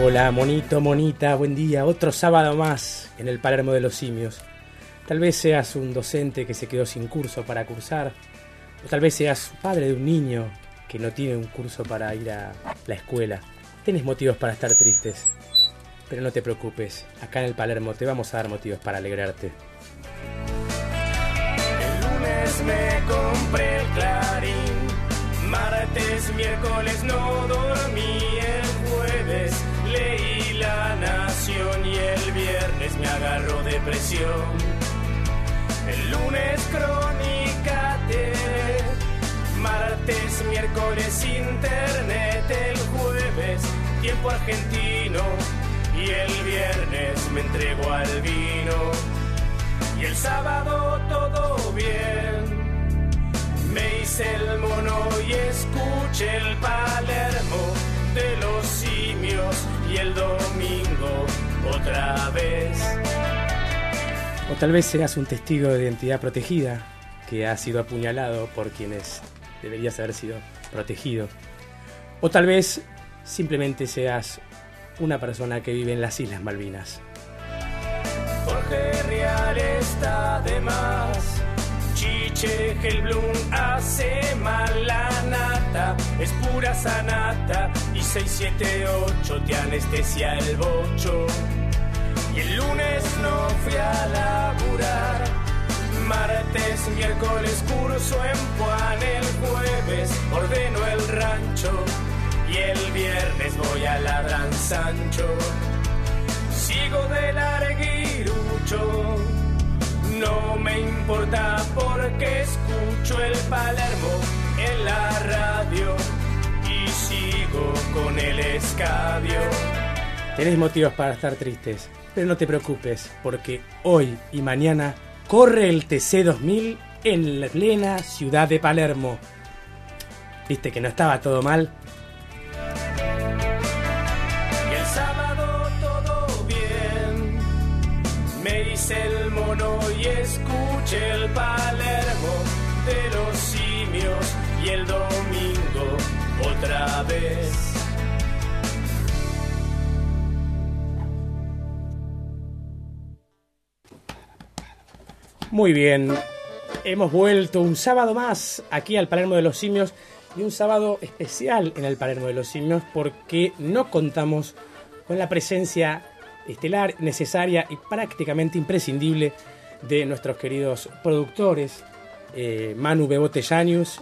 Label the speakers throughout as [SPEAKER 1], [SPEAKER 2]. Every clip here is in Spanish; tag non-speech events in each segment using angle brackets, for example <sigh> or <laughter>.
[SPEAKER 1] Hola, monito, monita, buen día. Otro sábado más en el Palermo de los Simios. Tal vez seas un docente que se quedó sin curso para cursar, o tal vez seas padre de un niño que no tiene un curso para ir a la escuela. Tienes motivos para estar tristes. Pero no te preocupes, acá en el Palermo te vamos a dar motivos para alegrarte.
[SPEAKER 2] El lunes me compré el clarín. Martes, miércoles no dormí. Y el viernes me agarró depresión. El lunes crónicate. Martes, miércoles internet. El jueves tiempo argentino. Y el viernes me entrego al vino. Y el sábado todo bien. Me hice el mono y escuché el Palermo de los simios. Y el domingo otra vez.
[SPEAKER 1] O tal vez seas un testigo de identidad protegida que ha sido apuñalado por quienes deberías haber sido protegido. O tal vez simplemente seas una persona que vive en las Islas Malvinas.
[SPEAKER 2] Jorge Real está de más. Chiche Hellblum hace mal la nata, es pura sanata. Y 678 te anestesia el bocho. Y el lunes no fui a laburar. Martes, miércoles curso en Puan. El jueves ordeno el rancho. Y el viernes voy a Ladran Sancho. Sigo de larguirucho. No me importa porque escucho el Palermo en la radio y sigo con el escabio.
[SPEAKER 1] Tenés motivos para estar tristes, pero no te preocupes, porque hoy y mañana corre el TC2000 en la plena ciudad de Palermo. ¿Viste que no estaba todo mal?
[SPEAKER 2] Me hice el mono y escuché el Palermo de los simios. Y el domingo otra vez.
[SPEAKER 1] Muy bien, hemos vuelto un sábado más aquí al Palermo de los Simios y un sábado especial en el Palermo de los Simios porque no contamos con la presencia estelar necesaria y prácticamente imprescindible de nuestros queridos productores eh, Manu Bebote Yáñez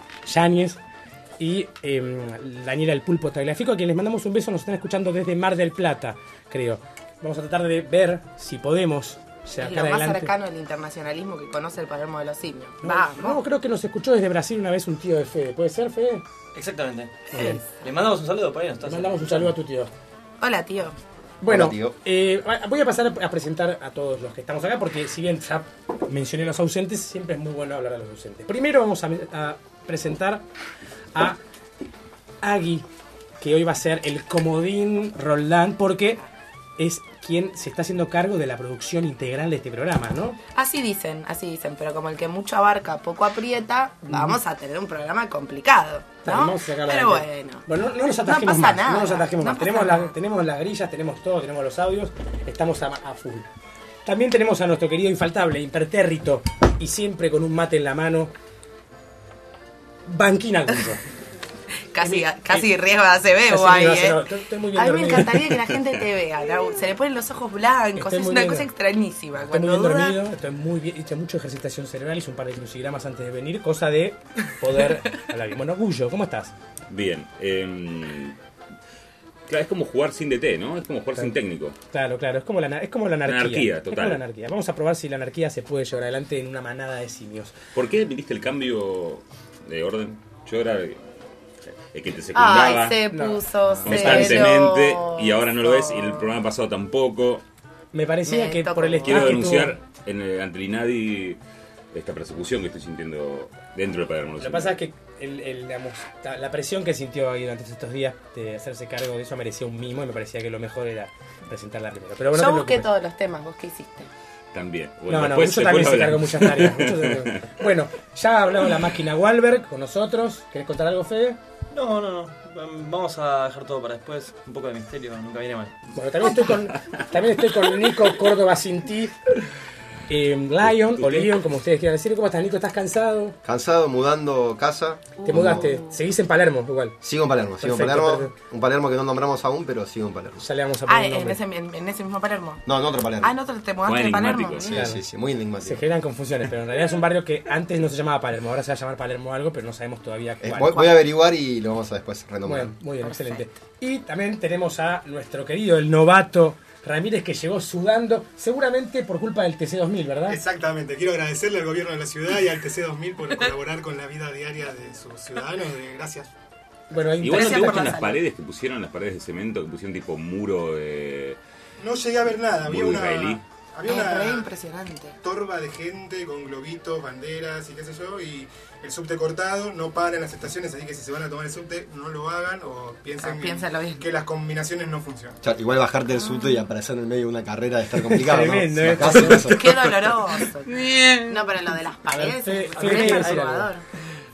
[SPEAKER 1] y eh, Daniela El Pulpo Tagliafico, a quien les mandamos un beso, nos están escuchando desde Mar del Plata, creo. Vamos a tratar de ver si podemos
[SPEAKER 3] Es lo más
[SPEAKER 1] adelante.
[SPEAKER 3] cercano al internacionalismo que conoce el Palermo de los simios.
[SPEAKER 1] No,
[SPEAKER 3] Vamos.
[SPEAKER 1] no, creo que nos escuchó desde Brasil una vez un tío de Fede. ¿Puede ser, Fede?
[SPEAKER 4] Exactamente.
[SPEAKER 1] Muy bien.
[SPEAKER 4] Le mandamos un saludo por ahí. ¿no?
[SPEAKER 1] Le mandamos un saludo a tu tío.
[SPEAKER 3] Hola, tío.
[SPEAKER 1] Bueno,
[SPEAKER 5] Hola, tío.
[SPEAKER 1] eh, voy a pasar a presentar a todos los que estamos acá porque si bien ya mencioné los ausentes, siempre es muy bueno hablar a los ausentes. Primero vamos a, a presentar a Agui, que hoy va a ser el comodín Roldán porque es quien se está haciendo cargo de la producción integral de este programa, ¿no?
[SPEAKER 3] Así dicen, así dicen, pero como el que mucho abarca, poco aprieta, vamos a tener un programa complicado. ¿no? Pero bueno.
[SPEAKER 1] Bueno, no, no nos atajemos
[SPEAKER 3] pasa
[SPEAKER 1] más.
[SPEAKER 3] nada,
[SPEAKER 1] No nos atajemos
[SPEAKER 3] no
[SPEAKER 1] más. Tenemos, la- tenemos las grillas, tenemos todo, tenemos los audios. Estamos a, a full. También tenemos a nuestro querido infaltable, impertérrito y siempre con un mate en la mano. Banquina Gullo. <laughs>
[SPEAKER 3] Casi,
[SPEAKER 1] Eh,
[SPEAKER 3] casi
[SPEAKER 1] eh,
[SPEAKER 3] riesgo de ACB,
[SPEAKER 1] Casi
[SPEAKER 3] guay,
[SPEAKER 1] me va a hacer-
[SPEAKER 3] eh.
[SPEAKER 1] no, estoy- estoy muy bien
[SPEAKER 3] A mí me encantaría que la gente te <laughs> vea. Se le ponen los ojos blancos,
[SPEAKER 1] Estoy
[SPEAKER 3] es una
[SPEAKER 1] bien.
[SPEAKER 3] cosa extrañísima.
[SPEAKER 1] Estoy
[SPEAKER 3] Cuando
[SPEAKER 1] muy bien
[SPEAKER 3] duda,
[SPEAKER 1] dormido, estoy muy bien, hice mucha ejercitación cerebral, hice un par de crucigramas antes de venir, cosa de poder <laughs> hablar bien. Bueno, Gullo, ¿cómo estás?
[SPEAKER 5] Bien. em, claro, es como jugar sin DT, ¿no? Es como jugar sin técnico.
[SPEAKER 1] Claro, claro, es como la, es como la anarquía.
[SPEAKER 5] Anarquía,
[SPEAKER 1] Es como
[SPEAKER 5] total.
[SPEAKER 1] la anarquía. Vamos a probar si la anarquía se puede llevar adelante en una manada de simios.
[SPEAKER 5] ¿Por qué viniste el cambio de orden? Yo era el que te secundaba
[SPEAKER 3] Ay, se
[SPEAKER 1] No.
[SPEAKER 3] puso
[SPEAKER 5] constantemente y ahora no lo ves y el programa pasado tampoco.
[SPEAKER 1] Me parecía
[SPEAKER 3] Me
[SPEAKER 1] que por el
[SPEAKER 5] Quiero
[SPEAKER 1] staff que
[SPEAKER 5] denunciar en el, ante el INADI esta persecución que estoy sintiendo dentro del Palermo.
[SPEAKER 1] Lo que pasa es que el, el, digamos, la, presión que sintió ahí durante estos días de hacerse cargo de eso merecía un mimo y me parecía que lo mejor era presentarla primero. Pero bueno,
[SPEAKER 3] Yo busqué todos los temas, ¿vos qué hiciste?
[SPEAKER 5] También. Bueno,
[SPEAKER 1] No, no, mucho también se cargó muchas tareas. mucho se- <laughs> bueno, ya hablamos de la máquina Walberg con nosotros. ¿Querés contar algo, Fede?
[SPEAKER 6] No, no, no. Vamos a dejar todo para después. Un poco de misterio, nunca viene mal.
[SPEAKER 1] Bueno, también estoy con, también estoy con Nico Córdoba Sinti, eh, Lion o Leon, como ustedes quieran decir. ¿Cómo estás, Nico? ¿Estás cansado?
[SPEAKER 7] Cansado, mudando casa.
[SPEAKER 1] ¿Te mudaste? ¿Seguís en Palermo igual?
[SPEAKER 7] Sigo en Palermo, sigo en
[SPEAKER 1] Perfecto,
[SPEAKER 7] Palermo.
[SPEAKER 1] perfecto.
[SPEAKER 7] Un Palermo que no nombramos aún, pero sigo en Palermo.
[SPEAKER 1] Ya le vamos a
[SPEAKER 3] Ah,
[SPEAKER 1] poner un
[SPEAKER 3] en
[SPEAKER 1] nombre.
[SPEAKER 3] ese, en, en ese mismo Palermo.
[SPEAKER 7] No, en otro Palermo.
[SPEAKER 3] Ah, no te, te mudaste
[SPEAKER 5] Fue
[SPEAKER 3] de Palermo.
[SPEAKER 5] enigmático,
[SPEAKER 7] Sí, sí, sí, muy
[SPEAKER 1] Se
[SPEAKER 7] enigmático.
[SPEAKER 1] generan confusiones, pero en realidad es un barrio que antes no se llamaba Palermo, ahora se va a llamar Palermo algo, pero no sabemos todavía
[SPEAKER 7] Eh,
[SPEAKER 1] cuál.
[SPEAKER 7] voy, voy a averiguar y lo vamos a después renombrar.
[SPEAKER 1] Bueno, muy bien, excelente. Y también tenemos a nuestro querido, el novato Ramírez, que llegó sudando, seguramente por culpa del TC2000, ¿verdad?
[SPEAKER 8] Exactamente, quiero agradecerle al gobierno de la ciudad y al TC2000 por colaborar con la vida diaria de sus ciudadanos. de- Gracias.
[SPEAKER 1] Bueno, hay
[SPEAKER 5] Igual no te gustan
[SPEAKER 3] la
[SPEAKER 5] las paredes que pusieron, las paredes de cemento, que pusieron tipo muro de...
[SPEAKER 8] No llegué a ver nada, había una,
[SPEAKER 5] israelí.
[SPEAKER 8] Había
[SPEAKER 3] Es re
[SPEAKER 8] una
[SPEAKER 3] impresionante.
[SPEAKER 8] torba de gente con globitos, banderas y qué sé yo, y el subte cortado, no paran en las estaciones, así que si se van a tomar el subte, no lo hagan o piensen
[SPEAKER 3] Ah, piénsalo bien.
[SPEAKER 8] que las combinaciones no funcionan.
[SPEAKER 7] Igual bajarte del subte y aparecer en el medio de una carrera de estar complicado. ¿no?
[SPEAKER 1] Tremendo,
[SPEAKER 7] Si
[SPEAKER 1] ¿eh?
[SPEAKER 3] Qué doloroso. <laughs> No, pero lo de las paredes perturbador.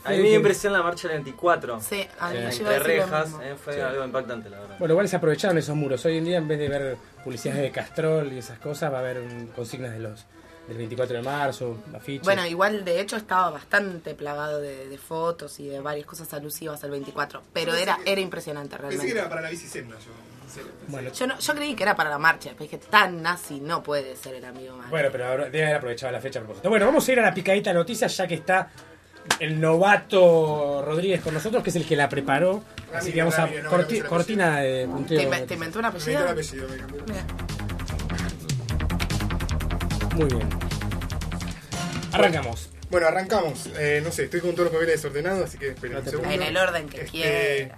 [SPEAKER 6] A mí me impresión la marcha del 24.
[SPEAKER 3] Sí, a mí
[SPEAKER 6] Entre
[SPEAKER 3] lo
[SPEAKER 6] rejas, eh, fue
[SPEAKER 5] Sí.
[SPEAKER 6] algo impactante, la verdad.
[SPEAKER 1] Bueno, igual se aprovecharon esos muros. Hoy en día, en vez de ver publicidades de Castrol y esas cosas, va a haber un- consignas de los del 24 de marzo, afiches.
[SPEAKER 3] Bueno, igual de hecho estaba bastante plagado de, de fotos y de varias cosas alusivas al 24, pero era,
[SPEAKER 8] que-
[SPEAKER 3] era impresionante
[SPEAKER 8] Pensé que
[SPEAKER 3] realmente.
[SPEAKER 8] era para la bicicenda, yo.
[SPEAKER 1] Bueno,
[SPEAKER 3] Yo, no, yo creí que era para la marcha, pero dije, tan nazi no puede ser el amigo más.
[SPEAKER 1] Bueno, pero ahora debe haber aprovechado la fecha a propósito. Bueno, vamos a ir a la picadita de noticias ya que está el novato Rodríguez con nosotros, que es el que la preparó. Así que vamos a
[SPEAKER 8] no,
[SPEAKER 1] corti- cortina de punteo.
[SPEAKER 3] ¿Te, te inventó un apellido? Mira.
[SPEAKER 1] Muy bien. Arrancamos.
[SPEAKER 8] Bueno, arrancamos. Eh, no sé, estoy con todos los papeles desordenados, así que esperen
[SPEAKER 1] No
[SPEAKER 8] un segundo.
[SPEAKER 3] En el orden que
[SPEAKER 8] Este,
[SPEAKER 3] quiera.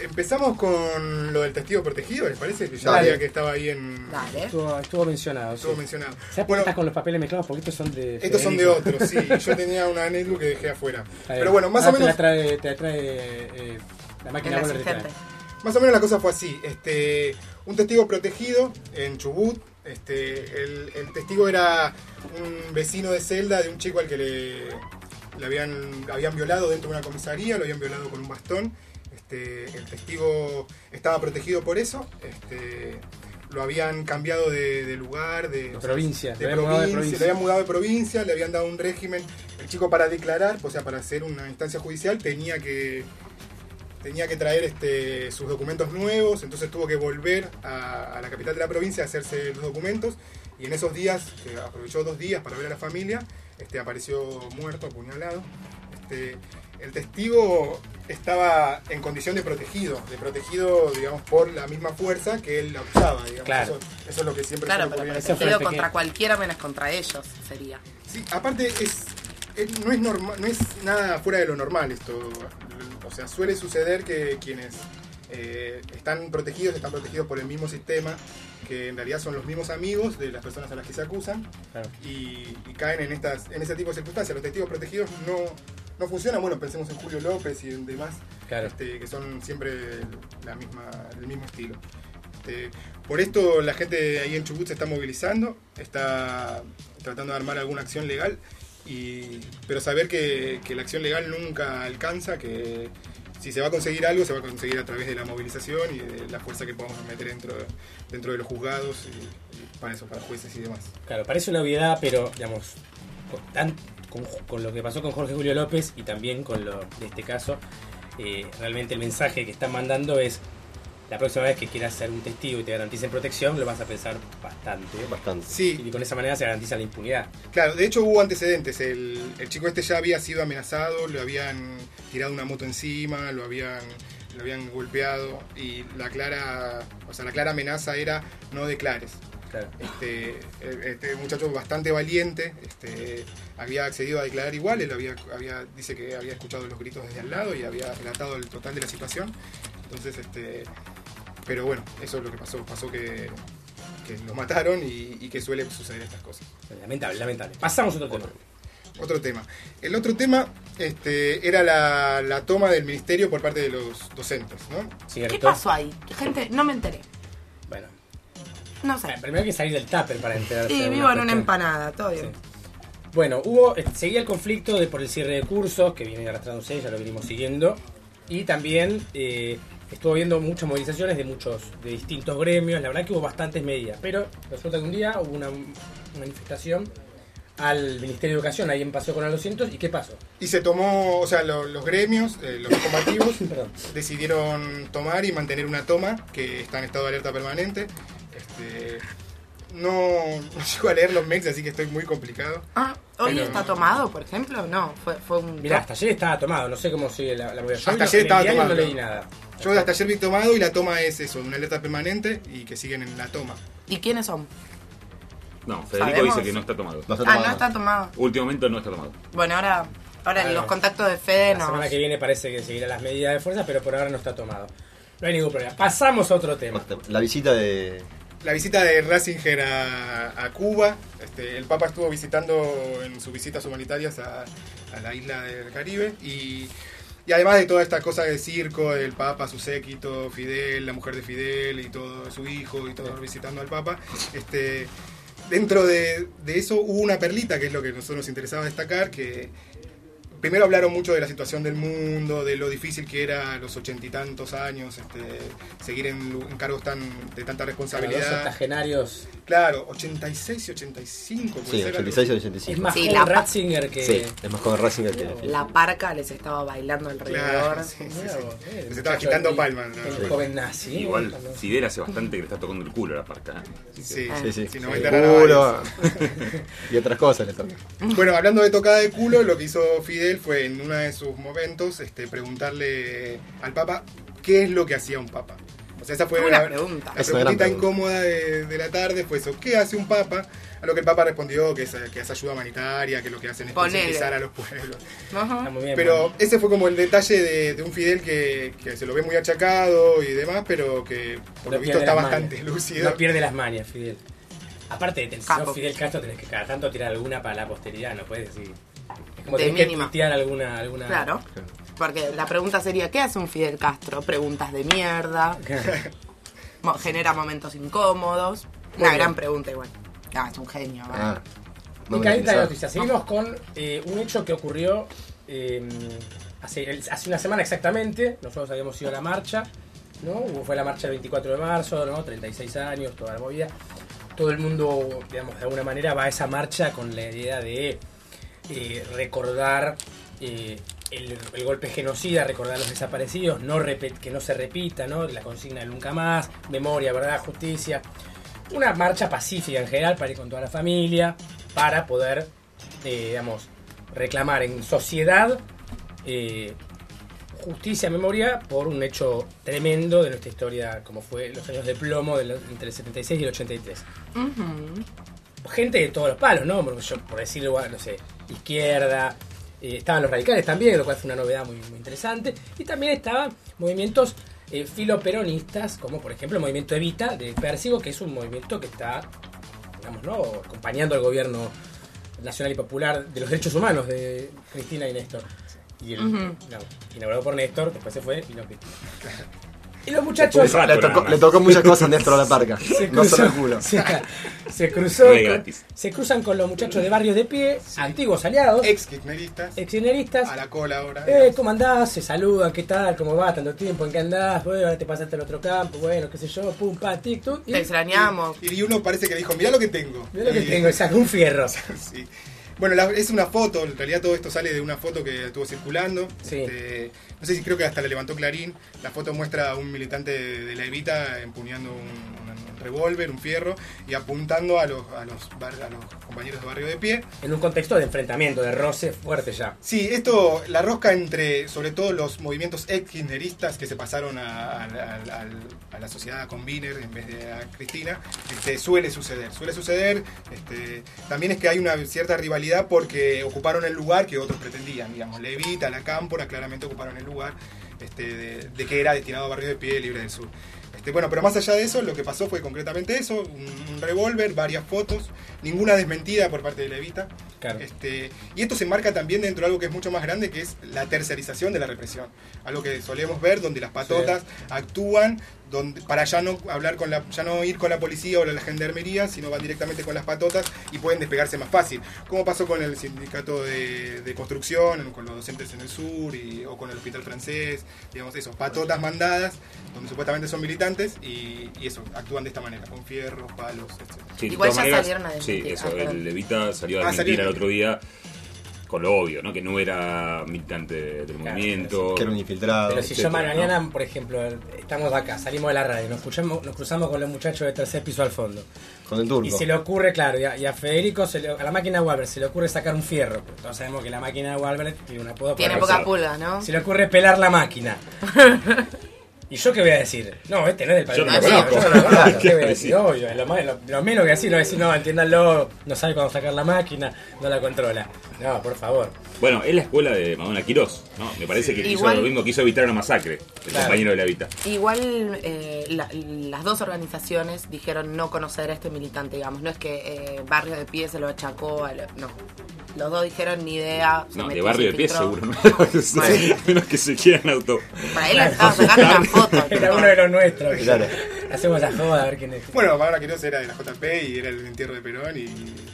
[SPEAKER 8] Empezamos con lo del testigo protegido, ¿les parece? Que ya
[SPEAKER 7] Dale.
[SPEAKER 8] sabía que estaba ahí en...
[SPEAKER 3] Dale.
[SPEAKER 1] Estuvo, estuvo mencionado. sí.
[SPEAKER 8] Estuvo mencionado.
[SPEAKER 1] ¿Sabes por qué
[SPEAKER 8] Bueno,
[SPEAKER 1] estás con los papeles mezclados? Porque estos son de.
[SPEAKER 8] estos son de otros, sí. <laughs> Yo tenía una anécdota que dejé afuera. Pero bueno, más
[SPEAKER 1] Ah,
[SPEAKER 8] o
[SPEAKER 1] Te la
[SPEAKER 8] menos...
[SPEAKER 1] trae, te la trae eh, la máquina te trae.
[SPEAKER 3] asistente.
[SPEAKER 8] Más o menos la cosa fue así. Este, un testigo protegido en Chubut. Este, el, el testigo era un vecino de celda de un chico al que le, le habían, habían violado dentro de una comisaría, lo habían violado con un bastón. Este, el testigo estaba protegido por eso. Este, lo habían cambiado de, de lugar, de,
[SPEAKER 1] De
[SPEAKER 8] sea,
[SPEAKER 1] provincia,
[SPEAKER 8] de provincia,
[SPEAKER 1] provincia.
[SPEAKER 8] le habían mudado de provincia, le habían dado un régimen. El chico para declarar, o sea, para hacer una instancia judicial, tenía que tenía que traer este, sus documentos nuevos, entonces tuvo que volver a, a la capital de la provincia a hacerse los documentos y en esos días, que aprovechó dos días para ver a la familia, este, apareció muerto, apuñalado. Este, el testigo estaba en condición de protegido, de protegido, digamos, por la misma fuerza que él la usaba, digamos.
[SPEAKER 1] Claro.
[SPEAKER 8] Eso, eso es lo que siempre
[SPEAKER 3] Claro,
[SPEAKER 8] suele
[SPEAKER 3] pero
[SPEAKER 1] el
[SPEAKER 3] protegido contra cualquiera menos contra ellos sería.
[SPEAKER 8] Sí, aparte es, es- no es normal, no es nada fuera de lo normal esto. O sea, suele suceder que quienes eh, están protegidos están protegidos por el mismo sistema, que en realidad son los mismos amigos de las personas a las que se acusan
[SPEAKER 1] Claro.
[SPEAKER 8] y, y caen en estas en ese tipo de circunstancias. Los testigos protegidos no, no funcionan. Bueno, pensemos en Julio López y en demás,
[SPEAKER 1] Claro.
[SPEAKER 8] este, que son siempre la misma, el mismo estilo. Este, por esto la gente ahí en Chubut se está movilizando, está tratando de armar alguna acción legal, y, pero saber que, que la acción legal nunca alcanza, que si se va a conseguir algo, se va a conseguir a través de la movilización y de la fuerza que podamos meter dentro, dentro de los juzgados, y, para eso, para jueces y demás.
[SPEAKER 1] Claro, parece una obviedad, pero digamos, con lo que pasó con Jorge Julio López y también con lo de este caso, eh, realmente el mensaje que están mandando es la próxima vez que quieras ser un testigo y te garanticen protección, lo vas a pensar bastante.
[SPEAKER 7] Bastante.
[SPEAKER 8] Sí,
[SPEAKER 1] Y con esa manera se garantiza la impunidad.
[SPEAKER 8] Claro, de hecho hubo antecedentes. El, el chico este ya había sido amenazado, le habían tirado una moto encima, lo habían, lo habían golpeado y la clara, o sea, la clara amenaza era no declares.
[SPEAKER 1] Claro.
[SPEAKER 8] Este, este muchacho bastante valiente, este, había accedido a declarar igual, él había, había, dice que había escuchado los gritos desde al lado y había relatado el total de la situación. Entonces, este, pero bueno, eso es lo que pasó, pasó que, que lo mataron y, y que suele suceder estas cosas.
[SPEAKER 1] Lamentable, lamentable. Pasamos a otro tema.
[SPEAKER 8] Otro tema. El otro tema este, era la, la toma del ministerio por parte de los docentes, ¿no?
[SPEAKER 1] ¿Cierto?
[SPEAKER 3] ¿Qué pasó ahí? Gente, no me enteré.
[SPEAKER 1] Bueno,
[SPEAKER 3] No sé.
[SPEAKER 1] eh, primero hay que salir del tupper para enterarse.
[SPEAKER 3] Sí, vivo en una empanada, todo bien.
[SPEAKER 1] Sí. Bueno, hubo, eh, seguía el conflicto de, por el cierre de cursos, que viene arrastrándose, ya lo venimos siguiendo. Y también eh, estuvo viendo muchas movilizaciones de muchos, de distintos gremios. La verdad que hubo bastantes medidas. Pero resulta que un día hubo una manifestación al Ministerio de Educación, ahí en Paseo con el 200. ¿Y qué pasó?
[SPEAKER 8] Y se tomó, o sea, lo- los gremios, eh, los combativos, <coughs> decidieron tomar y mantener una toma que está en estado de alerta permanente. Este, no, no llego a leer los mex, así que estoy muy complicado.
[SPEAKER 3] Ah, ¿hoy
[SPEAKER 8] Pero-
[SPEAKER 3] está tomado, por ejemplo? No, fue, fue un...
[SPEAKER 1] Mirá, hasta ayer estaba tomado, no sé cómo sigue la, la movida. Yo
[SPEAKER 8] Hasta
[SPEAKER 1] no-
[SPEAKER 8] ayer estaba
[SPEAKER 1] diario
[SPEAKER 8] tomado.
[SPEAKER 1] no leí nada.
[SPEAKER 8] Yo hasta ayer vi tomado y la toma es eso, una alerta permanente y que siguen en la toma.
[SPEAKER 3] ¿Y quiénes son?
[SPEAKER 5] No, Federico
[SPEAKER 3] ¿Sabemos?
[SPEAKER 5] dice que no está tomado.
[SPEAKER 7] No está
[SPEAKER 3] Ah,
[SPEAKER 7] tomado.
[SPEAKER 3] no está tomado.
[SPEAKER 5] Últimamente no está tomado.
[SPEAKER 3] Bueno, ahora, ahora
[SPEAKER 1] Bueno.
[SPEAKER 3] los contactos de Fede
[SPEAKER 1] La
[SPEAKER 3] nos...
[SPEAKER 1] semana que viene parece que seguirá las medidas de fuerza, pero por ahora no está tomado. No hay ningún problema. Pasamos a otro tema.
[SPEAKER 7] La visita de.
[SPEAKER 8] La visita de Ratzinger a, Cuba, este, el Papa estuvo visitando en sus visitas humanitarias a, la isla del Caribe y, y además de toda esta cosa de circo, el Papa, su séquito, Fidel, la mujer de Fidel y todo, su hijo y todo visitando al Papa, este, dentro de, de eso hubo una perlita que es lo que nosotros nos interesaba destacar, que primero hablaron mucho de la situación del mundo, de lo difícil que era a los ochenta y tantos años este, seguir en, cargos tan, de tanta responsabilidad.
[SPEAKER 1] octogenarios
[SPEAKER 8] Claro, 86 y 85. puede
[SPEAKER 7] Sí,
[SPEAKER 8] ser,
[SPEAKER 7] 86 y
[SPEAKER 1] es
[SPEAKER 7] 85.
[SPEAKER 1] más
[SPEAKER 3] Sí,
[SPEAKER 1] joven
[SPEAKER 3] la-
[SPEAKER 1] Ratzinger que...
[SPEAKER 7] Sí, es más joven Racing que.
[SPEAKER 3] La parca les estaba bailando alrededor.
[SPEAKER 8] Claro, <laughs> sí, sí, sí.
[SPEAKER 1] vos, eh, el
[SPEAKER 8] Se estaba quitando palmas. ¿no?
[SPEAKER 1] El
[SPEAKER 7] Sí.
[SPEAKER 1] joven nazi.
[SPEAKER 5] Igual
[SPEAKER 1] Cuando-
[SPEAKER 5] Fidel hace bastante que le está tocando el culo a la parca. ¿eh?
[SPEAKER 8] Sí,
[SPEAKER 7] Sí, sí.
[SPEAKER 8] sí, no
[SPEAKER 7] culo.
[SPEAKER 8] varios. <laughs>
[SPEAKER 7] y otras cosas le toca.
[SPEAKER 8] Bueno, hablando de tocada de culo, lo que hizo Fidel fue en uno de sus momentos este, preguntarle al Papa qué es lo que hacía un Papa. O sea, esa fue
[SPEAKER 3] Buena
[SPEAKER 8] la,
[SPEAKER 3] pregunta.
[SPEAKER 8] la
[SPEAKER 7] una
[SPEAKER 8] preguntita
[SPEAKER 7] pregunta.
[SPEAKER 8] incómoda de, de la tarde, fue eso, ¿qué hace un Papa? A lo que el Papa respondió que es, que es ayuda humanitaria, que lo que hacen es concientizar a los pueblos.
[SPEAKER 3] Ajá.
[SPEAKER 1] Bien,
[SPEAKER 8] Pero ese fue como el detalle de, de un Fidel que, que se lo ve muy achacado y demás, pero que por
[SPEAKER 1] No
[SPEAKER 8] lo visto está bastante
[SPEAKER 1] mañas.
[SPEAKER 8] lúcido.
[SPEAKER 1] No pierde las mañas, Fidel. Aparte,
[SPEAKER 3] Capo.
[SPEAKER 1] señor Fidel Castro tenés que cada tanto tirar alguna para la posteridad, no puedes decir. Como
[SPEAKER 3] De
[SPEAKER 1] que
[SPEAKER 3] mínima.
[SPEAKER 1] tuitear alguna, alguna.
[SPEAKER 3] Claro. Porque la pregunta sería, ¿qué hace un Fidel Castro? Preguntas de mierda, genera momentos incómodos. Una
[SPEAKER 8] Bueno.
[SPEAKER 3] gran pregunta igual. Ah, es un genio. ¿vale?
[SPEAKER 7] Ah, no
[SPEAKER 1] y de noticias. Seguimos con eh, un hecho que ocurrió eh, hace, el- hace una semana exactamente. Nosotros habíamos ido a la marcha, ¿no? Hubo- Fue la marcha del 24 de marzo, ¿no? 36 años, toda la movida. Todo el mundo, digamos, de alguna manera va a esa marcha con la idea de eh, recordar eh, el, el golpe genocida, recordar a los desaparecidos, no repet- que no se repita, ¿no? La consigna de nunca más, memoria, verdad, justicia. Una marcha pacífica en general para ir con toda la familia, para poder, eh, digamos, reclamar en sociedad eh, justicia, memoria por un hecho tremendo de nuestra historia, como fue los años de plomo de entre el 76 y el 83
[SPEAKER 3] Ujú.
[SPEAKER 1] gente de todos los palos, ¿no? Yo, por decirlo, no sé, izquierda, eh, estaban los radicales también, lo cual fue una novedad muy, muy interesante, y también estaban movimientos eh, filoperonistas, como por ejemplo el movimiento Evita de Pérsigo, que es un movimiento que está, digamos, ¿no? acompañando al gobierno nacional y popular de los derechos humanos de Cristina y Néstor. Y el, inaugurado por Néstor, después se fue y no Cristina. Y los muchachos...
[SPEAKER 7] Le tocó, le tocó muchas cosas a Néstor a la parca. <laughs>
[SPEAKER 1] se
[SPEAKER 7] No solo el
[SPEAKER 1] cruzó-
[SPEAKER 7] culo.
[SPEAKER 1] se, se cruzó con- se cruzan con los muchachos de Barrios de Pie, antiguos aliados,
[SPEAKER 8] Ex kirchneristas,
[SPEAKER 1] exgeneristas.
[SPEAKER 8] a la cola ahora.
[SPEAKER 1] Eh, ¿cómo andás? Se saludan, ¿qué tal? ¿Cómo va? ¿Tanto tiempo? ¿En qué andás? Bueno, ahora te pasaste al otro campo, bueno, qué sé yo, pum, pa, tic, tuc. Y
[SPEAKER 3] Te extrañamos.
[SPEAKER 8] Y uno parece que dijo, mirá lo que tengo.
[SPEAKER 1] mirá lo que
[SPEAKER 8] Y-
[SPEAKER 1] tengo, <laughs> sacó un fierro.
[SPEAKER 8] Sí. Bueno, la- es una foto, en realidad todo esto sale de una foto que estuvo circulando.
[SPEAKER 1] Sí.
[SPEAKER 8] Este, no sé si creo que hasta la levantó Clarín. La foto muestra a un militante de, de la Evita empuñando un, un revólver, un fierro, y apuntando a los, a, los bar- a los compañeros de barrio de pie.
[SPEAKER 1] En un contexto de enfrentamiento, de roce fuerte ya.
[SPEAKER 8] Sí, esto, la rosca entre, sobre todo los movimientos ex-kirchneristas que se pasaron a, a- la sociedad con Wiener en vez de a Cristina, este, suele suceder. Suele suceder, este, también es que hay una cierta rivalidad porque ocuparon el lugar que otros pretendían, digamos, Levita, la Cámpora claramente ocuparon el lugar este, de, de que era destinado a Barrio de Pie, Libre del Sur. Este, bueno, pero más allá de eso, lo que pasó fue concretamente eso, un, un revólver, varias fotos, ninguna desmentida por parte de Levita.
[SPEAKER 1] Claro.
[SPEAKER 8] Este, y esto se enmarca también dentro de algo que es mucho más grande, que es la tercerización de la represión. Algo que solemos ver donde las patotas actúan donde, para ya no hablar con la, ya no ir con la policía o la gendarmería, sino van directamente con las patotas y pueden despegarse más fácil. Como pasó con el sindicato de, de construcción, con los docentes en el sur y, o con el hospital francés, digamos eso, patotas mandadas, donde supuestamente son militantes y, y eso, actúan de esta manera, con fierros, palos, etc.
[SPEAKER 5] Sí,
[SPEAKER 3] Igual ya salieron a
[SPEAKER 5] Sí,
[SPEAKER 3] desmentir.
[SPEAKER 5] eso,
[SPEAKER 3] Ah,
[SPEAKER 5] el Levita salió a
[SPEAKER 8] Ah,
[SPEAKER 5] desmentir el otro día con lo obvio, ¿no? Que no era militante del movimiento.
[SPEAKER 7] Que era un infiltrado.
[SPEAKER 1] Pero si yo mañana, por ejemplo, estamos acá, salimos de la radio, nos, escuchamos, nos cruzamos con los muchachos de tercer piso al fondo.
[SPEAKER 7] Con el turco.
[SPEAKER 1] Y se le ocurre, claro, y a, y a Federico, se le- a la máquina Walbert se le ocurre sacar un fierro. porque Todos sabemos que la máquina Walbert tiene un apodo
[SPEAKER 3] Tiene poca pulga, ¿no?
[SPEAKER 1] Se le ocurre pelar la máquina. <laughs> ¿Y yo qué voy a decir? No, este no es del
[SPEAKER 5] Yo no lo
[SPEAKER 1] Yo
[SPEAKER 5] conozco.
[SPEAKER 1] no lo conozco. <laughs> ¿Qué voy a decir? Obvio, es lo, más- lo- lo menos que decir, no decir, no, entiéndanlo, no sabe cuándo sacar la máquina, no la controla. No, por favor.
[SPEAKER 5] Bueno, es la escuela de Madonna Quirós, ¿no? Me parece que hizo
[SPEAKER 3] Igual-
[SPEAKER 5] lo mismo, quiso evitar una masacre, el
[SPEAKER 1] Claro.
[SPEAKER 5] compañero de Levita.
[SPEAKER 3] Igual eh, la- las dos organizaciones dijeron no conocer a este militante, digamos. No es que eh, Barrio de Pie se lo achacó a... lo- no. Los dos dijeron ni idea.
[SPEAKER 5] No, de barrio de pie seguro, ¿no? <laughs>
[SPEAKER 3] Bueno.
[SPEAKER 5] Menos que se quieran auto.
[SPEAKER 3] Para él estaba sacando una foto. <laughs>
[SPEAKER 1] Era uno de los nuestros.
[SPEAKER 7] Claro.
[SPEAKER 1] Hacemos la joda a ver quién es.
[SPEAKER 8] Bueno, Bárbara Quiroz era de la JP y era el entierro de Perón y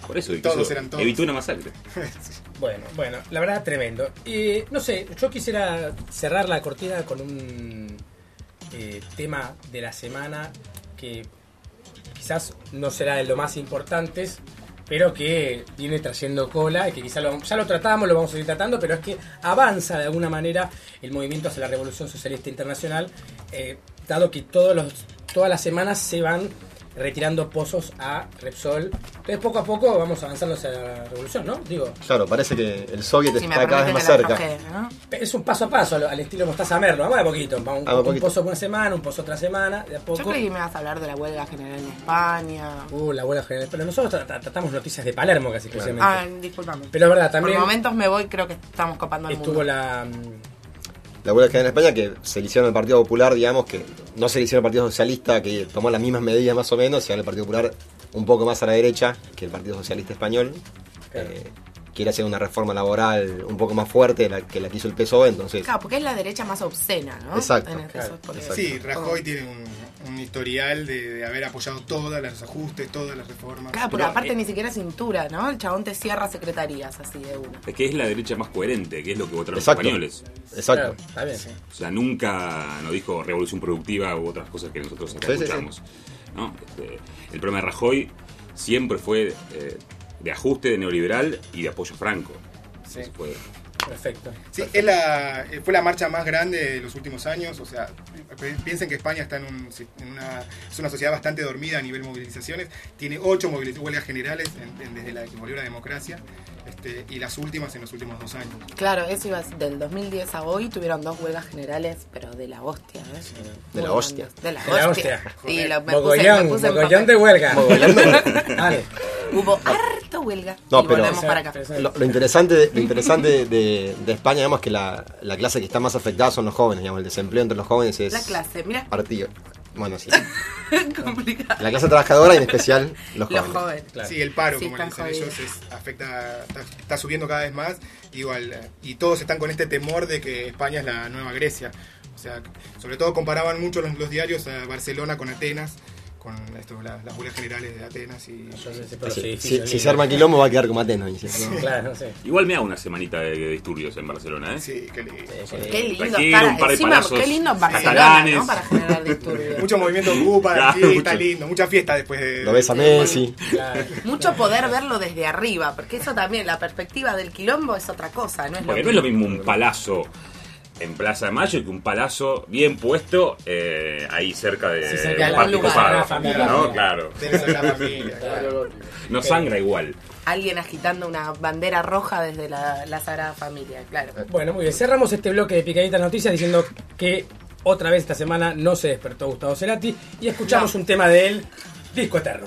[SPEAKER 5] Por eso,
[SPEAKER 8] todos eran todos.
[SPEAKER 5] evitó una masacre. <laughs>
[SPEAKER 1] Bueno, bueno, la verdad tremendo. Y no sé, yo quisiera cerrar la cortina con un eh, tema de la semana que quizás no será de lo más importantes, pero que viene trayendo cola y que quizás ya lo tratamos, lo vamos a seguir tratando, pero es que avanza de alguna manera el movimiento hacia la Revolución Socialista Internacional, eh, dado que todos los, todas las semanas se van retirando pozos a Repsol. Entonces poco a poco vamos avanzando hacia la revolución, ¿no? Digo,
[SPEAKER 7] Claro, parece que el soviet
[SPEAKER 3] Si
[SPEAKER 7] está cada vez más cerca.
[SPEAKER 1] es un paso a paso al, estilo Mostaza Merlo, vamos de a poquito, vamos un,
[SPEAKER 7] de a
[SPEAKER 1] un
[SPEAKER 7] poquito.
[SPEAKER 1] pozo por una semana, un pozo otra semana, de a
[SPEAKER 3] Yo
[SPEAKER 1] poco.
[SPEAKER 3] creí que me vas a hablar de la huelga general en España.
[SPEAKER 1] Uh, la huelga general. Pero nosotros tra- tra- tratamos noticias de Palermo casi exclusivamente.
[SPEAKER 3] Ah, discúlpame.
[SPEAKER 1] Pero es verdad,
[SPEAKER 3] Por
[SPEAKER 1] también
[SPEAKER 3] momentos me voy, creo que estamos copando el
[SPEAKER 1] estuvo
[SPEAKER 3] mundo.
[SPEAKER 1] la.
[SPEAKER 7] La huelga que hay en España que se le hicieron al Partido Popular, digamos, que no se le hicieron al Partido Socialista, que tomó las mismas medidas más o menos, y ahora el Partido Popular un poco más a la derecha que el Partido Socialista Español.
[SPEAKER 1] Claro.
[SPEAKER 7] Eh, quiere hacer una reforma laboral un poco más fuerte de la que la que hizo el PSOE, entonces...
[SPEAKER 3] Claro, porque es la derecha más obscena, ¿no?
[SPEAKER 7] Exacto,
[SPEAKER 3] En el
[SPEAKER 1] claro,
[SPEAKER 3] caso, porque-
[SPEAKER 7] exacto.
[SPEAKER 8] Sí, Rajoy tiene un, un historial de, de haber apoyado todos los ajustes, todas las reformas.
[SPEAKER 3] Claro, pero
[SPEAKER 5] Pero,
[SPEAKER 3] aparte
[SPEAKER 5] eh,
[SPEAKER 3] ni siquiera cintura, ¿no? El chabón te cierra secretarías así de una.
[SPEAKER 5] Es que es la derecha más coherente, que es lo que votaron
[SPEAKER 7] Exacto.
[SPEAKER 5] los españoles.
[SPEAKER 7] Exacto.
[SPEAKER 1] claro, está bien.
[SPEAKER 5] O sea, nunca nos dijo revolución productiva u otras cosas que nosotros acá
[SPEAKER 7] Sí, sí, sí.
[SPEAKER 5] ¿no? Este, el problema de Rajoy siempre fue eh, de ajuste, de neoliberal y de apoyo franco.
[SPEAKER 1] Sí.
[SPEAKER 5] Eso fue-
[SPEAKER 1] Perfecto.
[SPEAKER 8] Sí, es la, eh, fue la marcha más grande de los últimos años. O sea, pi- piensen que España está en, un, en una, es una sociedad bastante dormida a nivel movilizaciones. Tiene ocho huelgas generales en- en- desde la que volvió la democracia este, y las últimas en los últimos dos años.
[SPEAKER 3] Claro, eso iba del 2010 a hoy tuvieron dos huelgas generales, pero de la hostia, ¿eh?
[SPEAKER 7] De la hostia.
[SPEAKER 3] De la
[SPEAKER 1] De la
[SPEAKER 3] hostia.
[SPEAKER 1] hostia.
[SPEAKER 3] Y lo- me puse,
[SPEAKER 1] Mogollón,
[SPEAKER 3] me puse en
[SPEAKER 1] mogollón de huelga. <laughs>
[SPEAKER 7] Mogollón de-
[SPEAKER 1] Dale.
[SPEAKER 3] Hubo harto huelga.
[SPEAKER 7] No,
[SPEAKER 3] y
[SPEAKER 7] pero-
[SPEAKER 3] volvemos para acá.
[SPEAKER 7] Lo, lo interesante, de, lo interesante de, de- de España, digamos, que la, la clase que está más afectada son los jóvenes, digamos, el desempleo entre los jóvenes es
[SPEAKER 3] La clase, mira,
[SPEAKER 7] partido. Bueno, sí. <laughs>
[SPEAKER 3] complicado.
[SPEAKER 7] La clase trabajadora y en especial los
[SPEAKER 3] Los
[SPEAKER 7] jóvenes.
[SPEAKER 3] jóvenes.
[SPEAKER 1] Claro.
[SPEAKER 8] Sí, el paro,
[SPEAKER 3] Sí,
[SPEAKER 8] como le dicen
[SPEAKER 3] jodidos.
[SPEAKER 8] ellos, es, afecta, está, está subiendo cada vez más. Igual, eh, y todos están con este temor de que España es la nueva Grecia. O sea, sobre todo comparaban mucho los, los diarios a Barcelona con Atenas, con esto, la- las huelgas generales de Atenas y
[SPEAKER 1] los
[SPEAKER 7] Si, si- se arma quilombo va a quedar como Atenas. dice, ¿no?
[SPEAKER 1] Claro, no sé.
[SPEAKER 5] Igual me hago una semanita de, de disturbios en Barcelona, ¿eh?
[SPEAKER 8] Sí, qué lindo.
[SPEAKER 3] Qué lindo estar,
[SPEAKER 5] un par de
[SPEAKER 3] encima,
[SPEAKER 5] palazos
[SPEAKER 3] qué lindo en Barcelona,
[SPEAKER 5] catalanes.
[SPEAKER 3] ¿no? Para generar disturbios.
[SPEAKER 8] Mucho movimiento ocupa,
[SPEAKER 5] Claro,
[SPEAKER 8] sí, está lindo, mucha fiesta después de...
[SPEAKER 7] Lo ves a Messi.
[SPEAKER 1] Claro.
[SPEAKER 3] Mucho poder verlo desde arriba, porque eso también, la perspectiva del quilombo es otra cosa, no es
[SPEAKER 5] Porque
[SPEAKER 3] lo
[SPEAKER 5] no es lo mismo un palazo en Plaza de Mayo que un palazo bien puesto eh, ahí cerca de
[SPEAKER 1] Sí, cerca de
[SPEAKER 5] parque
[SPEAKER 3] lugar,
[SPEAKER 5] copado,
[SPEAKER 1] la familia.
[SPEAKER 5] ¿no? Claro.
[SPEAKER 8] Familia, <laughs> claro.
[SPEAKER 5] No sangra igual.
[SPEAKER 3] alguien agitando una bandera roja desde la, la Sagrada Familia, claro.
[SPEAKER 1] Bueno, muy bien. Cerramos este bloque de Picaditas Noticias diciendo que otra vez esta semana no se despertó Gustavo Cerati y escuchamos
[SPEAKER 3] No.
[SPEAKER 1] un tema de él, Disco Eterno.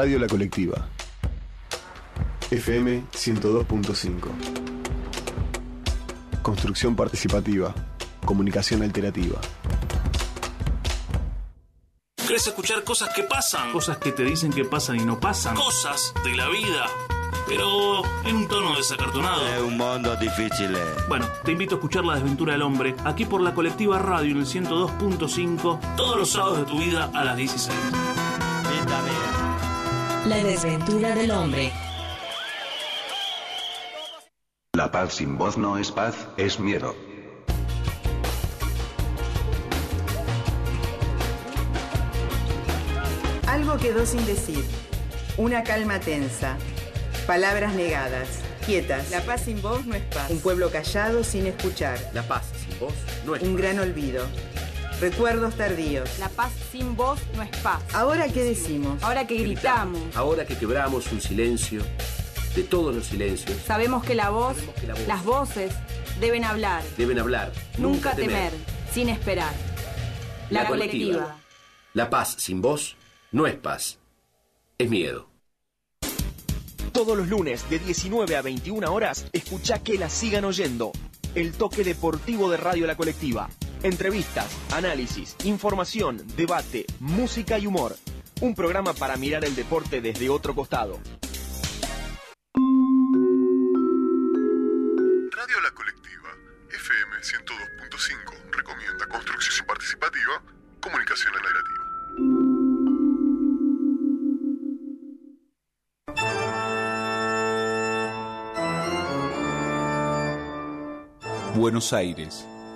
[SPEAKER 9] Radio La Colectiva. FM 102.5. Construcción participativa. Comunicación alternativa.
[SPEAKER 10] ¿Querés escuchar cosas que pasan?
[SPEAKER 11] Cosas que te dicen que pasan y no pasan.
[SPEAKER 10] Cosas de la vida. pero en un tono desacartonado.
[SPEAKER 11] Es un mundo difícil. eh.
[SPEAKER 10] Bueno, te invito a escuchar La Desventura del Hombre, aquí por la colectiva radio en el 102.5, todos los sábados de tu vida a las 16.
[SPEAKER 12] La desventura del hombre.
[SPEAKER 13] La paz sin voz no es paz, es miedo.
[SPEAKER 14] Algo quedó sin decir. Una calma tensa. Palabras negadas. Quietas. La paz sin voz no es paz. Un pueblo callado sin escuchar.
[SPEAKER 15] La paz sin voz no es
[SPEAKER 14] Un gran olvido. Recuerdos tardíos.
[SPEAKER 16] La paz sin voz no es paz.
[SPEAKER 14] Ahora qué decimos.
[SPEAKER 16] Ahora que gritamos.
[SPEAKER 15] Ahora que quebramos un silencio, de todos los silencios,
[SPEAKER 16] Sabemos que la voz,
[SPEAKER 15] que la voz-
[SPEAKER 16] las voces deben hablar.
[SPEAKER 15] deben hablar.
[SPEAKER 16] Nunca temer, sin esperar. La,
[SPEAKER 15] La colectiva.
[SPEAKER 16] colectiva.
[SPEAKER 15] La paz sin voz no es paz, es miedo.
[SPEAKER 17] Todos los lunes de 19 a 21 horas, escucha que la sigan oyendo. El toque deportivo de Radio La Colectiva. Entrevistas, análisis, información, debate, música y humor. Un programa para mirar el deporte desde otro costado.
[SPEAKER 18] Radio La Colectiva, FM 102.5, recomienda construcción participativa, comunicación alternativa.
[SPEAKER 19] Buenos Aires,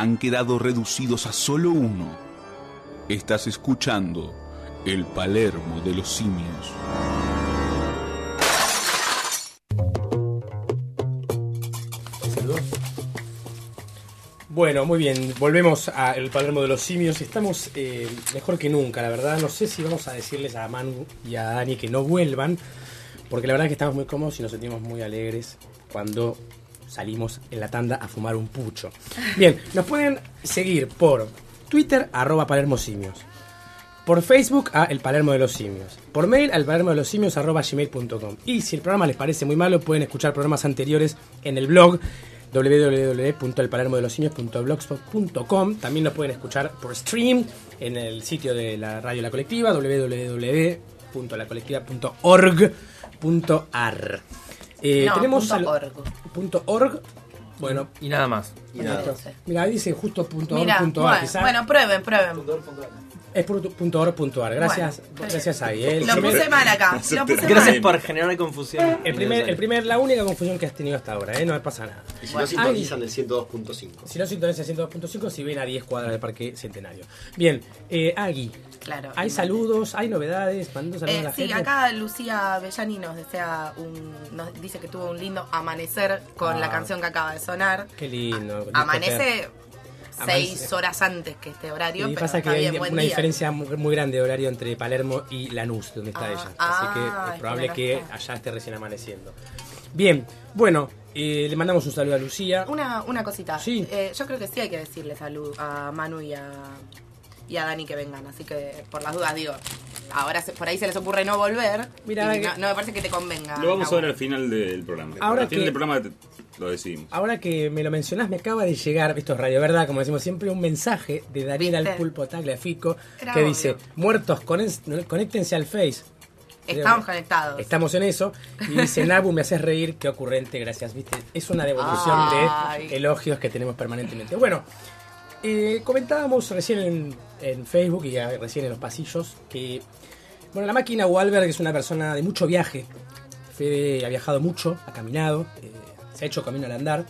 [SPEAKER 19] han quedado reducidos a solo uno. Estás escuchando el Palermo de los simios.
[SPEAKER 1] Bueno, muy bien, volvemos al Palermo de los Simios. Estamos eh, mejor que nunca, la verdad. No sé si vamos a decirles a Manu y a Dani que no vuelvan, porque la verdad es que estamos muy cómodos y nos sentimos muy alegres cuando salimos en la tanda a fumar un pucho. Bien, nos pueden seguir por Twitter, arroba Palermo Simios. Por Facebook a El Palermo de los Simios. Por mail al palermo de los simios arroba gmail.com. Y si el programa les parece muy malo, pueden escuchar programas anteriores en el blog www.elpalermodelosimios.blogspot.com También lo pueden escuchar por stream en el sitio de la radio La Colectiva www.lacolectiva.org.ar eh,
[SPEAKER 3] No,
[SPEAKER 1] tenemos
[SPEAKER 3] punto
[SPEAKER 1] al-
[SPEAKER 3] org.
[SPEAKER 1] punto org. Bueno,
[SPEAKER 6] Y nada más.
[SPEAKER 1] Mira, ahí dice justo punto org
[SPEAKER 3] Mira,
[SPEAKER 1] punto
[SPEAKER 3] bueno,
[SPEAKER 1] ar,
[SPEAKER 3] bueno, prueben, prueben.
[SPEAKER 1] Es punto- punto org punto ar. Gracias,
[SPEAKER 3] Bueno,
[SPEAKER 1] gracias ahí. eh. El
[SPEAKER 3] Lo puse mal acá. <laughs> Lo puse
[SPEAKER 6] Gracias
[SPEAKER 3] mal.
[SPEAKER 6] por generar confusión.
[SPEAKER 1] El primer, el primer, la única confusión que has tenido hasta ahora, ¿eh? no pasa nada.
[SPEAKER 7] Y si no sintonizan el 102.5.
[SPEAKER 1] Si no sintonizan 102.5, si ven a 10 cuadras del Parque Centenario. Bien, eh, Agui,
[SPEAKER 3] Claro.
[SPEAKER 1] hay saludos, hay novedades, mandando saludos
[SPEAKER 3] Eh,
[SPEAKER 1] a la
[SPEAKER 3] sí,
[SPEAKER 1] gente.
[SPEAKER 3] acá Lucía Bellani nos desea un, nos dice que tuvo un lindo amanecer con
[SPEAKER 1] Ah.
[SPEAKER 3] la canción que acaba de sonar.
[SPEAKER 1] Qué lindo.
[SPEAKER 3] Amanece seis horas antes que este horario,
[SPEAKER 1] Y
[SPEAKER 3] pero
[SPEAKER 1] pasa que hay una
[SPEAKER 3] día.
[SPEAKER 1] diferencia muy, muy grande de horario entre Palermo y Lanús, donde está
[SPEAKER 3] Ah,
[SPEAKER 1] ella. Así
[SPEAKER 3] ah,
[SPEAKER 1] que
[SPEAKER 3] es
[SPEAKER 1] es
[SPEAKER 3] que
[SPEAKER 1] probable
[SPEAKER 3] no
[SPEAKER 1] que allá esté recién amaneciendo. Bien, bueno, eh, le mandamos un saludo a Lucía.
[SPEAKER 3] Una, una cosita.
[SPEAKER 1] Sí.
[SPEAKER 3] Eh, yo creo que sí hay que decirle salud a Manu y a, y a Dani que vengan. Así que por las dudas digo, ahora se- por ahí se les ocurre no volver.
[SPEAKER 1] Mira,
[SPEAKER 3] y
[SPEAKER 1] que-
[SPEAKER 3] no, no me parece que te convenga.
[SPEAKER 5] Lo vamos a ver al final del programa.
[SPEAKER 1] Ahora
[SPEAKER 5] al final
[SPEAKER 1] que-
[SPEAKER 5] del programa te- lo decimos.
[SPEAKER 1] Ahora que me lo mencionás, me acaba de llegar, esto es Radio Verdad, como decimos siempre, un mensaje de Daniel
[SPEAKER 3] ¿Viste?
[SPEAKER 1] al Pulpo Tagliafico
[SPEAKER 3] Era
[SPEAKER 1] que
[SPEAKER 3] obvio.
[SPEAKER 1] dice, muertos, conen- conéctense al Face.
[SPEAKER 3] Estamos conectados.
[SPEAKER 1] Estamos en eso. Y dice, Nabu, me haces reír, qué ocurrente, gracias. ¿Viste? Es una devolución
[SPEAKER 3] Ay.
[SPEAKER 1] de elogios que tenemos permanentemente. Bueno, eh, comentábamos recién en, en Facebook y recién en los pasillos que, bueno, la máquina Walberg es una persona de mucho viaje. Fede ha viajado mucho, ha caminado, eh, se ha hecho camino al andar.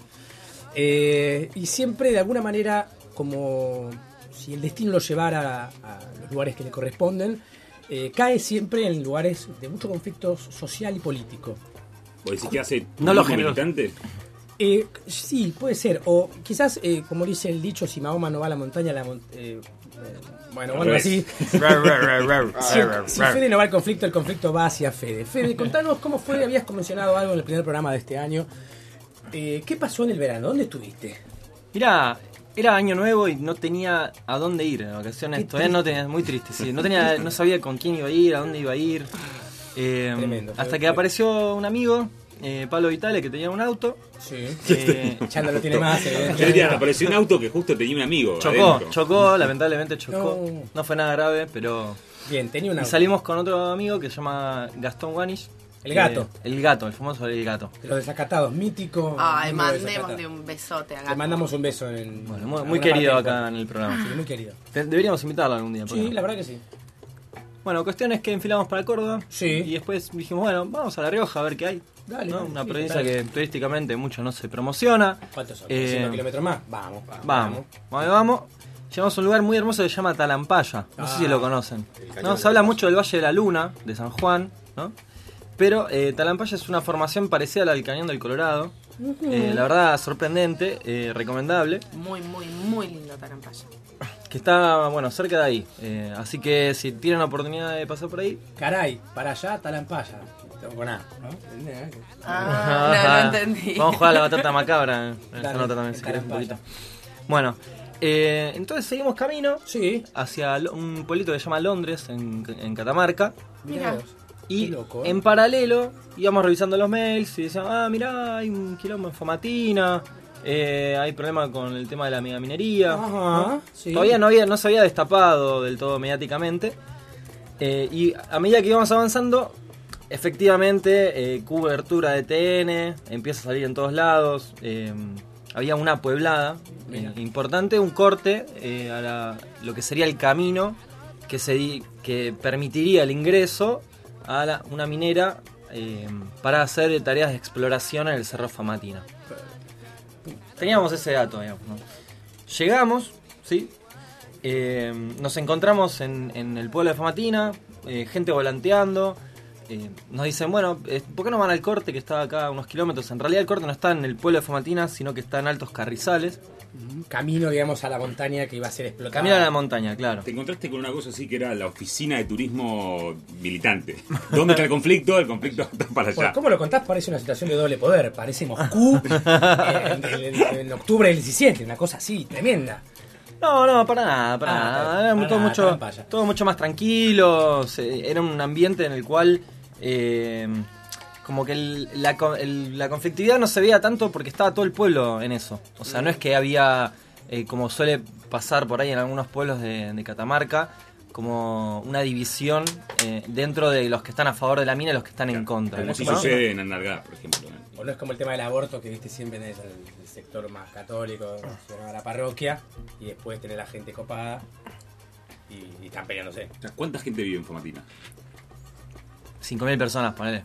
[SPEAKER 1] Eh, y siempre de alguna manera, como si el destino lo llevara a, a los lugares que le corresponden, eh, cae siempre en lugares de mucho conflicto social y político.
[SPEAKER 5] ¿Vos decís que hace
[SPEAKER 6] No lo
[SPEAKER 5] militante?
[SPEAKER 1] Eh, sí, puede ser. O quizás, eh, como dice el dicho, si Mahoma no va a la montaña, la mon- eh, bueno,
[SPEAKER 4] revés.
[SPEAKER 1] así. Si. Fede no va al conflicto, el conflicto va hacia Fede. Fede, contanos cómo fue, habías mencionado algo en el primer programa de este año. Eh, ¿Qué pasó en el verano? ¿Dónde estuviste?
[SPEAKER 4] Mirá, era año nuevo y no tenía a dónde ir en vacaciones. Todavía no tenía, muy triste, sí. No <laughs> tenía, no sabía con quién iba a ir, a dónde iba a ir. Eh,
[SPEAKER 1] Tremendo.
[SPEAKER 4] hasta que apareció un amigo, eh, Pablo Vitale, que tenía un auto.
[SPEAKER 1] Sí.
[SPEAKER 4] Eh, <laughs>
[SPEAKER 1] Ya no lo tiene más, <laughs>
[SPEAKER 5] diría, apareció un auto que justo tenía un amigo.
[SPEAKER 4] Chocó,
[SPEAKER 5] adentro.
[SPEAKER 4] chocó, <laughs> lamentablemente chocó.
[SPEAKER 1] No.
[SPEAKER 4] No. fue nada grave, pero.
[SPEAKER 1] Bien, tenía un
[SPEAKER 4] Y
[SPEAKER 1] auto.
[SPEAKER 4] salimos con otro amigo que se llama Gastón Wanish.
[SPEAKER 1] El gato.
[SPEAKER 4] Eh, el gato, el famoso El Gato.
[SPEAKER 1] Los desacatados, mítico.
[SPEAKER 3] Ay, mandémosle un besote a
[SPEAKER 1] Le
[SPEAKER 3] Gato.
[SPEAKER 1] mandamos un beso en.
[SPEAKER 4] Bueno, muy, querido acá en el programa.
[SPEAKER 1] Sí, muy querido.
[SPEAKER 4] Deberíamos invitarlo algún día. ¿por qué
[SPEAKER 1] Sí, la verdad que sí.
[SPEAKER 4] Bueno, cuestión es que enfilamos para Córdoba.
[SPEAKER 1] Sí.
[SPEAKER 4] Y después dijimos, bueno, vamos a La Rioja a ver qué hay.
[SPEAKER 1] Dale,
[SPEAKER 4] ¿no?
[SPEAKER 1] dale,
[SPEAKER 4] Una
[SPEAKER 1] sí,
[SPEAKER 4] provincia
[SPEAKER 1] dale.
[SPEAKER 4] que turísticamente mucho no se promociona.
[SPEAKER 1] ¿Cuántos son?
[SPEAKER 4] Eh,
[SPEAKER 1] 100 kilómetros más. Vamos, vamos.
[SPEAKER 4] Vamos, vamos, vamos. Llegamos a un lugar muy hermoso que se llama Talampaya. No sé si
[SPEAKER 1] Ah,
[SPEAKER 4] lo conocen.
[SPEAKER 7] cañón
[SPEAKER 4] ¿no? Se habla mucho del Valle de la Luna, de San Juan, ¿no? Pero eh, Talampaya es una formación parecida a la del Cañón del Colorado. Eh, la verdad, sorprendente, eh, recomendable.
[SPEAKER 3] Muy, muy, muy lindo Tarampaya.
[SPEAKER 4] Que está, bueno, cerca de ahí. Eh, así que si tienen la oportunidad de pasar por ahí.
[SPEAKER 1] Caray, para allá, Talampaya. Tengo con A, ¿no?
[SPEAKER 3] Ah, <laughs> no, no entendí.
[SPEAKER 4] Vamos a jugar a la batata macabra. <laughs> en esta
[SPEAKER 1] Dale,
[SPEAKER 4] nota también, si querés un poquito. Bueno, eh, entonces seguimos camino
[SPEAKER 1] Sí.
[SPEAKER 4] hacia Lo- un pueblito que se llama Londres, en, en Catamarca.
[SPEAKER 1] Mirá. vos.
[SPEAKER 4] Y
[SPEAKER 1] Qué loco, ¿eh?
[SPEAKER 4] en paralelo íbamos revisando los mails y decíamos, ah, mirá, hay un quilombo en Fomatina, eh, hay problema con el tema de la megaminería.
[SPEAKER 1] Ajá,
[SPEAKER 4] ¿no?
[SPEAKER 1] sí.
[SPEAKER 4] Todavía no, había, no se había destapado del todo mediáticamente. Eh, y a medida que íbamos avanzando, efectivamente, eh, cobertura de TN, empieza a salir en todos lados. eh, había una pueblada eh, importante, un corte eh, a la- lo que sería el camino que, se, di- que permitiría el ingreso a la- una minera para hacer tareas de exploración en el Cerro Famatina. Teníamos ese dato, digamos. ¿no? Llegamos, ¿sí? Nos encontramos en, en el pueblo de Famatina, gente volanteando. Eh, nos dicen, bueno, ¿por qué no van al corte que está acá a unos kilómetros? En realidad el corte no está en el pueblo de Famatina, sino que está en Altos Carrizales.
[SPEAKER 1] Camino, digamos, a la montaña que iba a ser explotada.
[SPEAKER 4] Camina a la montaña, claro.
[SPEAKER 5] Te encontraste con una cosa así que era la oficina de turismo militante. <laughs> ¿Dónde está el conflicto? El conflicto está para
[SPEAKER 1] Bueno,
[SPEAKER 5] allá.
[SPEAKER 1] ¿Cómo lo contás? Parece una situación de doble poder. Parece Moscú <laughs> eh, en, en- en octubre del 17, una cosa así, tremenda.
[SPEAKER 4] No, no, para nada, para
[SPEAKER 1] Ah,
[SPEAKER 4] nada.
[SPEAKER 1] para-
[SPEAKER 4] Era
[SPEAKER 1] para
[SPEAKER 4] todo,
[SPEAKER 1] nada,
[SPEAKER 4] mucho, todo mucho más tranquilo. se- era un ambiente en el cual eh, como que el- la, el- la conflictividad no se veía tanto porque estaba todo el pueblo en eso. O sea, no es que había, eh, como suele pasar por ahí en algunos pueblos de, de Catamarca, como una división eh, dentro de los que están a favor de la mina y los que están en contra.
[SPEAKER 5] Como si sucede en Andalgalá, por ejemplo.
[SPEAKER 1] O no es como el tema del aborto que viste siempre tenés el, el sector más católico, llama la parroquia, y después tenés la gente copada y, y están peleándose.
[SPEAKER 5] O sea, ¿Cuánta gente vive en Fomatina?
[SPEAKER 4] 5.000 personas, ponele.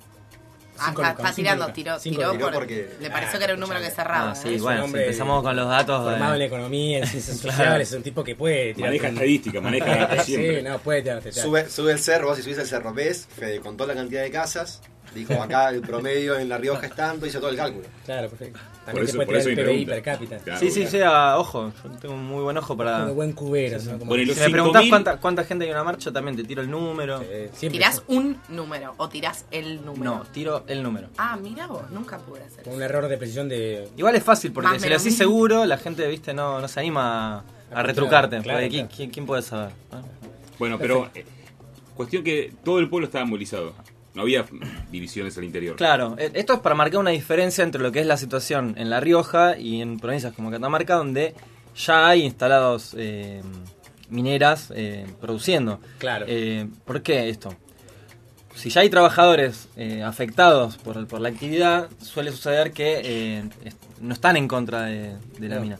[SPEAKER 3] Ah,
[SPEAKER 1] Cinco
[SPEAKER 3] está, tirando, tiró, tiró por-
[SPEAKER 7] porque-
[SPEAKER 3] le pareció
[SPEAKER 1] Ah,
[SPEAKER 3] que era un número que cerraba.
[SPEAKER 4] Ah, sí,
[SPEAKER 3] ¿eh?
[SPEAKER 4] Bueno, si empezamos con los datos. de-
[SPEAKER 1] Formado en economía, en ciencias <laughs>
[SPEAKER 4] Claro.
[SPEAKER 1] sociales, es un tipo que puede tirar.
[SPEAKER 5] Maneja estadística, maneja <laughs> datos siempre.
[SPEAKER 1] Sí, no, puede tirarte.
[SPEAKER 7] Sube, sube el cerro, vos si subís el cerro, ves, Fede contó la cantidad de casas, dijo acá el promedio en La Rioja es tanto, hizo todo el cálculo.
[SPEAKER 1] Claro, perfecto.
[SPEAKER 5] Por
[SPEAKER 1] También
[SPEAKER 5] eso-
[SPEAKER 1] puede
[SPEAKER 5] por eso
[SPEAKER 1] tirar el PBI per cápita.
[SPEAKER 5] Claro.
[SPEAKER 4] Sí, sí, sí, ah, ojo, yo tengo un muy buen ojo para...
[SPEAKER 1] De buen cubero, ¿no? Como-
[SPEAKER 5] Bueno, y
[SPEAKER 4] Si me preguntás
[SPEAKER 5] 5.000
[SPEAKER 4] cuánta, cuánta gente hay en una marcha, también te tiro el número.
[SPEAKER 1] Eh, siempre
[SPEAKER 3] ¿Tirás un número o tirás el número?
[SPEAKER 4] No, tiro el número.
[SPEAKER 3] Ah, mira vos, nunca pude hacer
[SPEAKER 1] con
[SPEAKER 3] eso.
[SPEAKER 1] un error de precisión de.
[SPEAKER 4] Igual es fácil, porque
[SPEAKER 3] Más
[SPEAKER 4] si lo
[SPEAKER 3] mil.
[SPEAKER 4] seguro, la gente, viste, no, no se anima a, retrucarte.
[SPEAKER 1] claro,
[SPEAKER 4] porque
[SPEAKER 1] claro.
[SPEAKER 4] ¿quién, quién- quién puede saber? ¿no?
[SPEAKER 5] Bueno, pero eh, cuestión que todo el pueblo estaba movilizado. No había divisiones al interior.
[SPEAKER 4] Claro, eh, esto es para marcar una diferencia entre lo que es la situación en La Rioja y en provincias como Catamarca, donde ya hay instalados eh, mineras eh, produciendo.
[SPEAKER 1] Claro.
[SPEAKER 4] Eh, ¿Por qué esto? Si ya hay trabajadores eh, afectados por, por la actividad, suele suceder que eh, no están en contra de, de la
[SPEAKER 1] No.
[SPEAKER 4] mina.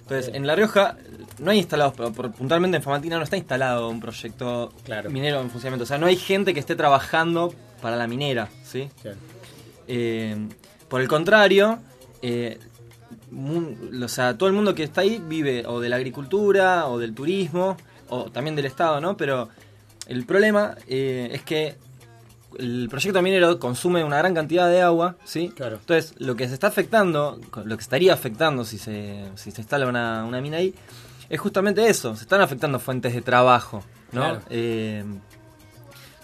[SPEAKER 4] Entonces, en La Rioja no hay instalados, pero por- puntualmente en Famatina no está instalado un proyecto
[SPEAKER 1] Claro.
[SPEAKER 4] minero en funcionamiento. O sea, no hay gente que esté trabajando para la minera, ¿sí?
[SPEAKER 1] Claro.
[SPEAKER 4] Eh, por el contrario, eh, o sea, todo el mundo que está ahí vive o de la agricultura o del turismo o también del Estado, ¿no? Pero el problema eh, es que el proyecto minero consume una gran cantidad de agua, ¿sí?
[SPEAKER 1] Claro.
[SPEAKER 4] Entonces, lo que se está afectando, lo que estaría afectando si se, si se instala una, una mina ahí, es justamente eso, se están afectando fuentes de trabajo, ¿no?
[SPEAKER 1] Claro.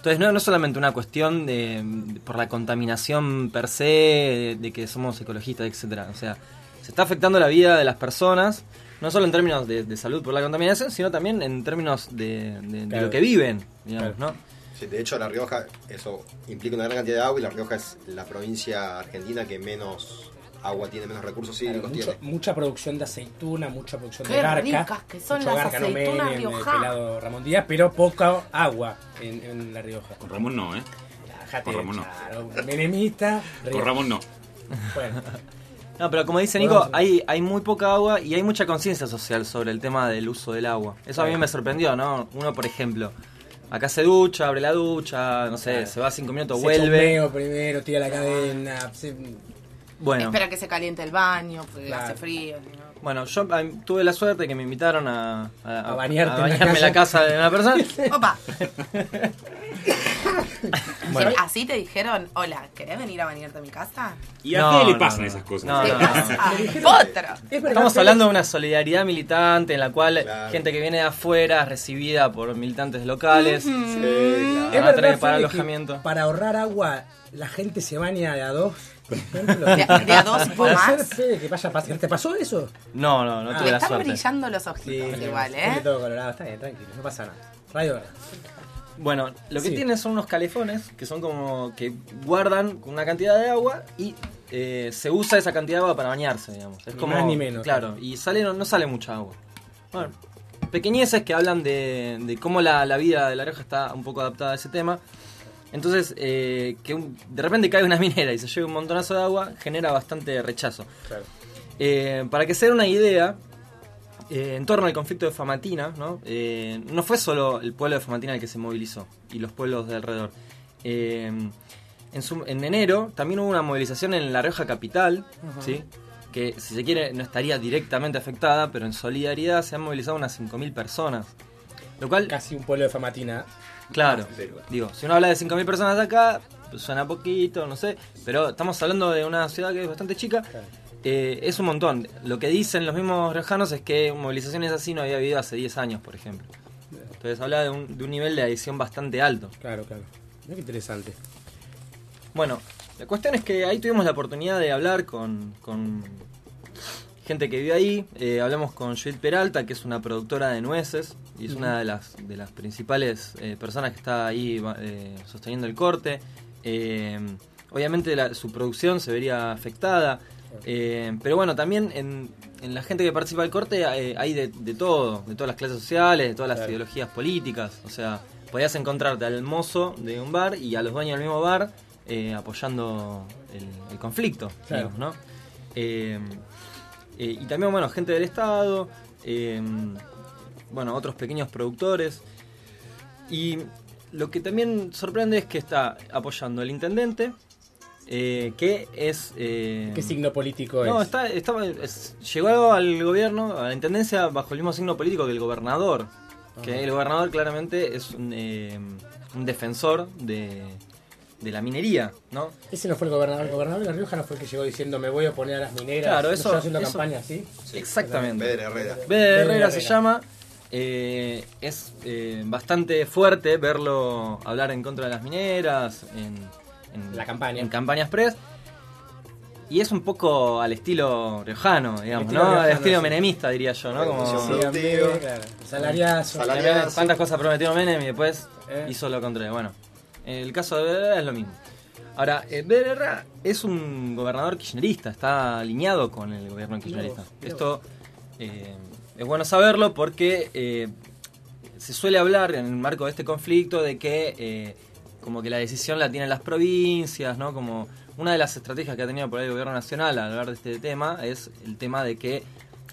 [SPEAKER 4] Entonces no, no es solamente una cuestión de, de- por la contaminación per se, de, de que somos ecologistas, etcétera. O sea, se está afectando la vida de las personas, no solo en términos de, de salud por la contaminación, sino también en términos de, de- lo que viven, digamos, ¿no?
[SPEAKER 7] Sí, de hecho, La Rioja, eso implica una gran cantidad de agua y La Rioja es la provincia argentina que menos agua tiene, menos recursos hídricos
[SPEAKER 1] Mucho-
[SPEAKER 7] tiene.
[SPEAKER 1] mucha producción de aceituna, mucha producción
[SPEAKER 3] Qué
[SPEAKER 1] de garca.
[SPEAKER 3] ricas que son
[SPEAKER 1] mucho
[SPEAKER 3] las
[SPEAKER 1] garca, no
[SPEAKER 3] aceitunas
[SPEAKER 1] Menem,
[SPEAKER 3] riojanas.
[SPEAKER 1] el pelado Ramón Díaz, pero poca agua en, en La Rioja.
[SPEAKER 5] Con Ramón no, ¿eh? Con Ramón no.
[SPEAKER 1] claro, menemista.
[SPEAKER 5] Con
[SPEAKER 1] Rioja.
[SPEAKER 5] Ramón no.
[SPEAKER 1] Bueno,
[SPEAKER 4] No, pero como dice Nico, hay, hay muy poca agua y hay mucha conciencia social sobre el tema del uso del agua. Eso a mí
[SPEAKER 1] Claro.
[SPEAKER 4] me sorprendió, ¿no? Uno, por ejemplo, acá se ducha, abre la ducha, no sé,
[SPEAKER 1] Claro.
[SPEAKER 4] se va cinco minutos,
[SPEAKER 1] se echa un
[SPEAKER 4] vuelve.
[SPEAKER 1] meo primero, tira la cadena. se-
[SPEAKER 4] Bueno,
[SPEAKER 3] Espera que se caliente el baño, porque
[SPEAKER 1] Claro.
[SPEAKER 3] hace frío. ¿no?
[SPEAKER 4] bueno, yo ah, tuve la suerte que me invitaron a, a,
[SPEAKER 1] A bañarte
[SPEAKER 4] bañarme en la casa de una persona. <laughs>
[SPEAKER 3] Opa, <laughs>
[SPEAKER 4] Bueno.
[SPEAKER 3] así te dijeron, hola, ¿querés venir a bañarte a mi casa?
[SPEAKER 5] ¿Y a
[SPEAKER 4] No,
[SPEAKER 5] qué le pasan
[SPEAKER 4] no.
[SPEAKER 5] esas cosas?
[SPEAKER 4] No,
[SPEAKER 3] ¿Qué
[SPEAKER 4] no, <laughs> no.
[SPEAKER 3] pasa? ¡Otro!
[SPEAKER 4] Estamos hablando de una solidaridad militante en la cual
[SPEAKER 7] Claro.
[SPEAKER 4] gente que viene de afuera es recibida por militantes locales.
[SPEAKER 7] Sí,
[SPEAKER 1] Es
[SPEAKER 7] claro.
[SPEAKER 4] Van a
[SPEAKER 1] verdad,
[SPEAKER 4] tener para alojamiento.
[SPEAKER 1] Para ahorrar agua, la gente se baña de a dos. Por ejemplo.
[SPEAKER 3] ¿De, de a dos o
[SPEAKER 1] ¿Puede
[SPEAKER 3] más?
[SPEAKER 1] ser, Fede, que vaya a pasar? ¿Te pasó eso?
[SPEAKER 4] No, no, no
[SPEAKER 1] Ah.
[SPEAKER 4] tuve la
[SPEAKER 3] están
[SPEAKER 4] suerte.
[SPEAKER 3] brillando los ojitos igual,
[SPEAKER 1] Tiene
[SPEAKER 3] ¿eh?
[SPEAKER 1] todo colorado, está bien, tranquilo, no pasa nada. Radio Verdad.
[SPEAKER 4] Bueno, lo que
[SPEAKER 1] Sí.
[SPEAKER 4] tiene son unos calefones que son como que guardan una cantidad de agua y eh, se usa esa cantidad de agua para bañarse, digamos. Es
[SPEAKER 1] Ni
[SPEAKER 4] como
[SPEAKER 1] más ni menos.
[SPEAKER 4] Claro, y sale no, no sale mucha agua. Bueno, pequeñeces que hablan de, de cómo la, la vida de la Rioja está un poco adaptada a ese tema. Entonces, eh, que un- de repente cae una <laughs> minera y se lleva un montonazo de agua, genera bastante rechazo.
[SPEAKER 1] Claro.
[SPEAKER 4] Eh, para que se den una idea, eh, en torno al conflicto de Famatina, ¿no? Eh, no fue solo el pueblo de Famatina el que se movilizó y los pueblos de alrededor. Eh, en, su- en enero también hubo una movilización en La Rioja Capital. ¿sí? que si se quiere no estaría directamente afectada, pero en solidaridad se han movilizado unas 5.000 personas. Lo cual,
[SPEAKER 1] Casi un pueblo de Famatina.
[SPEAKER 4] Claro, digo, si uno habla de 5.000 personas acá, pues suena poquito, no sé, pero estamos hablando de una ciudad que es bastante chica. Eh, es un montón. Lo que dicen los mismos riojanos es que movilizaciones así no había habido hace 10 años, por ejemplo. Entonces habla de un, de un nivel de adicción bastante alto.
[SPEAKER 1] Claro, claro. Mira qué interesante.
[SPEAKER 4] Bueno, la cuestión es que ahí tuvimos la oportunidad de hablar con, con gente que vive ahí. Eh, hablamos con Judith Peralta, que es una productora de nueces y es una de las, de las principales eh, personas que está ahí eh, sosteniendo el corte. Eh, obviamente la- su producción se vería afectada. pero bueno, también en, en la gente que participa del corte hay de, de todo, de todas las clases sociales, de todas las
[SPEAKER 1] Claro.
[SPEAKER 4] ideologías políticas. O sea, podías encontrarte al mozo de un bar y a los dueños del mismo bar eh, apoyando el, el conflicto,
[SPEAKER 1] Claro.
[SPEAKER 4] digamos, ¿no? Eh, y también, bueno, gente del Estado, eh, bueno, otros pequeños productores. Y lo que también sorprende es que está apoyando el intendente, eh, que es... eh,
[SPEAKER 1] ¿Qué signo político
[SPEAKER 4] no,
[SPEAKER 1] es?
[SPEAKER 4] está, estaba, es- llegó al gobierno, a la intendencia, bajo el mismo signo político que el gobernador. Que el gobernador claramente es un, eh, un defensor de, de la minería, ¿no?
[SPEAKER 1] Ese no fue el gobernador. El gobernador de La Rioja no fue el que llegó diciendo me voy a oponer a las mineras.
[SPEAKER 4] Claro,
[SPEAKER 1] ¿No
[SPEAKER 4] eso-
[SPEAKER 1] estaba haciendo
[SPEAKER 4] eso-
[SPEAKER 1] campaña así.
[SPEAKER 4] Exactamente.
[SPEAKER 7] Pedro Herrera.
[SPEAKER 4] Beder
[SPEAKER 1] Beder
[SPEAKER 4] Herrera se llama. eh, es eh, bastante fuerte verlo hablar en contra de las mineras en, en-
[SPEAKER 1] La campaña.
[SPEAKER 4] en campañas press. Y es un poco al estilo riojano, digamos,
[SPEAKER 1] estilo
[SPEAKER 4] ¿no? al estilo
[SPEAKER 1] sí.
[SPEAKER 4] menemista, diría yo, ¿no? Como,
[SPEAKER 1] Sí, claro. Salariazo.
[SPEAKER 7] Salariazo.
[SPEAKER 4] ¿Cuántas cosas prometió Menem y después
[SPEAKER 1] Eh.
[SPEAKER 4] hizo lo contrario? Bueno, el caso de Beder Herrera es lo mismo. Ahora, eh, Beder Herrera es un gobernador kirchnerista, está alineado con el gobierno kirchnerista. Esto eh, es bueno saberlo porque eh, se suele hablar en el marco de este conflicto de que eh, como que la decisión la tienen las provincias, ¿no? Como una de las estrategias que ha tenido por ahí el gobierno nacional al hablar de este tema es el tema de que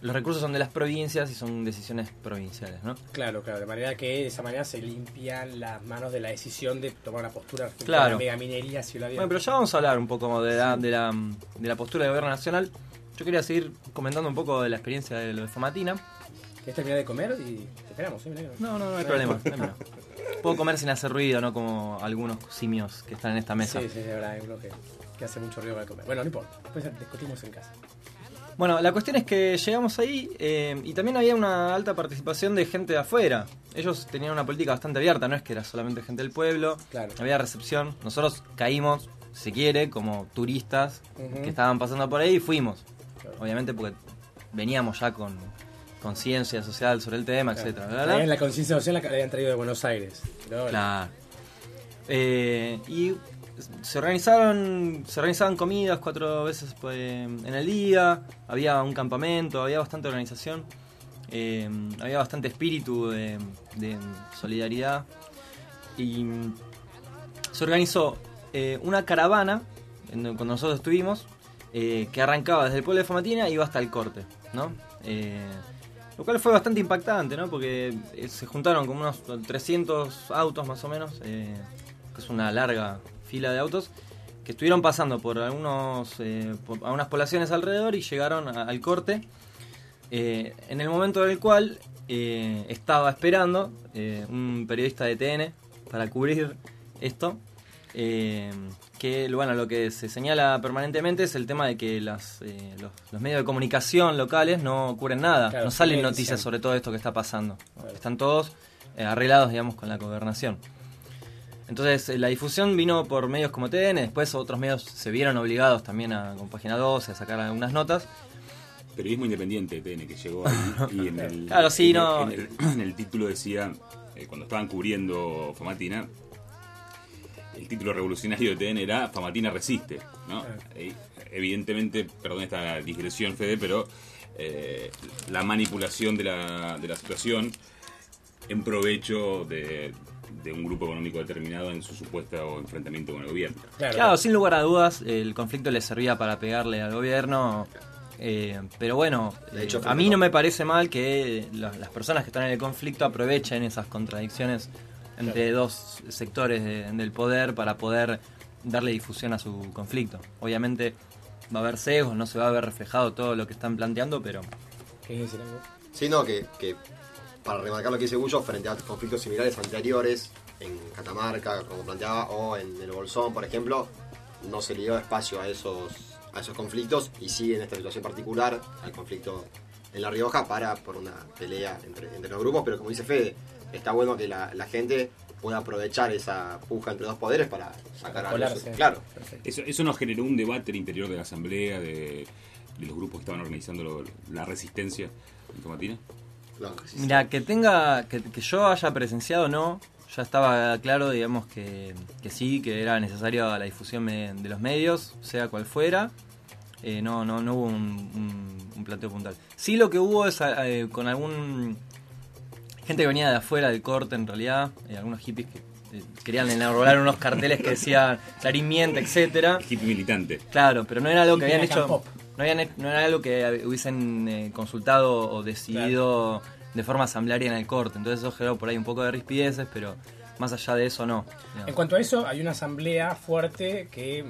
[SPEAKER 4] los recursos son de las provincias y son decisiones provinciales, ¿no?
[SPEAKER 1] Claro, claro, de manera que de esa manera se limpian las manos de la decisión de tomar una postura respecto
[SPEAKER 4] Claro.
[SPEAKER 1] a la megaminería ciudadana.
[SPEAKER 4] Bueno, pero ya vamos a hablar un poco de la, de la, de la postura del gobierno nacional. Yo quería seguir comentando un poco de la experiencia de lo de Famatina.
[SPEAKER 1] ¿Querés terminar de comer? Y te esperamos, ¿eh?
[SPEAKER 4] No, no, no hay problema. no hay problema. <laughs> puedo comer sin hacer ruido, no como algunos simios que están en esta mesa.
[SPEAKER 1] Sí, sí, de verdad, uno que, que hace mucho ruido para comer. Bueno, no importa, después discutimos en casa.
[SPEAKER 4] Bueno, la cuestión es que llegamos ahí eh, y también había una alta participación de gente de afuera. Ellos tenían una política bastante abierta, no es que era solamente gente del pueblo.
[SPEAKER 1] Claro.
[SPEAKER 4] Había recepción. Nosotros caímos, si quiere, como turistas que estaban pasando por ahí y fuimos. Obviamente porque veníamos ya con conciencia social sobre el tema, etcétera. bla.
[SPEAKER 1] Traían la conciencia social la habían traído de Buenos Aires.
[SPEAKER 4] Claro. Eh, y se organizaron, se organizaban comidas cuatro veces pues, en el día, había un campamento, había bastante organización, eh, había bastante espíritu de, solidaridad y se organizó eh, una caravana en- cuando nosotros estuvimos eh, que arrancaba desde el pueblo de Famatina y iba hasta el corte, ¿no? Lo cual fue bastante impactante, ¿no? Porque se juntaron como unos 300 autos más o menos, que es una larga fila de autos, que estuvieron pasando por algunos eh, por algunas poblaciones alrededor y llegaron a- al corte, eh, en el momento en el cual eh, estaba esperando eh, un periodista de TN para cubrir esto. eh, que bueno, lo que se señala permanentemente es el tema de que las, eh, los, los medios de comunicación locales no cubren nada,
[SPEAKER 1] Claro,
[SPEAKER 4] no salen noticias sobre todo esto que está pasando. Están todos eh, arreglados, digamos, con la gobernación. Entonces, eh, la difusión vino por medios como TN, después otros medios se vieron obligados también a, con Página 12 a sacar algunas notas.
[SPEAKER 5] Periodismo independiente de TN que llegó ahí <laughs> y en el,
[SPEAKER 4] Claro, sí,
[SPEAKER 5] en el-
[SPEAKER 4] no.
[SPEAKER 5] en el, en el título decía, eh, cuando estaban cubriendo Famatina, el título revolucionario de TN era Famatina resiste, ¿no? Eh, evidentemente, perdón esta digresión, Fede, pero eh, la manipulación de la, de la situación en provecho de, de un grupo económico determinado en su supuesto enfrentamiento con el gobierno.
[SPEAKER 4] Claro, sin lugar a dudas, el conflicto le servía para pegarle al gobierno. eh, pero bueno,
[SPEAKER 7] De hecho,
[SPEAKER 4] eh, a mí no me parece mal que la- las personas que están en el conflicto aprovechen esas contradicciones entre dos sectores de- del poder para poder darle difusión a su conflicto. Obviamente va a haber sesgos, no se va a ver reflejado todo lo que están planteando, pero...
[SPEAKER 1] ¿Querés decir algo?
[SPEAKER 7] Sí, no, que, que para remarcar lo que dice Bullo, frente a conflictos similares anteriores, en Catamarca, como planteaba, o en el Bolsón, por ejemplo, no se le dio espacio a esos, a esos conflictos y sí en esta situación particular, al conflicto en La Rioja, para por una pelea entre, entre los grupos, pero como dice Fede, está bueno que la, la gente pueda aprovechar esa puja entre dos poderes para sacar a
[SPEAKER 5] Colarse.
[SPEAKER 7] Claro.
[SPEAKER 5] Eso, eso nos generó un debate al interior de la asamblea, de, de los grupos que estaban organizando lo- la resistencia en Tomatina.
[SPEAKER 4] Mira, que tenga, que, que yo haya presenciado no, ya estaba claro, digamos, que, que sí, que era necesario la difusión de los medios, sea cual fuera. Eh, no, no, no hubo un, un- un planteo puntual. Sí lo que hubo es eh, con algún gente que venía de afuera del corte en realidad, eh, algunos hippies que eh, querían enarbolar unos carteles que decían Clarín miente, etcétera.
[SPEAKER 5] Hippie militante.
[SPEAKER 4] Claro, pero no era algo que habían hecho,
[SPEAKER 1] Pop.
[SPEAKER 4] No, habían, he- no era algo que hubiesen eh, consultado o decidido de forma asamblearia en el corte. Entonces eso generó por ahí un poco de rispideces, pero más allá de eso no. digamos.
[SPEAKER 1] En cuanto a eso, hay una asamblea fuerte que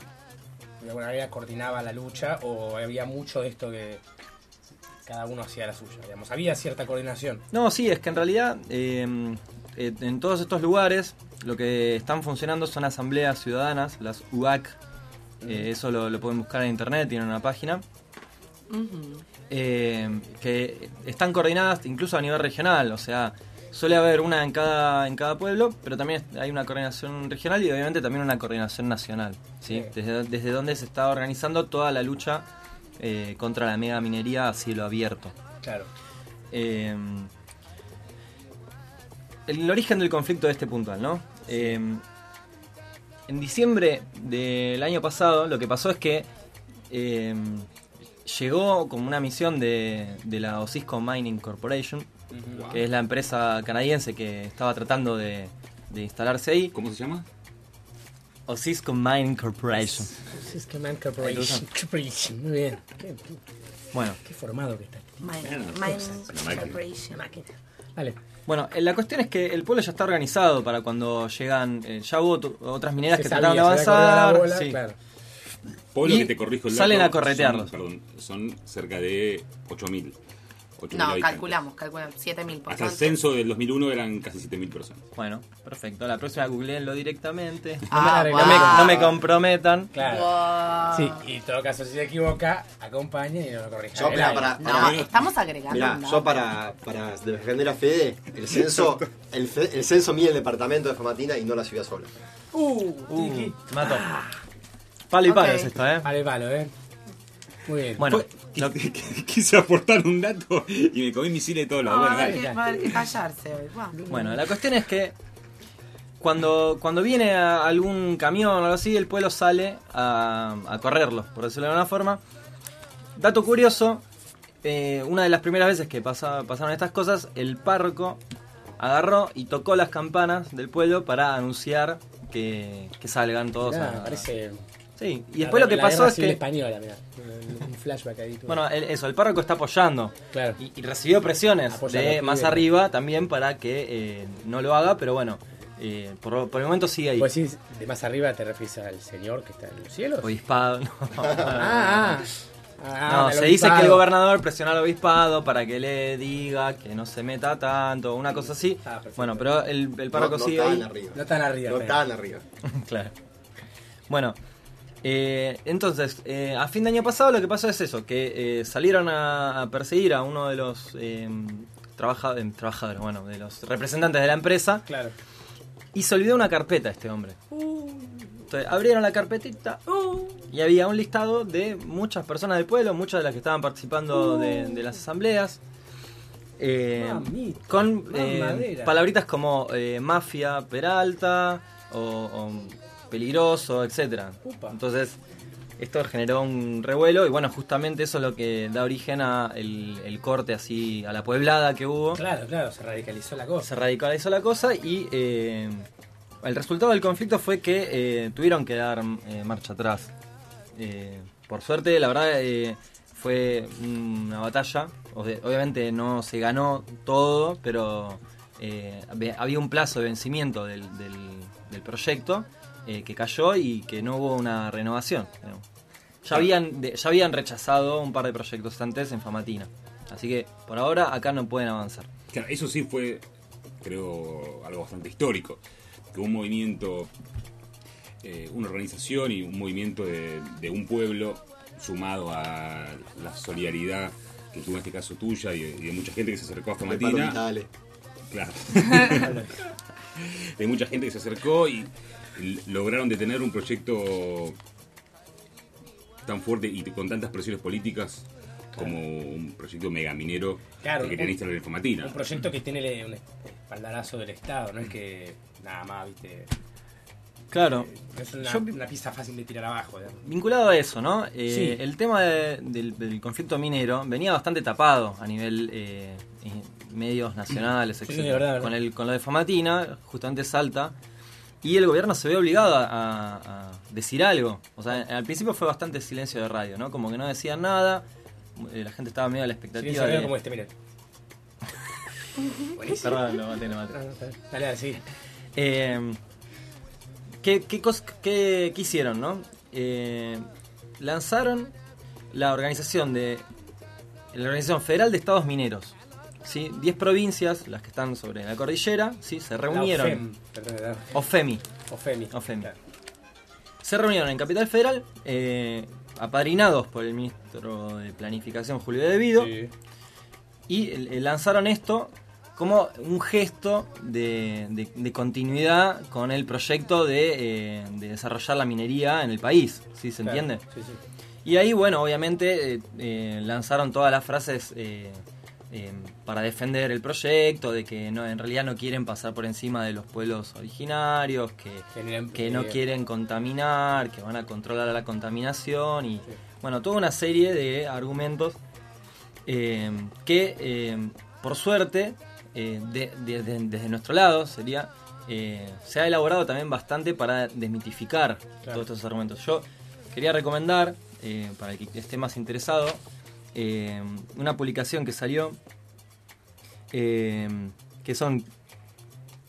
[SPEAKER 1] de alguna manera coordinaba la lucha o había mucho de esto que cada uno hacía la suya, digamos. Había cierta coordinación.
[SPEAKER 4] No, sí, es que en realidad eh, eh, en todos estos lugares lo que están funcionando son asambleas ciudadanas, las UAC. Eh, eso lo, lo pueden buscar en internet, tienen una página. eh, que están coordinadas incluso a nivel regional, o sea, suele haber una en cada en cada pueblo, pero también hay una coordinación regional y obviamente también una coordinación nacional, ¿sí? Desde, desde donde se está organizando toda la lucha eh, contra la mega minería a cielo abierto.
[SPEAKER 1] Claro.
[SPEAKER 4] Eh, el origen del conflicto de este puntual, ¿no? Eh, en diciembre del año pasado, lo que pasó es que eh, llegó como una misión de, de la Osisco Mining Corporation, que es la empresa canadiense que estaba tratando de, de instalarse ahí.
[SPEAKER 5] ¿Cómo se llama?
[SPEAKER 4] Osisco Mining Corporation.
[SPEAKER 1] Cisco Man Corporation. Corporation. Muy bien. Qué,
[SPEAKER 4] Bueno.
[SPEAKER 1] qué formado que está.
[SPEAKER 3] Mining, Mining
[SPEAKER 4] máquina.
[SPEAKER 3] Corporation.
[SPEAKER 1] Vale.
[SPEAKER 4] Bueno, eh, la cuestión es que el pueblo ya está organizado para cuando llegan. eh, ya hubo otras mineras
[SPEAKER 1] Se
[SPEAKER 4] que
[SPEAKER 1] sabía,
[SPEAKER 4] trataron de avanzar.
[SPEAKER 1] bola,
[SPEAKER 4] sí.
[SPEAKER 1] claro.
[SPEAKER 5] Pueblo
[SPEAKER 4] Y
[SPEAKER 5] que te corrijo el
[SPEAKER 4] salen
[SPEAKER 5] dato,
[SPEAKER 4] a corretearlos.
[SPEAKER 5] Son, perdón, son cerca de 8.000. 8.000
[SPEAKER 3] No, calculamos, calculamos. 7.000. por
[SPEAKER 5] Hasta el censo del 2001 eran casi 7.000 personas.
[SPEAKER 4] Bueno, perfecto. La próxima googleenlo directamente.
[SPEAKER 3] Ah,
[SPEAKER 4] no, me,
[SPEAKER 3] wow.
[SPEAKER 4] no me- no me comprometan.
[SPEAKER 1] Claro.
[SPEAKER 3] Wow.
[SPEAKER 1] Sí, y en todo caso, si se equivoca, acompaña y no lo corrija.
[SPEAKER 7] Yo,
[SPEAKER 1] El
[SPEAKER 7] mirá,
[SPEAKER 1] aire.
[SPEAKER 7] para-
[SPEAKER 3] No, estamos agregando.
[SPEAKER 7] Mirá, yo para, para defender a Fede, el censo, <laughs> el, fe- el censo mide el departamento de Famatina y no la ciudad sola.
[SPEAKER 1] Uh,
[SPEAKER 4] Uh, mato. Palo y palo
[SPEAKER 3] Ok.
[SPEAKER 4] es esto, ¿eh?
[SPEAKER 1] Vale, palo, ¿eh? Muy bien.
[SPEAKER 4] Bueno,
[SPEAKER 5] Fue-
[SPEAKER 4] lo- <laughs>
[SPEAKER 5] Quise aportar un dato y me comí misiles de todos lados.
[SPEAKER 3] No,
[SPEAKER 5] Bueno,
[SPEAKER 3] que- va a haber que callarse hoy.
[SPEAKER 4] Bueno, la cuestión es que cuando, cuando viene a- algún camión o algo así, el pueblo sale a, a correrlo, por decirlo de alguna forma. Dato curioso, eh, una de las primeras veces que pasa- pasaron estas cosas, el párroco agarró y tocó las campanas del pueblo para anunciar que, que salgan todos
[SPEAKER 1] Mirá,
[SPEAKER 4] a...
[SPEAKER 1] parece.
[SPEAKER 4] Sí, y después lo que
[SPEAKER 1] la
[SPEAKER 4] pasó es que...
[SPEAKER 1] española, mirá. Un flashback ahí. todo.
[SPEAKER 4] Bueno, el- eso, el párroco está apoyando.
[SPEAKER 1] Claro.
[SPEAKER 4] Y, y recibió presiones
[SPEAKER 1] Apoya
[SPEAKER 4] de más
[SPEAKER 1] pibes.
[SPEAKER 4] arriba también para que eh, no lo haga, pero bueno, eh, por, por el momento sigue ahí.
[SPEAKER 1] ¿Vos decís de más arriba te refieres al señor que está en los cielos?
[SPEAKER 4] Obispado, <laughs> no.
[SPEAKER 1] Ah, ah. Ah,
[SPEAKER 4] No, se dice que el gobernador presionó al obispado para que le diga que no se meta tanto, una cosa así.
[SPEAKER 1] Ah, perfecto.
[SPEAKER 4] bueno, pero el, el párroco
[SPEAKER 7] no, no
[SPEAKER 4] sigue
[SPEAKER 7] tan
[SPEAKER 4] ahí.
[SPEAKER 7] arriba.
[SPEAKER 1] No tan arriba.
[SPEAKER 7] No
[SPEAKER 1] pero-
[SPEAKER 7] tan arriba. <laughs>
[SPEAKER 4] claro. Bueno, eh, entonces, eh, a fin de año pasado lo que pasó es eso, que eh, salieron a, a perseguir a uno de los trabaja- eh, trabajadores, bueno, de los representantes de la empresa,
[SPEAKER 1] Claro.
[SPEAKER 4] y se olvidó una carpeta este hombre. Entonces, abrieron la carpetita y había un listado de muchas personas del pueblo, muchas de las que estaban participando de, de las asambleas. eh,
[SPEAKER 1] Mamita,
[SPEAKER 4] con palabritas como mafia, peralta o, o peligroso, etcétera. Entonces, esto generó un revuelo y bueno, justamente eso es lo que da origen a el, el corte así, a la pueblada que hubo
[SPEAKER 1] Claro, claro, se radicalizó la cosa.
[SPEAKER 4] se radicalizó la cosa y eh, el resultado del conflicto fue que eh, tuvieron que dar eh, marcha atrás. Eh, por suerte, la verdad, fue una batalla. Obviamente no se ganó todo, pero eh, había- había un plazo de vencimiento del, del- del proyecto eh, que cayó y que no hubo una renovación. digamos. Ya habían, de- ya habían rechazado un par de proyectos antes en Famatina. Así que por ahora acá no pueden avanzar.
[SPEAKER 5] Claro, eso sí fue, creo, algo bastante histórico. Que un movimiento, eh, una organización y un movimiento de, de un pueblo sumado a la solidaridad que tuvo en este caso tuya y de, y de mucha gente que se acercó a Famatina. Claro. <laughs> de mucha gente que se acercó y lograron detener un proyecto tan fuerte y con tantas presiones políticas como un proyecto megaminero
[SPEAKER 1] Claro,
[SPEAKER 5] que querían instalar en Fomatina.
[SPEAKER 1] Un proyecto que tiene un espaldarazo del Estado, no es que nada más, viste.
[SPEAKER 4] Claro.
[SPEAKER 1] No es una,
[SPEAKER 4] Yo-
[SPEAKER 1] una pista fácil de tirar abajo.
[SPEAKER 4] Vinculado a eso, ¿no? Eh,
[SPEAKER 1] Sí.
[SPEAKER 4] El tema de- del, del conflicto minero venía bastante tapado a nivel eh, eh, medios nacionales, etc.
[SPEAKER 1] sí, de verdad, de verdad.
[SPEAKER 4] Con, el, con lo de Famatina, justamente salta. Y el gobierno se ve obligado a, a- a decir algo. O sea, al principio fue bastante silencio de radio, ¿no? Como que no decían nada. eh, la gente estaba medio a la expectativa
[SPEAKER 1] ve
[SPEAKER 4] de...
[SPEAKER 1] como este, miren. Buenísimo. <laughs>
[SPEAKER 4] Perdón, lo maté, lo maté.
[SPEAKER 1] Dale, dale, sí.
[SPEAKER 4] Eh, ¿qué, qué, cos- qué- qué hicieron, no? Eh, lanzaron la organización de la Organización Federal de Estados Mineros. ¿Sí? 10 provincias, las que están sobre la cordillera, ¿sí? se reunieron.
[SPEAKER 1] OFEM, perdón, perdón.
[SPEAKER 4] OFEMI.
[SPEAKER 1] OFEMI. Claro.
[SPEAKER 4] Se reunieron en Capital Federal, eh, apadrinados por el ministro de Planificación Julio De Vido,
[SPEAKER 1] Sí.
[SPEAKER 4] y eh, lanzaron esto como un gesto de, de- de continuidad con el proyecto de, eh, de desarrollar la minería en el país, ¿sí se
[SPEAKER 1] Claro,
[SPEAKER 4] entiende?
[SPEAKER 1] Sí, sí.
[SPEAKER 4] Y ahí, bueno, obviamente lanzaron todas las frases eh, para defender el proyecto, de que no, en realidad no quieren pasar por encima de los pueblos originarios, que,
[SPEAKER 1] Generan-
[SPEAKER 4] que no quieren contaminar, que van a controlar la contaminación y, bueno, toda una serie de argumentos eh, que, eh, por suerte, eh, de- de- de- desde nuestro lado sería... se ha elaborado también bastante para desmitificar todos estos argumentos. Yo quería recomendar, para el que esté más interesado, eh, una publicación que salió, eh, que son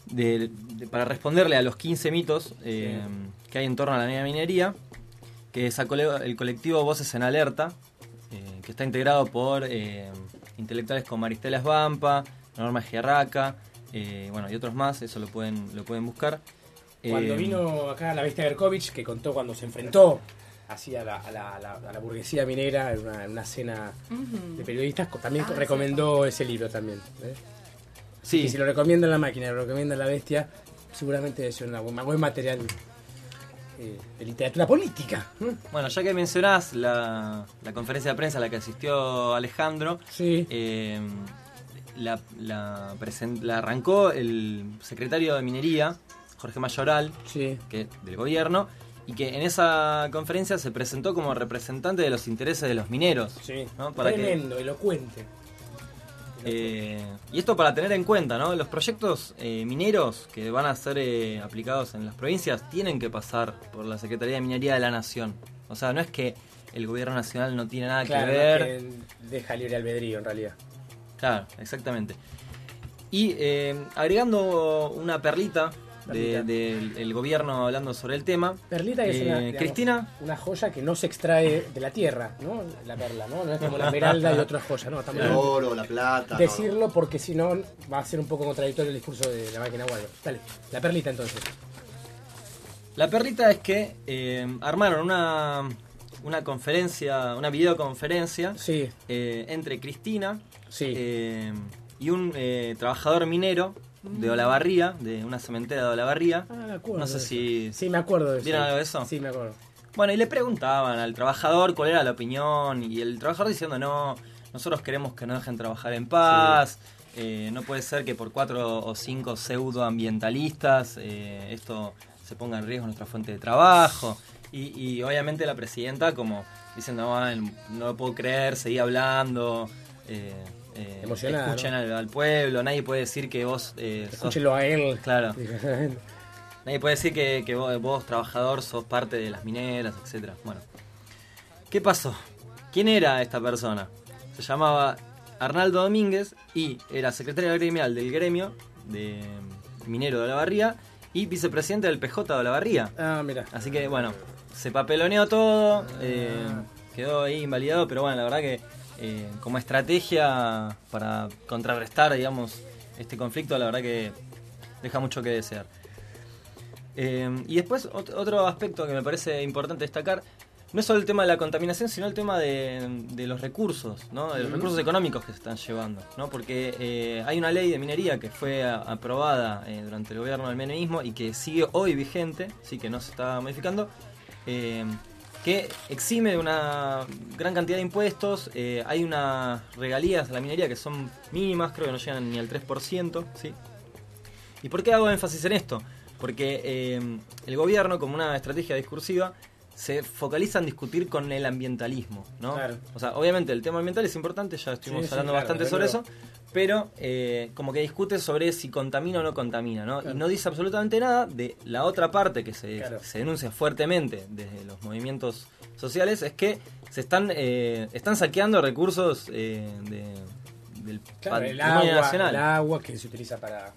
[SPEAKER 4] de- de- para responderle a los 15 mitos eh, que hay en torno a la media minería, que sacó el colectivo Voces en Alerta, que está integrado por intelectuales como Maristela Svampa, Norma Giarraca, eh, bueno, y otros más, eso lo pueden, lo pueden buscar.
[SPEAKER 1] Cuando vino acá la bestia Berkovich, que contó cuando se enfrentó así a la, a la- a la- a la burguesía minera en una, en una cena de periodistas, también
[SPEAKER 3] Ah,
[SPEAKER 1] recomendó ese libro también. ¿eh?
[SPEAKER 4] Sí.
[SPEAKER 1] Y si lo recomienda en la máquina, lo recomienda en la bestia, seguramente es un buen material eh, de literatura política. ¿no?
[SPEAKER 4] Bueno, ya que mencionás la, la conferencia de prensa a la que asistió Alejandro, eh, la, la, presen- la arrancó el secretario de Minería, Jorge Mayoral, que, del gobierno, y que en esa conferencia se presentó como representante de los intereses de los mineros. ¿no? Para que-
[SPEAKER 1] Tremendo, elocuente.
[SPEAKER 4] eh, y esto para tener en cuenta, ¿no? Los proyectos eh, mineros que van a ser eh, aplicados en las provincias tienen que pasar por la Secretaría de Minería de la Nación. O sea, no es que el gobierno nacional no tiene nada
[SPEAKER 1] Claro,
[SPEAKER 4] que ver.
[SPEAKER 1] que deja libre albedrío en realidad.
[SPEAKER 4] Claro, exactamente. Y agregando una perlita de- del el gobierno hablando sobre el tema.
[SPEAKER 1] Perlita que es
[SPEAKER 4] eh,
[SPEAKER 1] una, digamos,
[SPEAKER 4] Cristina.
[SPEAKER 1] una joya que no se extrae de la tierra, ¿no? La perla, ¿no? No es como la esmeralda y <laughs> otra joya, ¿no?
[SPEAKER 7] El oro, la plata. no,
[SPEAKER 1] Decirlo porque si no va a ser un poco contradictorio el discurso de la máquina Waldo. Dale, la perlita entonces.
[SPEAKER 4] La perlita es que eh, armaron una, una conferencia, una videoconferencia eh, entre Cristina eh, y un eh, trabajador minero de Olavarría, de una cementera de Olavarría.
[SPEAKER 1] Ah, me acuerdo
[SPEAKER 4] no sé si...
[SPEAKER 1] Sí, me acuerdo de eso.
[SPEAKER 4] ¿Vieron algo de eso?
[SPEAKER 1] Sí, me acuerdo.
[SPEAKER 4] Bueno, y le preguntaban al trabajador cuál era la opinión y el trabajador diciendo, no, nosotros queremos que nos dejen trabajar en paz, eh, no puede ser que por cuatro o cinco pseudoambientalistas eh, esto se ponga en riesgo nuestra fuente de trabajo. Y, y obviamente la presidenta como diciendo, "Ah, no lo puedo creer, seguí hablando. eh, eh, escuchen
[SPEAKER 1] ¿no?
[SPEAKER 4] al, al pueblo, nadie puede decir que vos... eh, sos-
[SPEAKER 1] Escúchelo a él.
[SPEAKER 4] Claro. Nadie puede decir que, que vos, vos, trabajador, sos parte de las mineras, etcétera. Bueno, ¿qué pasó? ¿Quién era esta persona? Se llamaba Arnaldo Domínguez y era secretario gremial del gremio de minero de Olavarría y vicepresidente del PJ de Olavarría.
[SPEAKER 1] Ah, mira.
[SPEAKER 4] Así que, bueno, se papeloneó todo, eh, quedó ahí invalidado, pero bueno, la verdad que eh, como estrategia para contrarrestar, digamos, este conflicto, la verdad que deja mucho que desear. Eh, y después ot- otro aspecto que me parece importante destacar, no es solo el tema de la contaminación, sino el tema de, de los recursos, ¿no? de los recursos económicos que se están llevando. ¿no? Porque eh, hay una ley de minería que fue a- aprobada eh, durante el gobierno del menemismo y que sigue hoy vigente, sí que no se está modificando, que exime de una gran cantidad de impuestos, eh, hay unas regalías a la minería que son mínimas, creo que no llegan ni al 3%, ¿sí? ¿Y por qué hago énfasis en esto? Porque eh, el gobierno, como una estrategia discursiva, se focaliza en discutir con el ambientalismo, ¿no?
[SPEAKER 1] Claro.
[SPEAKER 4] O sea, obviamente el tema ambiental es importante, ya estuvimos
[SPEAKER 1] Sí, sí,
[SPEAKER 4] hablando
[SPEAKER 1] claro,
[SPEAKER 4] bastante sobre eso, pero eh, como que discute sobre si contamina o no contamina, ¿no?
[SPEAKER 1] Claro.
[SPEAKER 4] Y no dice absolutamente nada de la otra parte que se,
[SPEAKER 1] Claro.
[SPEAKER 4] se denuncia fuertemente desde los movimientos sociales, es que se están, eh, están saqueando recursos eh, de- del
[SPEAKER 1] Claro, el agua,
[SPEAKER 4] nacional.
[SPEAKER 1] el agua que se utiliza para...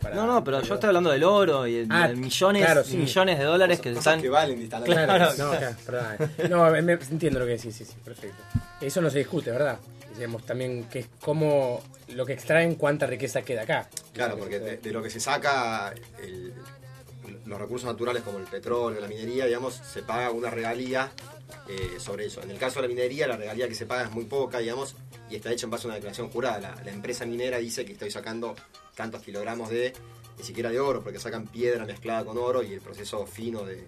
[SPEAKER 1] para-
[SPEAKER 4] No, no, pero yo estoy hablando del oro y de,
[SPEAKER 1] Ah,
[SPEAKER 4] de millones
[SPEAKER 1] sí.
[SPEAKER 4] millones de dólares que
[SPEAKER 7] Cosas
[SPEAKER 4] están.
[SPEAKER 7] que valen
[SPEAKER 1] no, <laughs> claro, perdón. No, me- entiendo lo que decís, sí, sí, perfecto. Eso no se discute, ¿verdad? Digamos también que es como lo que extraen, cuánta riqueza queda acá.
[SPEAKER 7] Claro, porque de, lo que se saca los recursos naturales como el petróleo, la minería, digamos, se paga una regalía eh, sobre eso. En el caso de la minería, la regalía que se paga es muy poca, digamos, y está hecha en base a una declaración jurada. La, la empresa minera dice que estoy sacando tantos kilogramos de, ni siquiera de oro, porque sacan piedra mezclada con oro y el proceso fino de,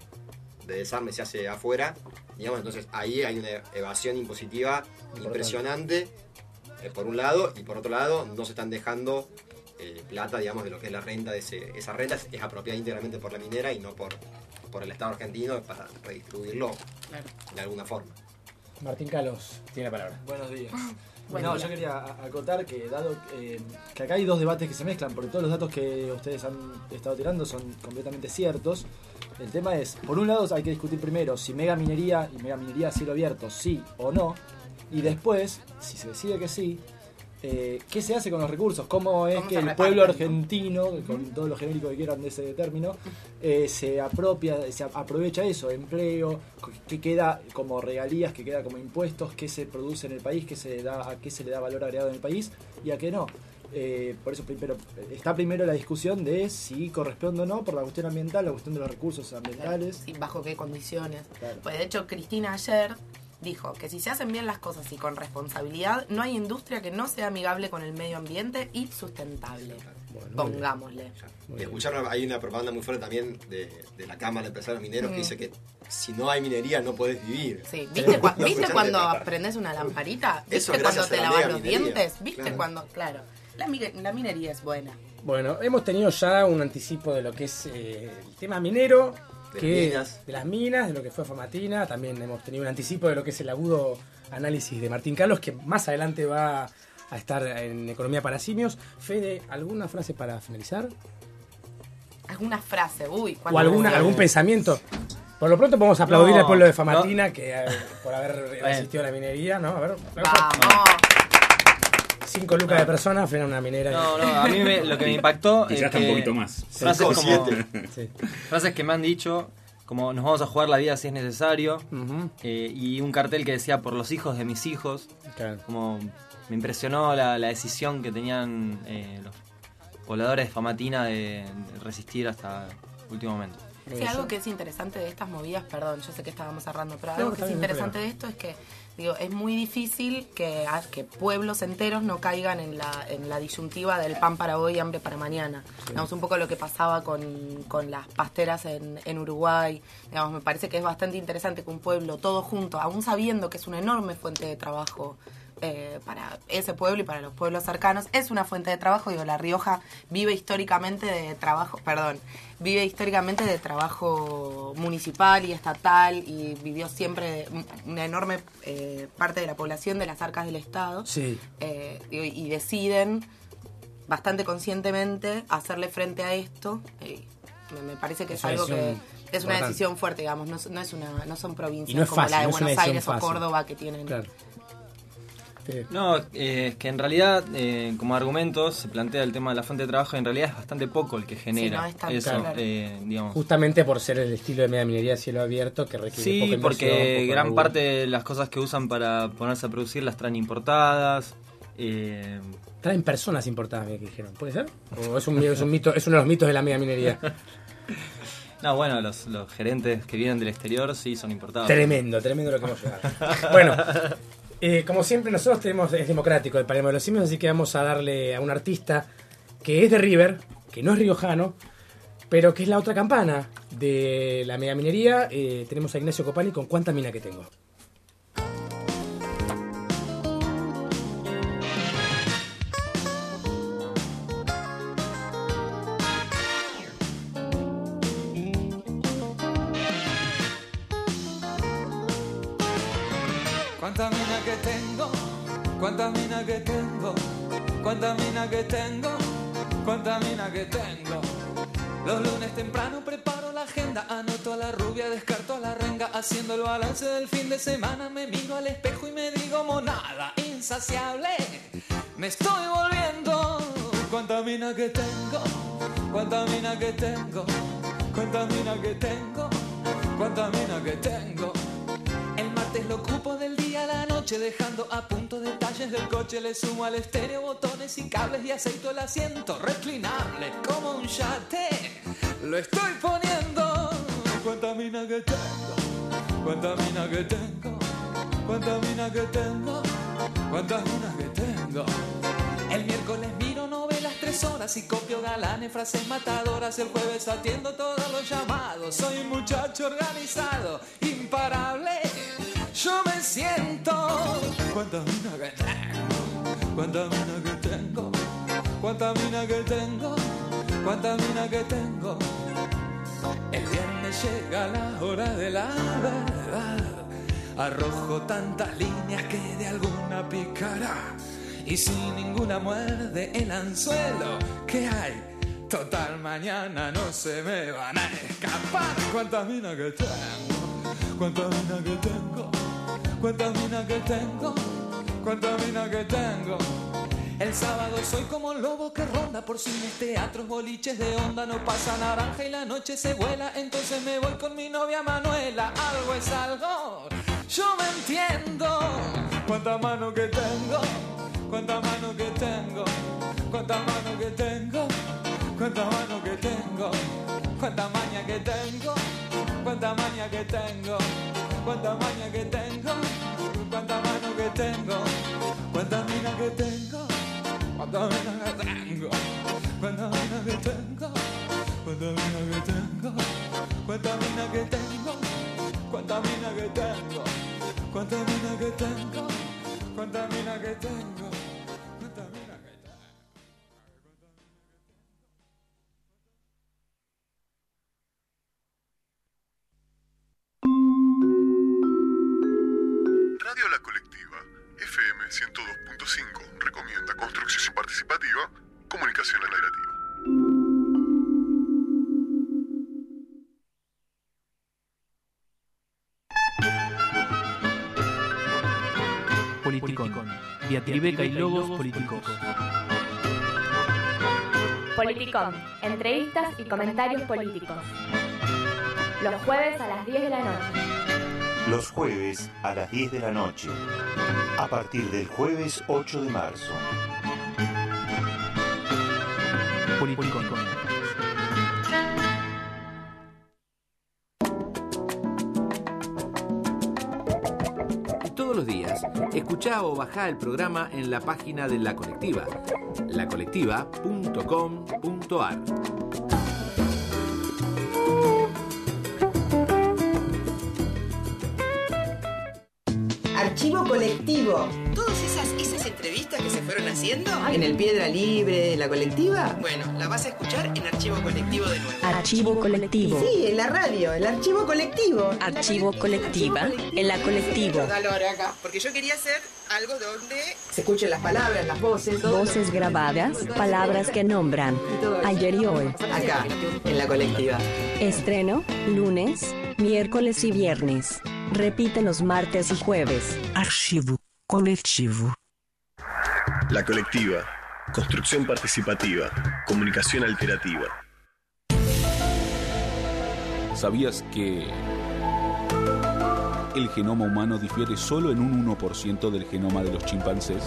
[SPEAKER 7] de desarme se hace afuera. Digamos, entonces ahí hay una evasión impositiva impresionante, eh, por un lado, y por otro lado, no se están dejando eh, plata, digamos, de lo que es la renta de ese, esa renta es, es apropiada íntegramente por la minera y no por, por el Estado argentino para redistribuirlo de alguna forma.
[SPEAKER 1] Martín Calos tiene la palabra.
[SPEAKER 20] Buenos días. <laughs>
[SPEAKER 1] Bueno,
[SPEAKER 20] no, yo quería acotar que dado eh, que acá hay dos debates que se mezclan, porque todos los datos que ustedes han estado tirando son completamente ciertos. El tema es, por un lado hay que discutir primero si mega minería y mega minería a cielo abierto sí o no, y después, si se decide que sí, eh, ¿qué se hace con los recursos? ¿Cómo es
[SPEAKER 3] ¿Cómo
[SPEAKER 20] que el
[SPEAKER 3] reparten,
[SPEAKER 20] pueblo
[SPEAKER 3] no?
[SPEAKER 20] argentino, con todo lo genérico que quieran de ese término, eh, se apropia, se aprovecha eso, empleo, qué queda como regalías, qué queda como impuestos, qué se produce en el país, qué se da, a qué se le da valor agregado en el país y a qué no? Eh, por eso primero está primero la discusión de si corresponde o no por la cuestión ambiental, la cuestión de los recursos ambientales.
[SPEAKER 3] y bajo qué condiciones.
[SPEAKER 20] Claro.
[SPEAKER 3] Pues de hecho, Cristina ayer dijo que si se hacen bien las cosas y con responsabilidad, no hay industria que no sea amigable con el medio ambiente y sustentable. Pongámosle.
[SPEAKER 7] Y escucharon, hay una propaganda muy fuerte también de, de la Cámara de Empresarios Mineros que
[SPEAKER 3] Mm.
[SPEAKER 7] dice que si no hay minería no podés vivir.
[SPEAKER 3] Sí, ¿viste, <laughs> cua-
[SPEAKER 7] ¿No
[SPEAKER 3] ¿viste cuando aprendes una lamparita? ¿Viste
[SPEAKER 7] Eso
[SPEAKER 3] cuando te
[SPEAKER 7] la
[SPEAKER 3] lavas los
[SPEAKER 7] minería.
[SPEAKER 3] dientes? ¿Viste
[SPEAKER 7] Claro.
[SPEAKER 3] cuando, claro, la, la minería es buena.
[SPEAKER 1] Bueno, hemos tenido ya un anticipo de lo que es eh, el tema minero,
[SPEAKER 7] De
[SPEAKER 1] que,
[SPEAKER 7] las minas.
[SPEAKER 1] de las minas, de lo que fue Famatina. También hemos tenido un anticipo de lo que es el agudo análisis de Martín Carlos, que más adelante va a estar en Economía para Simios. Fede, ¿alguna frase para finalizar?
[SPEAKER 3] Alguna frase, uy.
[SPEAKER 1] ¿O
[SPEAKER 3] ¿cuál
[SPEAKER 1] alguna, algún pensamiento? Por lo pronto podemos aplaudir
[SPEAKER 4] No,
[SPEAKER 1] al pueblo de
[SPEAKER 4] no.
[SPEAKER 1] Famatina que eh, por haber resistido a la minería, ¿no? A ver,
[SPEAKER 3] Vamos.
[SPEAKER 1] Cinco lucas de personas frenan una minera.
[SPEAKER 4] No, no, <laughs> a mí me- lo que me impactó
[SPEAKER 5] Quizás
[SPEAKER 4] es
[SPEAKER 5] hasta un
[SPEAKER 4] que
[SPEAKER 5] poquito más.
[SPEAKER 4] Frases como.
[SPEAKER 1] Sí.
[SPEAKER 4] frases que me han dicho, como nos vamos a jugar la vida si es necesario, eh, y un cartel que decía por los hijos de mis hijos,
[SPEAKER 1] Claro.
[SPEAKER 4] como me impresionó la, la decisión que tenían eh, los pobladores de Famatina de, de resistir hasta el último momento.
[SPEAKER 3] Sí, algo que es interesante de estas movidas, perdón, yo sé que estábamos cerrando, pero
[SPEAKER 1] No,
[SPEAKER 3] algo que es interesante de esto es que digo, es muy difícil que, ha- que pueblos enteros no caigan en la, en la disyuntiva del pan para hoy y hambre para mañana. Digamos, un poco lo que pasaba con, con las pasteras en, en Uruguay. Digamos, me parece que es bastante interesante que un pueblo todo junto, aún sabiendo que es una enorme fuente de trabajo eh, para ese pueblo y para los pueblos cercanos, es una fuente de trabajo. Digo, La Rioja vive históricamente de trabajo, perdón, vive históricamente de trabajo municipal y estatal y vivió siempre una enorme eh, parte de la población de las arcas del Estado.
[SPEAKER 1] Sí.
[SPEAKER 3] Eh, y deciden bastante conscientemente hacerle frente a esto. eh, me, me parece que es, algo que es una decisión fuerte, digamos, no, es- no es una, no son provincias
[SPEAKER 1] no
[SPEAKER 3] como
[SPEAKER 1] fácil,
[SPEAKER 3] la de
[SPEAKER 1] no
[SPEAKER 3] Buenos Aires o. Córdoba que tienen
[SPEAKER 1] Claro. Sí.
[SPEAKER 4] No, eh, es que en realidad, eh, como argumento, se plantea el tema de la fuente de trabajo y en realidad es bastante poco el que genera
[SPEAKER 3] no es tan
[SPEAKER 4] eso,
[SPEAKER 3] claro.
[SPEAKER 4] eh, digamos.
[SPEAKER 1] Justamente por ser el estilo de media minería a cielo abierto que requiere
[SPEAKER 4] Sí, porque
[SPEAKER 1] poco
[SPEAKER 4] gran parte de las cosas que usan para ponerse a producir las traen importadas. eh,
[SPEAKER 1] Traen personas importadas, me dijeron. ¿Puede ser? ¿O es un, es un mito, es uno de los mitos de la media minería? <laughs>
[SPEAKER 4] no, bueno, los, los gerentes que vienen del exterior sí son importados.
[SPEAKER 1] Tremendo, tremendo lo que hemos llegado. Bueno, eh, como siempre nosotros tenemos, es democrático el Palermo de los Simios, así que vamos a darle a un artista que es de River, que no es riojano, pero que es la otra campana de la media minería. Eh, tenemos a Ignacio Copani con cuánta mina que tengo.
[SPEAKER 2] Cuánta mina que tengo, cuánta mina que tengo. Los lunes temprano preparo la agenda, anoto a la rubia, descarto a la renga, haciendo el balance del fin de semana, me miro al espejo y me digo monada, insaciable, me estoy volviendo. Cuánta mina que tengo, cuánta mina que tengo, cuánta mina que tengo, cuánta mina que tengo. Lo ocupo del día a la noche, dejando a punto detalles del coche. Le sumo al estéreo botones y cables y aceito el asiento reclinable como un yate. Lo estoy poniendo. Cuánta mina que tengo, cuánta mina que tengo, cuánta mina que tengo, cuántas minas que tengo. El miércoles miro novelas tres horas y copio galanes, frases matadoras. El jueves atiendo todos los llamados. Soy un muchacho organizado, imparable. Yo me siento. Cuánta mina que tengo, cuánta mina que tengo, cuánta mina que tengo, cuánta mina que tengo. El viernes llega la hora de la verdad. Arrojo tantas líneas que de alguna picará. Y si ninguna muerde el anzuelo que hay, total mañana no se me van a escapar. Cuántas minas que tengo, cuántas minas que tengo, cuántas minas que tengo, cuántas minas que tengo. El sábado soy como un lobo que ronda por cines, teatros, boliches de onda. No pasa naranja y la noche se vuela. Entonces me voy con mi novia Manuela. Algo es algo, yo me entiendo. Cuánta mano que tengo, cuánta mano que tengo, cuánta mano que tengo, cuánta mano que tengo, cuánta maña que tengo, cuánta maña que tengo, cuánta maña que tengo, cuánta tengo, cuánta mina que tengo, cuánta mina que tengo, cuánta mina que tengo,
[SPEAKER 18] 102.5, recomienda construcción participativa, comunicación alternativa.
[SPEAKER 21] Politicón. Diatribeca y logos políticos.
[SPEAKER 22] Politicón, entrevistas y comentarios políticos. Los jueves a las 10 de la noche.
[SPEAKER 23] Los jueves a las 10 de la noche. A partir del jueves 8 de marzo.
[SPEAKER 15] Todos los días, escuchá o bajá el programa en la página de La Colectiva, lacolectiva.com.ar.
[SPEAKER 14] colectivo.
[SPEAKER 24] Todas esas, esas entrevistas que se fueron haciendo.
[SPEAKER 14] En el Piedra Libre, en la colectiva.
[SPEAKER 24] Bueno, la vas a escuchar en Archivo Colectivo de nuevo.
[SPEAKER 12] Archivo colectivo.
[SPEAKER 14] Sí, en la radio, el archivo colectivo.
[SPEAKER 12] Archivo colectiva en la colectiva.
[SPEAKER 24] Calor acá, porque yo quería hacer algo donde
[SPEAKER 14] Se escuchen las palabras, las voces, todo.
[SPEAKER 12] Voces grabadas, palabras que nombran. Ayer y hoy.
[SPEAKER 14] Acá, en la colectiva.
[SPEAKER 12] Estreno, lunes, miércoles y viernes. Repite los martes y jueves.
[SPEAKER 9] Archivo colectivo. La colectiva. Construcción participativa. Comunicación alternativa.
[SPEAKER 19] ¿Sabías que el genoma humano difiere solo en un 1% del genoma de los chimpancés?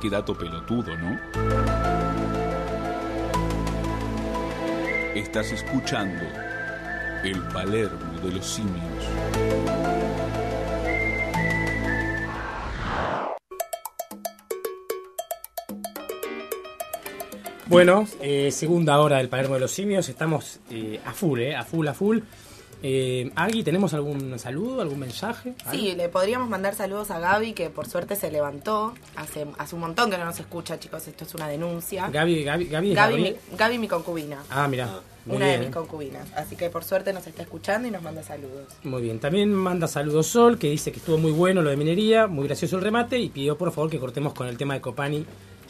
[SPEAKER 19] Qué dato pelotudo, ¿no? Estás escuchando el Palermo de los simios.
[SPEAKER 1] Bueno, eh, segunda hora del Palermo de los Simios. Estamos eh, a full, eh, a full, a full. Eh, Agui, ¿tenemos algún saludo, algún mensaje?
[SPEAKER 3] Sí, le podríamos mandar saludos a Gaby, que por suerte se levantó. Hace, hace un montón que no nos escucha, chicos. Esto es una denuncia.
[SPEAKER 1] Gaby, Gaby, Gaby,
[SPEAKER 3] Gaby, mi, Gaby, mi concubina.
[SPEAKER 1] Ah, mira. Muy
[SPEAKER 3] una de mis concubinas. Así que por suerte nos está escuchando y nos manda saludos.
[SPEAKER 1] Muy bien. También manda saludos Sol, que dice que estuvo muy bueno lo de minería, muy gracioso el remate, y pidió por favor que cortemos con el tema de Copani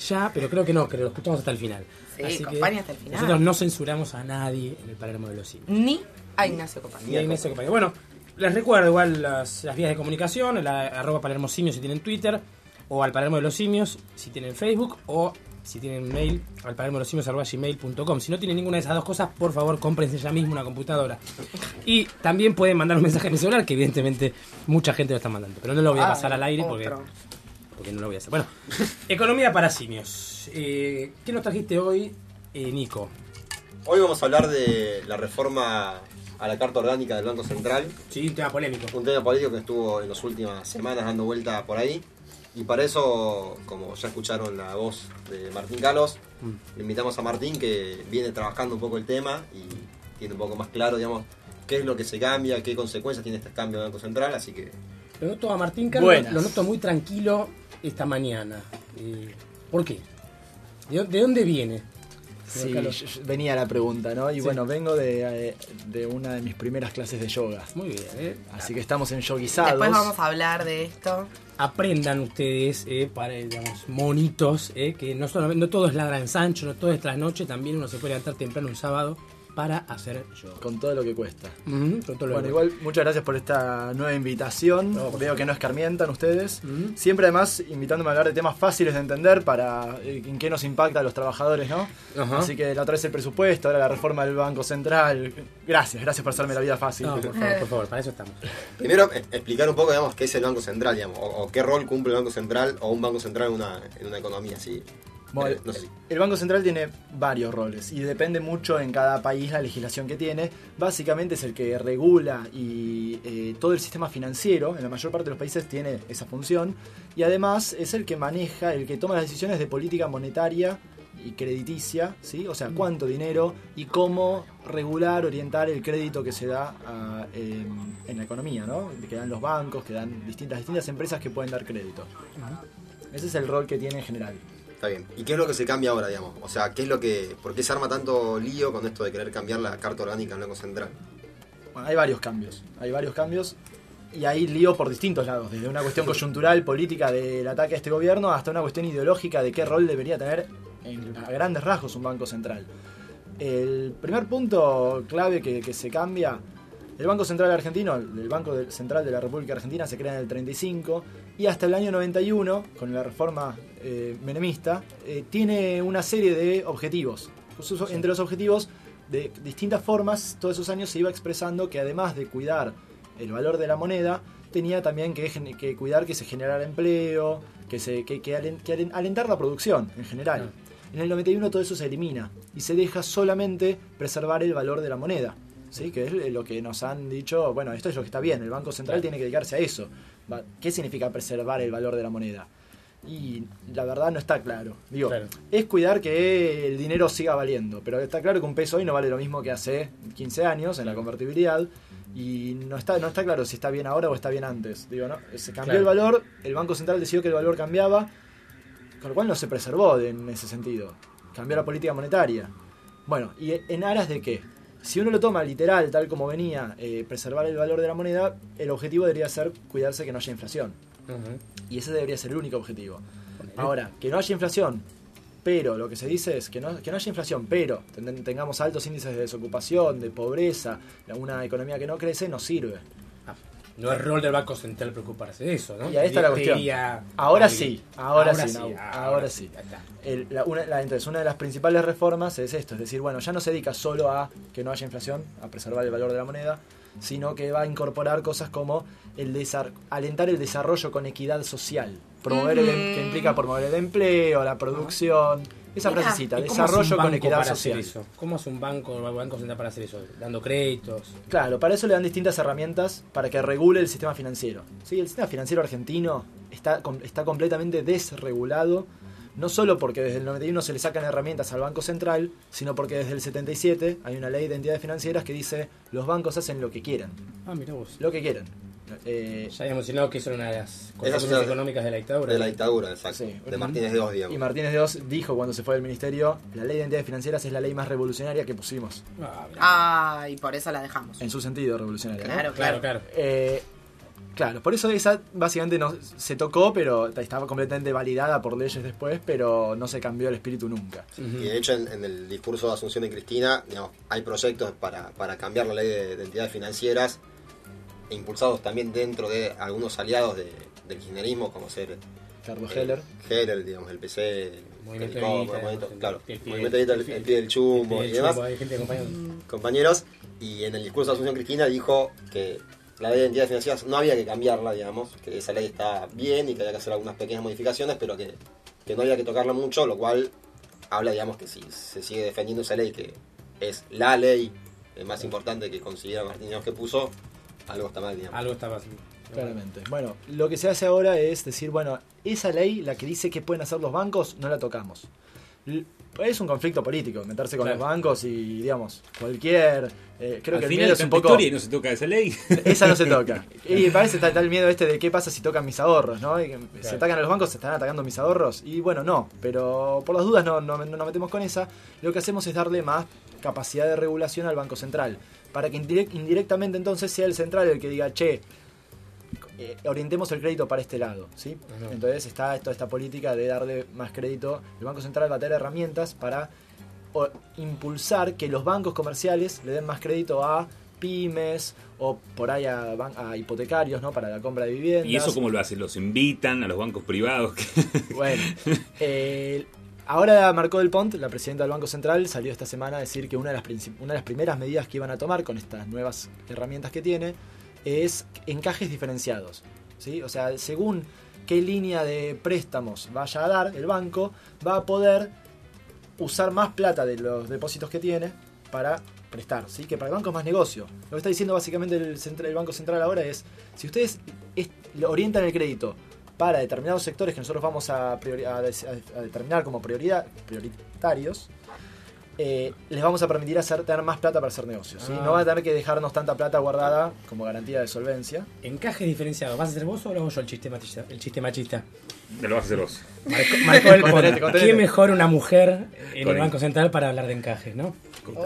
[SPEAKER 1] ya, pero creo que no, que lo escuchamos hasta el final.
[SPEAKER 3] Sí,
[SPEAKER 1] Así que
[SPEAKER 3] Copani hasta el final.
[SPEAKER 1] Nosotros no censuramos a nadie en el Palermo de los Simios.
[SPEAKER 3] Ni a Ignacio Copani.
[SPEAKER 1] Y a Ignacio Copani. Bueno, les recuerdo igual las, las vías de comunicación, la arroba Palermo Simios si tienen Twitter, o al Palermo de los Simios si tienen Facebook, o si tienen mail, al palermo de los simios arroba gmail.com. Si no tienen ninguna de esas dos cosas, por favor, cómprense ya mismo una computadora. Y también pueden mandar un mensaje a mi celular, que evidentemente mucha gente lo está mandando. Pero no lo voy a
[SPEAKER 3] Ah,
[SPEAKER 1] pasar al aire porque, porque no lo voy a hacer. Bueno, economía para simios. Eh, ¿Qué nos trajiste hoy, eh, Nico?
[SPEAKER 7] Hoy vamos a hablar de la reforma a la Carta Orgánica del Banco Central.
[SPEAKER 1] Sí, un tema polémico.
[SPEAKER 7] Un tema político que estuvo en las últimas semanas dando vuelta por ahí. Y para eso, como ya escucharon la voz de Martín Calos, le invitamos a Martín que viene trabajando un poco el tema y tiene un poco más claro, digamos, qué es lo que se cambia, qué consecuencias tiene este cambio del Banco Central, así que...
[SPEAKER 1] Lo noto a Martín Carlos,
[SPEAKER 20] Buenas.
[SPEAKER 1] lo noto muy tranquilo esta mañana. Eh, ¿Por qué? ¿De, dó- de dónde viene?
[SPEAKER 20] Sí, venía la pregunta, ¿no? Y
[SPEAKER 1] Sí.
[SPEAKER 20] bueno, vengo de, eh, de una de mis primeras clases de yoga.
[SPEAKER 1] Muy bien, ¿eh?
[SPEAKER 20] Así que estamos en yoguizados.
[SPEAKER 3] Después vamos a hablar de esto.
[SPEAKER 1] Aprendan ustedes, eh, para, digamos, monitos, eh, que no, solamente, no todo es ladra en Sancho, no todo es trasnoche, también uno se puede levantar temprano un sábado para hacer yo.
[SPEAKER 20] Con todo lo que cuesta.
[SPEAKER 1] Ujú, con todo lo
[SPEAKER 20] bueno,
[SPEAKER 1] que
[SPEAKER 20] igual, muchas gracias por esta nueva invitación.
[SPEAKER 1] No,
[SPEAKER 20] Veo que no escarmientan ustedes. Siempre, además, invitándome a hablar de temas fáciles de entender para eh, en qué nos impacta a los trabajadores, ¿no? Así que la otra vez el presupuesto, ahora la reforma del Banco Central. Gracias, gracias por hacerme la vida fácil.
[SPEAKER 1] No, por favor, por favor, para eso estamos.
[SPEAKER 7] Primero, eh, explicar un poco, digamos, qué es el Banco Central, digamos, o, o qué rol cumple el Banco Central o un Banco Central en una, en una economía así.
[SPEAKER 20] Bueno,
[SPEAKER 7] Eh, no sé si-
[SPEAKER 20] El Banco Central tiene varios roles y depende mucho en cada país la legislación que tiene. Básicamente es el que regula y eh, todo el sistema financiero, en la mayor parte de los países tiene esa función, y además es el que maneja, el que toma las decisiones de política monetaria y crediticia, ¿sí? o sea, cuánto dinero y cómo regular, orientar el crédito que se da a, eh, en la economía, ¿no? que dan los bancos, que dan distintas, distintas empresas que pueden dar crédito. Ese es el rol que tiene en general.
[SPEAKER 7] Está bien. ¿Y qué es lo que se cambia ahora, digamos? O sea, ¿qué es lo que. ¿Por qué se arma tanto lío con esto de querer cambiar la carta orgánica del Banco Central?
[SPEAKER 20] Bueno, hay varios cambios. Hay varios cambios y hay lío por distintos lados, desde una cuestión coyuntural, política del ataque a este gobierno, hasta una cuestión ideológica de qué rol debería tener en, a grandes rasgos un banco central. El primer punto clave que, que se cambia, el Banco Central Argentino, el Banco Central de la República Argentina se crea en el 35 y hasta el año 91, con la reforma eh, menemista, eh, tiene una serie de objetivos. Entre los objetivos, de distintas formas, todos esos años se iba expresando que además de cuidar el valor de la moneda, tenía también que, cuidar que se generara empleo, que, se, que, que alen- que alen- alentar la producción en general. En el 91 todo eso se elimina y se deja solamente preservar el valor de la moneda. ¿sí? Que es lo que nos han dicho, bueno, esto es lo que está bien, el Banco Central tiene que dedicarse a eso. ¿Qué significa preservar el valor de la moneda? Y la verdad no está claro. Digo, es cuidar que el dinero siga valiendo, pero está claro que un peso hoy no vale lo mismo que hace 15 años en la convertibilidad y no está, no está claro si está bien ahora o está bien antes. Digo, ¿no? Se cambió
[SPEAKER 1] Claro.
[SPEAKER 20] el valor, el Banco Central decidió que el valor cambiaba, con lo cual no se preservó de- en ese sentido. Cambió la política monetaria. Bueno, ¿y en aras de qué? Si uno lo toma literal, tal como venía, eh, preservar el valor de la moneda, el objetivo debería ser cuidarse que no haya inflación. Y ese debería ser el único objetivo. Ahora, que no haya inflación, pero lo que se dice es que no, que no haya inflación, pero ten- tengamos altos índices de desocupación, de pobreza, una economía que no crece, no sirve.
[SPEAKER 1] No es rol del Banco Central preocuparse de eso, ¿no?
[SPEAKER 20] Y ahí está la cuestión. Ahora sí, ahora, sí,
[SPEAKER 1] ahora
[SPEAKER 20] ahora
[SPEAKER 1] sí.
[SPEAKER 20] El- la- una, la- entonces, una de las principales reformas es esto, es decir, bueno, ya no se dedica solo a que no haya inflación, a preservar el valor de la moneda, sino que va a incorporar cosas como el alentar el desarrollo con equidad social, promover el em- que implica promover el empleo, la producción, esa frasecita,
[SPEAKER 1] ¿y cómo hace
[SPEAKER 20] desarrollo
[SPEAKER 1] un
[SPEAKER 20] con
[SPEAKER 1] banco
[SPEAKER 20] equidad social.
[SPEAKER 1] eso? ¿Cómo hace un banco, Banco Central para hacer eso? Dando créditos.
[SPEAKER 20] Claro, para eso le dan distintas herramientas para que regule el sistema financiero. Sí, el sistema financiero argentino está, está completamente desregulado, no solo porque desde el 91 se le sacan herramientas al Banco Central, sino porque desde el 77 hay una ley de entidades financieras que dice los bancos hacen lo que quieran.
[SPEAKER 1] Ah, mira vos.
[SPEAKER 20] Lo que quieran. Eh,
[SPEAKER 1] Ya habíamos mencionado que eso era una de las
[SPEAKER 7] una-
[SPEAKER 1] económicas de la dictadura.
[SPEAKER 7] De la dictadura, exacto.
[SPEAKER 20] Sí.
[SPEAKER 7] De Martínez de Oz, digamos.
[SPEAKER 20] Y Martínez de Oz dijo cuando se fue del ministerio, la ley de entidades financieras es la ley más revolucionaria que pusimos.
[SPEAKER 3] Ah, y por eso la dejamos.
[SPEAKER 20] En su sentido revolucionaria. ¿no?
[SPEAKER 3] Claro, claro. Claro,
[SPEAKER 20] Eh, claro, por eso esa básicamente no se tocó, pero estaba completamente validada por leyes después, pero no se cambió el espíritu nunca.
[SPEAKER 7] Y de hecho, en, en el discurso de Asunción de Cristina, digamos, hay proyectos para, para cambiar la ley de, de entidades financieras, e impulsados también dentro de algunos aliados de- del kirchnerismo, como ser
[SPEAKER 20] Carlos
[SPEAKER 7] eh,
[SPEAKER 20] Heller.
[SPEAKER 7] Heller, digamos, el PC,
[SPEAKER 1] Movimiento Evita,
[SPEAKER 7] Movimiento-
[SPEAKER 1] el-
[SPEAKER 7] claro,
[SPEAKER 1] el pie-
[SPEAKER 7] Movimiento el, el pie del chumbo
[SPEAKER 1] el
[SPEAKER 7] y demás.
[SPEAKER 1] chumbo, hay gente acompañando.
[SPEAKER 7] compañeros, y en el discurso de Asunción Cristina dijo que la ley de entidades financieras no había que cambiarla, digamos, que esa ley está bien y que había que hacer algunas pequeñas modificaciones, pero que, que no había que tocarla mucho, lo cual habla, digamos, que si se sigue defendiendo esa ley, que es la ley más importante que considera Martínez que puso, algo está mal, digamos.
[SPEAKER 1] Algo está mal.
[SPEAKER 20] Claramente. Bueno, lo que se hace ahora es decir, bueno, esa ley, la que dice que pueden hacer los bancos, no la tocamos. Es un conflicto político, meterse con
[SPEAKER 5] Claro.
[SPEAKER 20] los bancos y, digamos, cualquier... eh, creo
[SPEAKER 5] Al
[SPEAKER 20] que el
[SPEAKER 5] final
[SPEAKER 20] miedo es un poco...
[SPEAKER 5] y no se toca esa ley. <laughs>
[SPEAKER 20] Esa no se toca. <laughs> Y parece está, está el miedo este de qué pasa si tocan mis ahorros, ¿no? Y que Se atacan a los bancos, se están atacando mis ahorros. Y bueno, no, pero por las dudas no, no, no nos metemos con esa. Lo que hacemos es darle más capacidad de regulación al Banco Central. Para que indirect- indirectamente entonces sea el central el que diga, che, eh, orientemos el crédito para este lado, ¿sí? Entonces está toda esta política de darle más crédito. El Banco Central va a tener herramientas para o impulsar que los bancos comerciales le den más crédito a pymes o por ahí a, a hipotecarios, ¿no? Para la compra de viviendas.
[SPEAKER 5] ¿Y eso cómo lo hacen? ¿Los invitan a los bancos privados? <laughs>
[SPEAKER 20] Bueno, eh, ahora Marcó del Pont, la presidenta del Banco Central, salió esta semana a decir que una de, las princip- una de las primeras medidas que iban a tomar con estas nuevas herramientas que tiene es encajes diferenciados. ¿sí? O sea, según qué línea de préstamos vaya a dar el banco, va a poder usar más plata de los depósitos que tiene para prestar, ¿sí? que para el banco es más negocio. Lo que está diciendo básicamente el, Banco Central ahora es, si ustedes orientan el crédito para determinados sectores que nosotros vamos a- a determinar como prioridad, prioritarios, eh, les vamos a permitir hacer, tener más plata para hacer negocios. ¿sí?
[SPEAKER 1] Ah.
[SPEAKER 20] No van a tener que dejarnos tanta plata guardada como garantía de solvencia.
[SPEAKER 1] Encaje diferenciado. ¿Vas a hacer vos o lo hago yo el chiste machista? El chiste machista.
[SPEAKER 5] Me lo vas a hacer vos.
[SPEAKER 1] Marcó, marcó el
[SPEAKER 20] Contenete,
[SPEAKER 1] Pont.
[SPEAKER 20] contenete.
[SPEAKER 1] ¿Quién mejor una mujer en
[SPEAKER 5] Con
[SPEAKER 1] el Banco Central para hablar de encajes, no?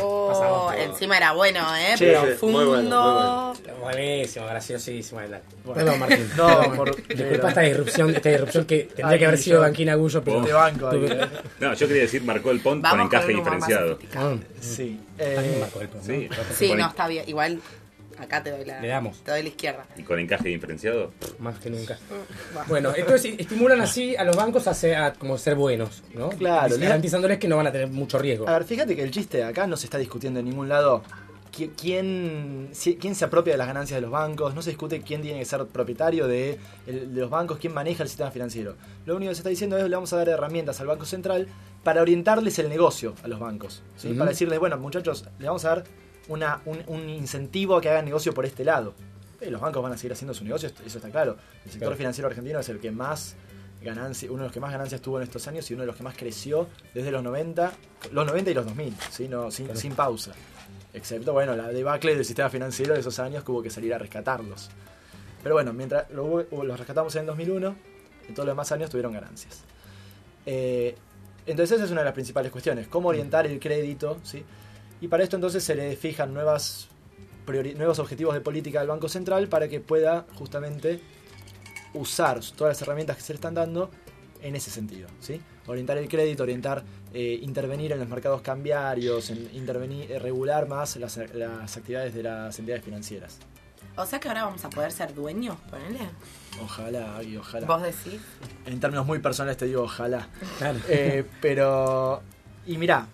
[SPEAKER 3] Oh, encima era bueno, ¿eh?
[SPEAKER 1] Sí,
[SPEAKER 3] Profundo.
[SPEAKER 1] muy bueno, Buenísimo, graciosísimo.
[SPEAKER 20] Bueno.
[SPEAKER 1] Perdón, Martín.
[SPEAKER 20] No, por-
[SPEAKER 1] Disculpa esta disrupción, esta disrupción que tendría
[SPEAKER 20] Ay,
[SPEAKER 1] que haber sido
[SPEAKER 20] yo-
[SPEAKER 1] Banquina Gullo, pero
[SPEAKER 20] Te banco
[SPEAKER 1] tuve-
[SPEAKER 20] eh.
[SPEAKER 5] No, yo quería decir marcó el pont
[SPEAKER 3] Vamos
[SPEAKER 5] con encaje
[SPEAKER 3] más
[SPEAKER 5] diferenciado.
[SPEAKER 20] Sí.
[SPEAKER 1] También
[SPEAKER 20] Eh,
[SPEAKER 1] marcó el Pont, ¿no?
[SPEAKER 5] Sí,
[SPEAKER 3] Sí,
[SPEAKER 5] con,
[SPEAKER 3] no, está bien. Igual, acá te doy la,
[SPEAKER 1] Le damos.
[SPEAKER 3] te doy la izquierda.
[SPEAKER 5] y con encaje diferenciado.
[SPEAKER 1] Más que nunca.
[SPEAKER 3] Va.
[SPEAKER 1] Bueno, entonces estimulan así a los bancos a, ser, a como ser buenos, ¿no?
[SPEAKER 20] Claro, le-
[SPEAKER 1] Garantizándoles que no van a tener mucho riesgo.
[SPEAKER 20] A ver, fíjate que el chiste acá no se está discutiendo en ningún lado qui- quién, quién se apropia de las ganancias de los bancos, no se discute quién tiene que ser propietario de, el- de los bancos, quién maneja el sistema financiero. Lo único que se está diciendo es le vamos a dar herramientas al Banco Central para orientarles el negocio a los bancos. ¿sí? Para decirles, bueno, muchachos, le vamos a dar una, un, un incentivo a que hagan negocio por este lado. Eh, los bancos van a seguir haciendo su negocio, eso está claro. El sector
[SPEAKER 1] Claro.
[SPEAKER 20] financiero argentino es el que más ganancia, uno de los que más ganancias tuvo en estos años y uno de los que más creció desde los 90, los 90 y los 2000, ¿sí? no, sin,
[SPEAKER 1] Claro.
[SPEAKER 20] sin pausa. Excepto, bueno, la debacle del sistema financiero de esos años que hubo que salir a rescatarlos. Pero bueno, mientras lo los rescatamos en el 2001, en todos los demás años tuvieron ganancias. Eh, entonces esa es una de las principales cuestiones, cómo orientar el crédito, ¿sí? Y para esto entonces se le fijan nuevas nuevos objetivos de política del Banco Central para que pueda justamente usar todas las herramientas que se le están dando en ese sentido, ¿sí? Orientar el crédito, orientar, eh, intervenir en los mercados cambiarios, en intervenir, eh, regular más las, las actividades de las entidades financieras.
[SPEAKER 3] O sea que ahora vamos a poder ser dueños, ponele.
[SPEAKER 20] Ojalá, y ojalá.
[SPEAKER 3] Vos decís.
[SPEAKER 20] En términos muy personales te digo ojalá. Eh, pero, y mirá,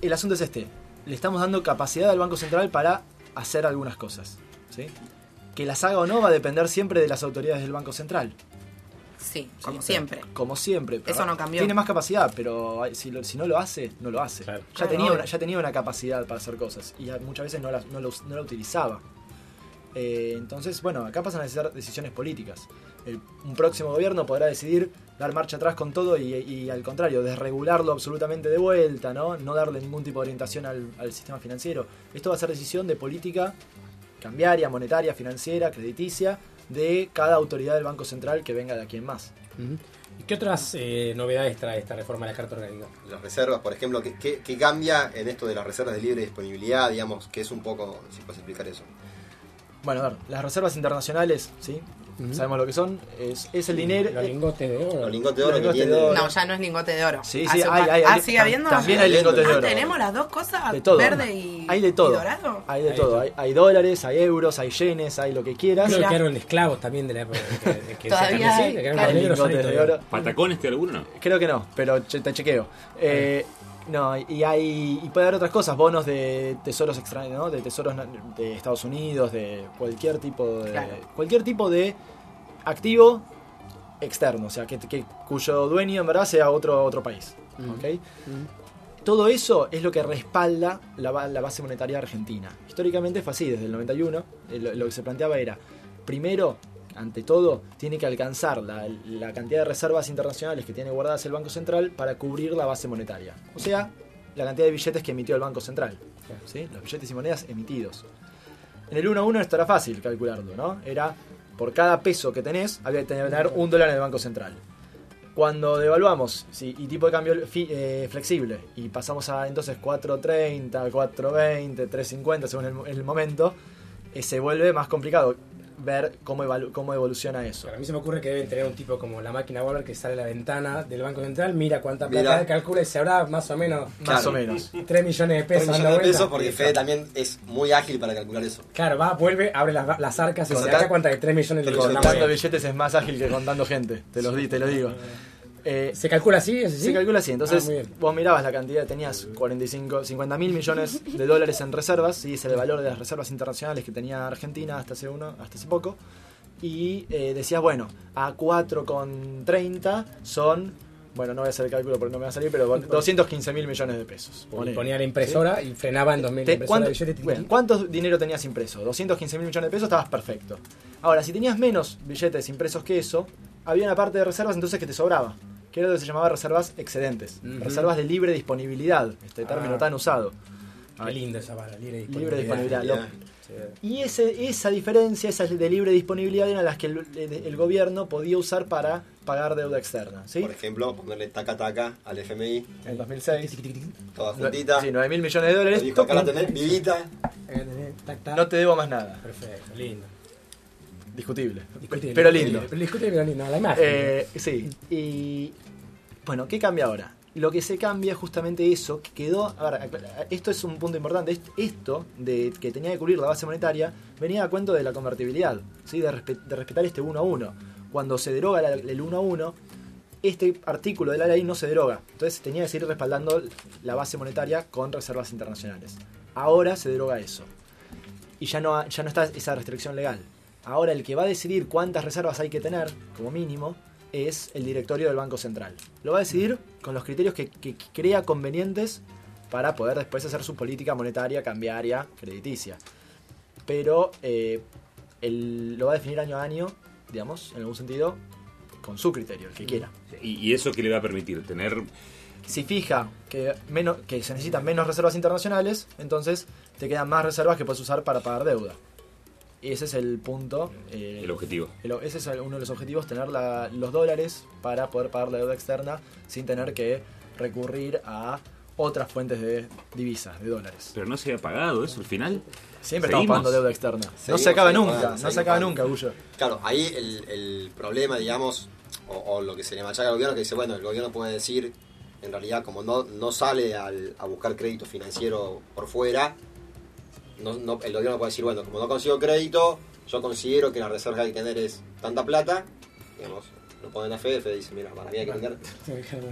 [SPEAKER 20] el asunto es este. Le estamos dando capacidad al Banco Central para hacer algunas cosas. ¿sí? Que las haga o no va a depender siempre de las autoridades del Banco Central.
[SPEAKER 3] Sí, como
[SPEAKER 20] Sí,
[SPEAKER 3] siempre.
[SPEAKER 20] Como siempre.
[SPEAKER 3] Eso no cambió.
[SPEAKER 20] Tiene más capacidad, pero si, lo- si no lo hace, no lo hace. Ya,
[SPEAKER 3] Claro,
[SPEAKER 20] tenía una, ya tenía una capacidad para hacer cosas y ya muchas veces no la, no lo- no la utilizaba. Eh, entonces, bueno, acá pasan a necesitar decisiones políticas. El- un próximo gobierno podrá decidir dar marcha atrás con todo y, y al contrario, desregularlo absolutamente de vuelta, ¿no? No darle ningún tipo de orientación al, al sistema financiero. Esto va a ser decisión de política cambiaria, monetaria, financiera, crediticia, de cada autoridad del Banco Central que venga de aquí en más.
[SPEAKER 1] ¿Y qué otras eh, novedades trae esta reforma de la Carta Orgánica?
[SPEAKER 7] Las reservas, por ejemplo, ¿qué, qué, qué cambia en esto de las reservas de libre disponibilidad? Digamos, que es un poco, si puedes explicar eso.
[SPEAKER 20] Bueno, a ver, las reservas internacionales, ¿sí? Sabemos lo que son. Es, es el dinero.
[SPEAKER 1] Los lingotes de oro.
[SPEAKER 7] Los lingotes de oro
[SPEAKER 20] lingotes de oro.
[SPEAKER 3] No, ya no es lingote de oro.
[SPEAKER 20] Sí, sí, hay, hay,
[SPEAKER 3] Ah, ¿sigue habiendo?
[SPEAKER 20] También hay lingotes de
[SPEAKER 3] Ah,
[SPEAKER 20] oro.
[SPEAKER 3] tenemos las dos cosas,
[SPEAKER 20] De todo.
[SPEAKER 3] verde y,
[SPEAKER 20] Hay de todo.
[SPEAKER 3] y dorado.
[SPEAKER 20] Hay de
[SPEAKER 1] Hay
[SPEAKER 20] todo. Hay, hay dólares, hay euros, hay yenes, hay lo que quieras.
[SPEAKER 1] Creo que quedaron esclavos también de la época. de que- que
[SPEAKER 3] Todavía
[SPEAKER 1] sí, que quedaron
[SPEAKER 3] claro.
[SPEAKER 20] Lingotes de oro.
[SPEAKER 5] ¿Patacones te alguno?
[SPEAKER 20] Creo que no, pero che- te chequeo. Eh, no, y hay y puede haber otras cosas, bonos de tesoros extra, ¿no? De tesoros de Estados Unidos, de cualquier tipo de
[SPEAKER 3] Claro.
[SPEAKER 20] cualquier tipo de activo externo, o sea, que, que- cuyo dueño en verdad sea otro otro país, ¿ok? Todo eso es lo que respalda la base monetaria argentina. Históricamente fue así, desde el 91. eh, Lo, lo que se planteaba era, primero, ante todo, tiene que alcanzar la, la cantidad de reservas internacionales que tiene guardadas el Banco Central para cubrir la base monetaria. O sea, la cantidad de billetes que emitió el Banco Central. ¿sí? Los billetes y monedas emitidos. En el 1 a 1 esto era fácil calcularlo, ¿no? Era por cada peso que tenés, había que tener un dólar en el Banco Central. Cuando devaluamos sí, y tipo de cambio fi- eh, flexible y pasamos a entonces 4.30, 4.20, 3.50 según el momento, eh, se vuelve más complicado. Ver cómo, cómo evoluciona eso.
[SPEAKER 1] A mí se me ocurre que deben tener un tipo como la máquina Waller que sale a la ventana del Banco Central, mira cuánta plata
[SPEAKER 7] Mira.
[SPEAKER 1] calcula y se habrá más o menos.
[SPEAKER 20] Más o menos. <laughs>
[SPEAKER 1] 3 millones de
[SPEAKER 7] 3
[SPEAKER 1] pesos.
[SPEAKER 7] millones
[SPEAKER 1] dando
[SPEAKER 7] de
[SPEAKER 1] vuelta.
[SPEAKER 7] pesos porque Fede también es muy ágil para calcular eso.
[SPEAKER 1] Claro, va, vuelve, abre las, las arcas y se da cuenta de 3 millones de
[SPEAKER 20] Contando
[SPEAKER 1] pesos.
[SPEAKER 20] billetes es más ágil que contando gente, te lo, di, te lo digo. Eh,
[SPEAKER 1] ¿Se calcula así? ¿Es así?
[SPEAKER 20] Se calcula así, entonces
[SPEAKER 1] Ah,
[SPEAKER 20] vos mirabas la cantidad, tenías 45, 50 mil millones de dólares en reservas, ¿sí? es el valor de las reservas internacionales que tenía Argentina hasta hace, uno, hasta hace poco, y eh, decías, bueno, a 4,30 son, bueno, no voy a hacer el cálculo porque no me va a salir, pero 215 mil millones de pesos. Ponele.
[SPEAKER 1] Ponía la impresora y frenaba en 2000
[SPEAKER 20] Te-
[SPEAKER 1] la impresora
[SPEAKER 20] ¿cuánto, bueno. ¿Cuánto dinero tenías impreso? 215 mil millones de pesos, estabas perfecto. Ahora, si tenías menos billetes impresos que eso, había una parte de reservas entonces que te sobraba, que era lo que se llamaba reservas excedentes, reservas de libre disponibilidad, este término
[SPEAKER 1] Ah.
[SPEAKER 20] tan usado.
[SPEAKER 1] Qué lindo esa vara, libre disponibilidad.
[SPEAKER 20] Libre disponibilidad. Lo-
[SPEAKER 1] Sí.
[SPEAKER 20] y ese, esa diferencia, esas de libre disponibilidad, eran las que el, el- el gobierno podía usar para pagar deuda externa. ¿sí?
[SPEAKER 7] Por ejemplo, ponerle taca taca al FMI.
[SPEAKER 20] En 2006.
[SPEAKER 7] Toda juntita.
[SPEAKER 20] Sí, 9 mil millones de dólares.
[SPEAKER 7] Dijo, acá la tenés, vivita.
[SPEAKER 20] No te debo más nada.
[SPEAKER 1] Perfecto, lindo.
[SPEAKER 20] Discutible.
[SPEAKER 1] Discutible,
[SPEAKER 20] Pero lindo.
[SPEAKER 1] Discutible, pero lindo. La imagen.
[SPEAKER 20] Eh, sí. Y bueno, ¿qué cambia ahora? Lo que se cambia es justamente eso, que quedó... A ver, esto es un punto importante. Est- Esto de que tenía que cubrir la base monetaria venía a cuento de la convertibilidad, ¿sí? de, respe- de respetar este 1 a 1. Cuando se deroga la- el 1 a 1, este artículo de la ley no se deroga. Entonces tenía que seguir respaldando la base monetaria con reservas internacionales. Ahora se deroga eso. Y ya no, ya no está esa restricción legal. Ahora el que va a decidir cuántas reservas hay que tener, como mínimo, es el directorio del Banco Central. Lo va a decidir con los criterios que, que crea convenientes para poder después hacer su política monetaria, cambiaria, crediticia. Pero eh, lo va a definir año a año, digamos, en algún sentido, con su criterio, el que quiera.
[SPEAKER 5] ¿Y, y eso qué le va a permitir? Tener
[SPEAKER 20] Si fija que, menos, que se necesitan menos reservas internacionales, entonces te quedan más reservas que puedes usar para pagar deuda. Y ese es el punto. eh,
[SPEAKER 5] el objetivo.
[SPEAKER 20] el- ese es uno de los objetivos, tener la- los dólares para poder pagar la deuda externa sin tener que recurrir a otras fuentes de divisas, de dólares.
[SPEAKER 5] Pero no se ha pagado eso al final.
[SPEAKER 20] Siempre estamos
[SPEAKER 5] Seguimos.
[SPEAKER 20] pagando deuda externa. no se acaba
[SPEAKER 7] seguimos
[SPEAKER 20] nunca, no se acaba nunca, Gullo.
[SPEAKER 7] Claro, ahí el, el problema, digamos, o, o lo que se le machaca al gobierno, que dice, bueno, el gobierno puede decir, en realidad, como no, no sale al- a buscar crédito financiero por fuera, no, no- el gobierno puede decir, bueno, como no consigo crédito, yo considero que la reserva que hay que tener es tanta plata, digamos, lo ponen a Fede, Fede dice, mira, para mí hay que tener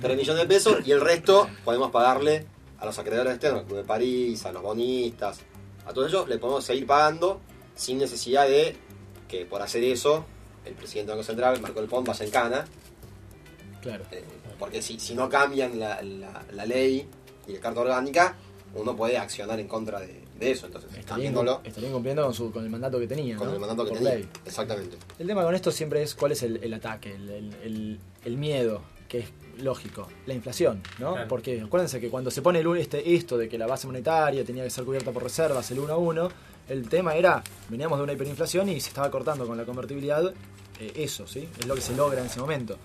[SPEAKER 7] 3 <laughs> millones de pesos y el resto podemos pagarle a los acreedores externos, al Club de París, a los bonistas, a todos ellos le podemos seguir pagando sin necesidad de que por hacer eso el presidente del Banco Central, Marco del Pont, vaya en cana.
[SPEAKER 20] Claro.
[SPEAKER 7] Eh, porque si, si no cambian la, la- la ley y la carta orgánica, uno puede accionar en contra de, de eso. Entonces,
[SPEAKER 20] Estarían, estarían cumpliendo con, su, con el mandato que tenía.
[SPEAKER 7] con
[SPEAKER 20] ¿no?
[SPEAKER 7] el mandato que
[SPEAKER 20] Por
[SPEAKER 7] tenía.
[SPEAKER 20] ley.
[SPEAKER 7] Exactamente.
[SPEAKER 20] El tema con esto siempre es cuál es el, el ataque, el, el- el- el miedo, que es lógico, la inflación, ¿no?
[SPEAKER 1] Claro.
[SPEAKER 20] Porque acuérdense que cuando se pone el, este, esto de que la base monetaria tenía que ser cubierta por reservas, el 1 a 1, el tema era, veníamos de una hiperinflación y se estaba cortando con la convertibilidad eh, eso, ¿sí? Es lo que se logra en ese momento.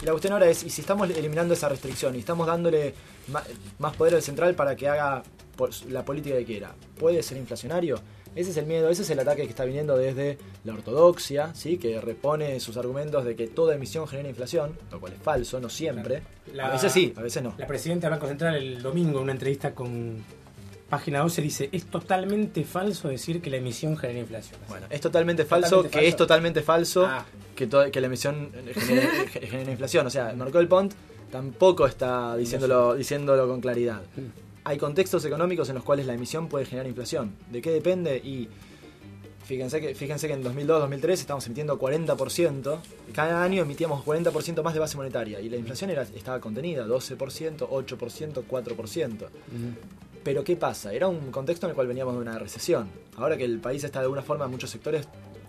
[SPEAKER 20] Y la cuestión ahora es, y si estamos eliminando esa restricción y estamos dándole más poder al central para que haga la política que quiera, ¿puede ser inflacionario? Ese es el miedo, ese es el ataque que está viniendo desde la ortodoxia, ¿sí? que repone sus argumentos de que toda emisión genera inflación, lo cual es falso, no siempre.
[SPEAKER 1] La-
[SPEAKER 20] a veces sí, a veces no.
[SPEAKER 1] La presidenta del Banco Central el domingo en una entrevista con Página 12 dice, es totalmente falso decir que la emisión genera inflación.
[SPEAKER 20] Bueno, es totalmente falso
[SPEAKER 1] Totalmente
[SPEAKER 20] que es totalmente falso
[SPEAKER 1] Ah.
[SPEAKER 20] que, to- que la emisión genere <laughs> inflación. O sea, Marco del Pont tampoco está diciéndolo, diciéndolo con claridad. Hay contextos económicos en los cuales la emisión puede generar inflación. ¿De qué depende? Y fíjense que, fíjense que en 2002-2003 estamos emitiendo 40%. y Cada año emitíamos 40% más de base monetaria. Y la inflación era, estaba contenida, 12%, 8%, 4%. Pero ¿qué pasa? Era un contexto en el cual veníamos de una recesión. Ahora que el país está de alguna forma en muchos sectores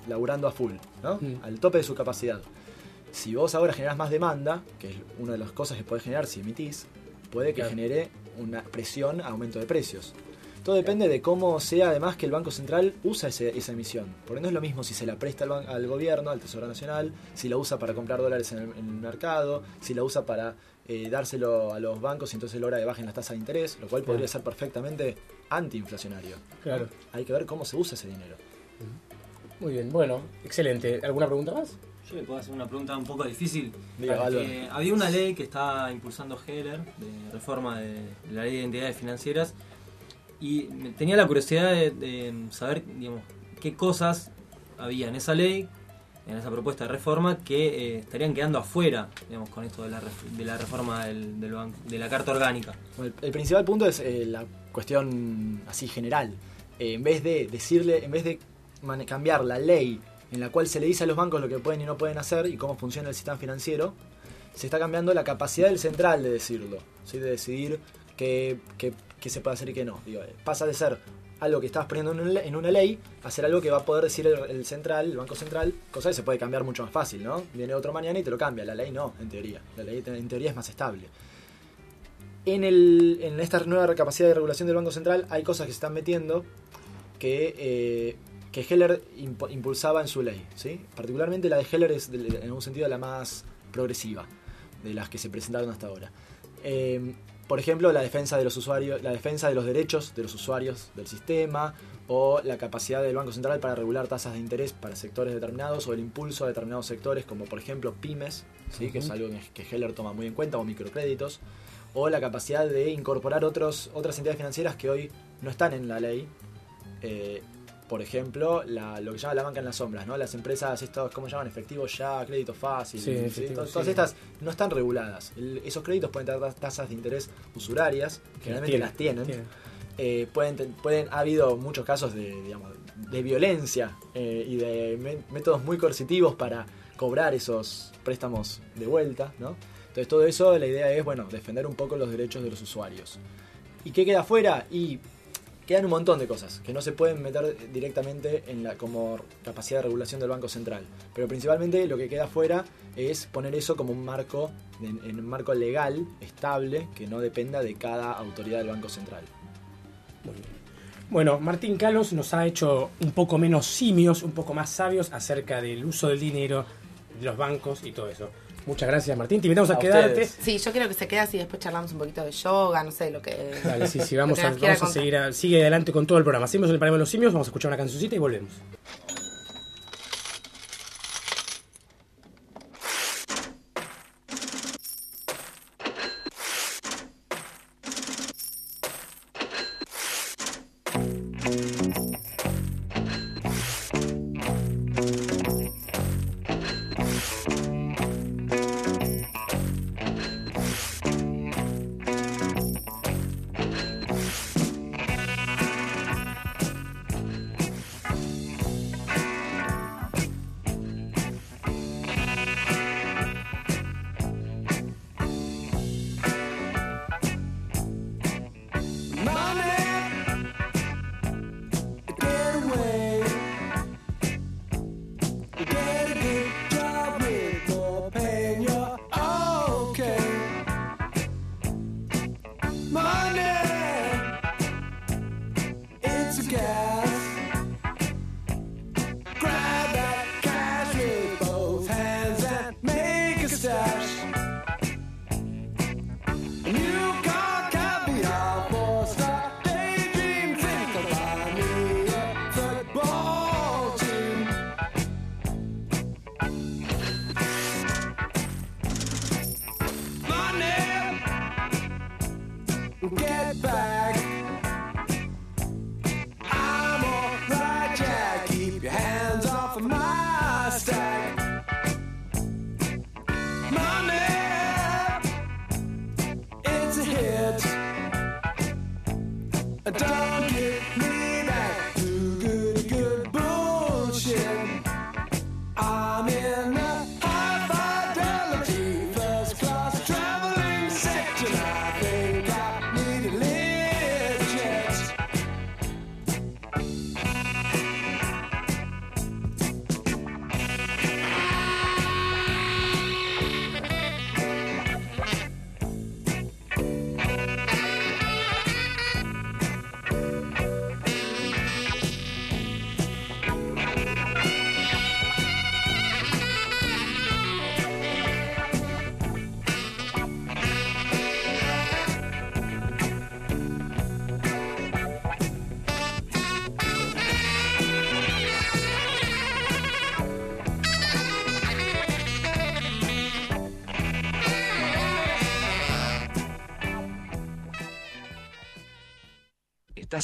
[SPEAKER 20] laburando a full, ¿no? Al tope de su capacidad. Si vos ahora generás más demanda, que es una de las cosas que puede generar si emitís, puede que
[SPEAKER 1] Claro.
[SPEAKER 20] genere una presión a aumento de precios. Todo depende de cómo sea además que el Banco Central usa ese- esa emisión. Porque no es lo mismo si se la presta al, gobierno, al Tesoro Nacional, si la usa para comprar dólares en el, en el mercado, si la usa para eh, dárselo a los bancos y entonces logra que bajen las tasas de interés, lo cual
[SPEAKER 1] Claro.
[SPEAKER 20] podría ser perfectamente antiinflacionario.
[SPEAKER 1] Claro.
[SPEAKER 20] Hay que ver cómo se usa ese dinero.
[SPEAKER 1] Muy bien, bueno, excelente. ¿Alguna pregunta más?
[SPEAKER 4] Yo le puedo hacer una pregunta un poco difícil.
[SPEAKER 1] Álvaro.
[SPEAKER 4] había una ley que está impulsando Heller de reforma de la ley de identidades financieras y tenía la curiosidad de, de saber digamos, qué cosas había en esa ley, en esa propuesta de reforma, que eh, estarían quedando afuera digamos, con esto de la, de la reforma del, de la Carta Orgánica.
[SPEAKER 20] Bueno, el, el principal punto es eh, la cuestión así general. Eh, en vez de decirle, en vez de cambiar la ley en la cual se le dice a los bancos lo que pueden y no pueden hacer y cómo funciona el sistema financiero, se está cambiando la capacidad del central de decirlo, ¿sí? de decidir qué, qué- se puede hacer y qué no. Eh, pasa de ser algo que estabas poniendo en una ley- a ser algo que va a poder decir el, el central, el banco central, cosa que se puede cambiar mucho más fácil, ¿no? Viene otro mañana y te lo cambia, la ley no, en teoría. La ley en teoría es más estable. En, el, en esta nueva capacidad de regulación del Banco Central hay cosas que se están metiendo que, eh, que Heller impulsaba en su ley. ¿sí? Particularmente la de Heller es de- en un sentido la más progresiva de las que se presentaron hasta ahora. Eh, por ejemplo, la defensa de los usuarios, la defensa de los derechos de los usuarios del sistema, o la capacidad del Banco Central para regular tasas de interés para sectores determinados, o el impulso a determinados sectores, como por ejemplo pymes, ¿sí? que es algo que que Heller toma muy en cuenta, o microcréditos, o la capacidad de incorporar otros, otras entidades financieras que hoy no están en la ley. Eh, por ejemplo, la- lo que llama la banca en las sombras, ¿no? Las empresas, estos, ¿cómo llaman? Efectivo ya, crédito fácil.
[SPEAKER 1] Sí,
[SPEAKER 20] ¿sí?
[SPEAKER 1] efectivo,
[SPEAKER 20] Todas,
[SPEAKER 1] sí.
[SPEAKER 20] estas no están reguladas. El- esos créditos pueden tener tas- tasas de interés usurarias, generalmente
[SPEAKER 1] tienen,
[SPEAKER 20] las tienen. Eh, pueden, pueden, ha habido muchos casos de, digamos, de violencia eh, y de mé- métodos muy coercitivos para cobrar esos préstamos de vuelta, ¿no? Entonces todo eso, la idea es, bueno, defender un poco los derechos de los usuarios. ¿Y qué queda afuera? Y quedan un montón de cosas que no se pueden meter directamente en la como capacidad de regulación del Banco Central. Pero principalmente lo que queda afuera es poner eso como un marco, en, un marco legal, estable, que no dependa de cada autoridad del Banco Central.
[SPEAKER 1] Bueno, Martín Calos nos ha hecho un poco menos simios, un poco más sabios acerca del uso del dinero, de los bancos y todo eso. Muchas gracias, Martín. Te invitamos a,
[SPEAKER 3] A
[SPEAKER 1] quedarte.
[SPEAKER 3] ustedes. Sí, yo quiero que se quede así, después charlamos un poquito de yoga, no sé, lo que...
[SPEAKER 1] Dale, sí, sí, <laughs> vamos a, vamos seguir, a- sigue adelante con todo el programa. Hacemos el panel de los simios, vamos a escuchar una cancioncita y volvemos.
[SPEAKER 2] Get back.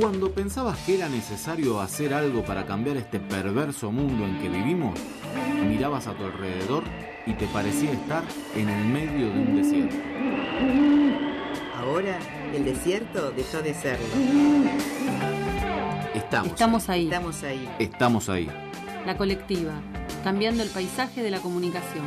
[SPEAKER 15] Cuando pensabas que era necesario hacer algo para cambiar este perverso mundo en que vivimos, mirabas a tu alrededor y te parecía estar en el medio de un desierto.
[SPEAKER 14] Ahora el desierto dejó de serlo.
[SPEAKER 15] Estamos,
[SPEAKER 16] Estamos ahí.
[SPEAKER 14] Estamos ahí.
[SPEAKER 15] estamos ahí.
[SPEAKER 16] La colectiva, cambiando el paisaje de la comunicación.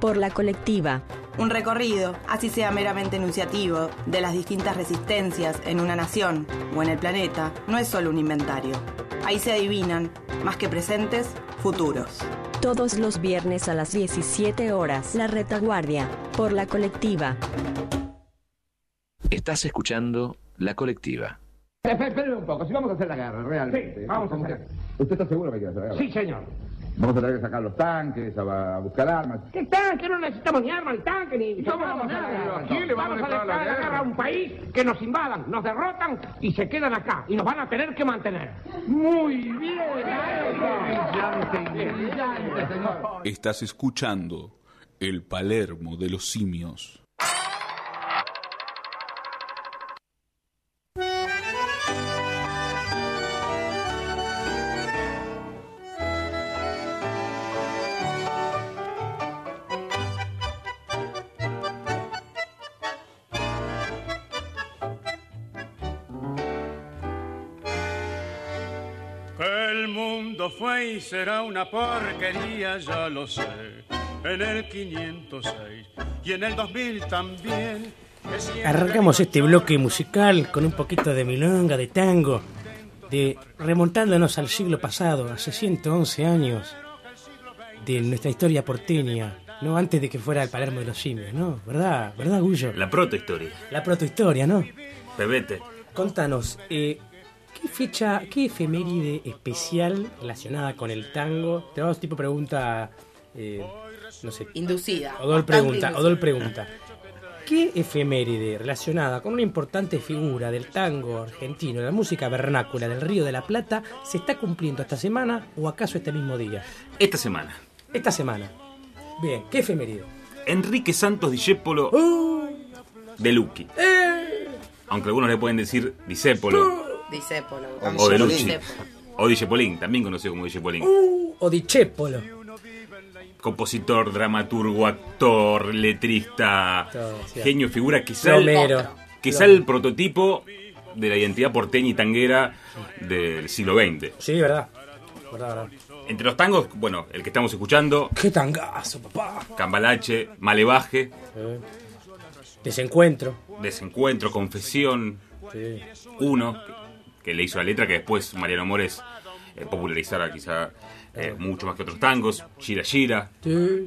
[SPEAKER 12] Por la colectiva.
[SPEAKER 25] Un recorrido, así sea meramente enunciativo, de las distintas resistencias en una nación o en el planeta, no es solo un inventario. Ahí se adivinan, más que presentes, futuros.
[SPEAKER 12] Todos los viernes a las 17 horas. La retaguardia. Por la colectiva.
[SPEAKER 15] Estás escuchando La Colectiva.
[SPEAKER 26] Esperen un poco, si vamos a hacer la guerra, realmente.
[SPEAKER 27] Sí, vamos a
[SPEAKER 26] ¿Cómo
[SPEAKER 27] hacer.
[SPEAKER 26] que- ¿Usted está seguro que quiere hacer la guerra?
[SPEAKER 27] Sí, señor.
[SPEAKER 26] Vamos a tener que sacar los tanques, a, a buscar armas.
[SPEAKER 27] ¿Qué tanque? No necesitamos ni armas, ni tanque, ni...
[SPEAKER 26] cómo vamos a
[SPEAKER 27] nada.
[SPEAKER 26] ¿A le vamos a declarar la guerra?
[SPEAKER 27] a un país que nos invadan, nos derrotan y se quedan acá. Y nos van a tener que mantener. Muy bien.
[SPEAKER 26] Brillante, brillante, señor.
[SPEAKER 19] Estás escuchando El Palermo de los Simios.
[SPEAKER 28] Mundo fue y será una porquería, ya lo sé. En el 506 y en el 2000 también.
[SPEAKER 1] Arrancamos este bloque musical con un poquito de milonga, de tango, de remontándonos al siglo pasado, hace 111 años, de nuestra historia porteña, ¿no? Antes de que fuera el Palermo de los Simios, ¿no? ¿Verdad? ¿Verdad, Gullo?
[SPEAKER 5] La protohistoria.
[SPEAKER 1] La protohistoria, ¿no?
[SPEAKER 5] Pebete.
[SPEAKER 1] Contanos, eh, ¿qué fecha, qué efeméride especial relacionada con el tango? Te vamos tipo pregunta, eh, no sé.
[SPEAKER 3] Inducida.
[SPEAKER 1] Odol pregunta,
[SPEAKER 3] inducida.
[SPEAKER 1] Odol pregunta. ¿Qué efeméride relacionada con una importante figura del tango argentino, de la música vernácula del Río de la Plata, se está cumpliendo esta semana o acaso este mismo día?
[SPEAKER 5] Esta semana.
[SPEAKER 1] Esta semana. Bien, ¿qué efeméride?
[SPEAKER 5] Enrique Santos Discépolo de Luqui. Aunque algunos le pueden decir Discépolo
[SPEAKER 3] Discépolo.
[SPEAKER 5] o de Lucci.
[SPEAKER 3] Discépolo.
[SPEAKER 5] O también conocido como Dijepolín.
[SPEAKER 1] O Dichépolo.
[SPEAKER 5] Compositor, dramaturgo, actor, letrista,
[SPEAKER 1] Todo, sí.
[SPEAKER 5] genio, figura, quizá el, quizá el prototipo de la identidad porteña y tanguera del siglo XX.
[SPEAKER 1] Sí, verdad. Verdad, verdad.
[SPEAKER 5] Entre los tangos, bueno, el que estamos escuchando,
[SPEAKER 1] ¡Qué tangazo, papá!
[SPEAKER 5] Cambalache, Malevaje,
[SPEAKER 1] Desencuentro.
[SPEAKER 5] Desencuentro, Confesión,
[SPEAKER 1] Sí.
[SPEAKER 5] uno, le hizo la letra que después Mariano Mores eh, popularizara quizá eh, mucho más que otros tangos, Gira Gira.
[SPEAKER 1] Sí.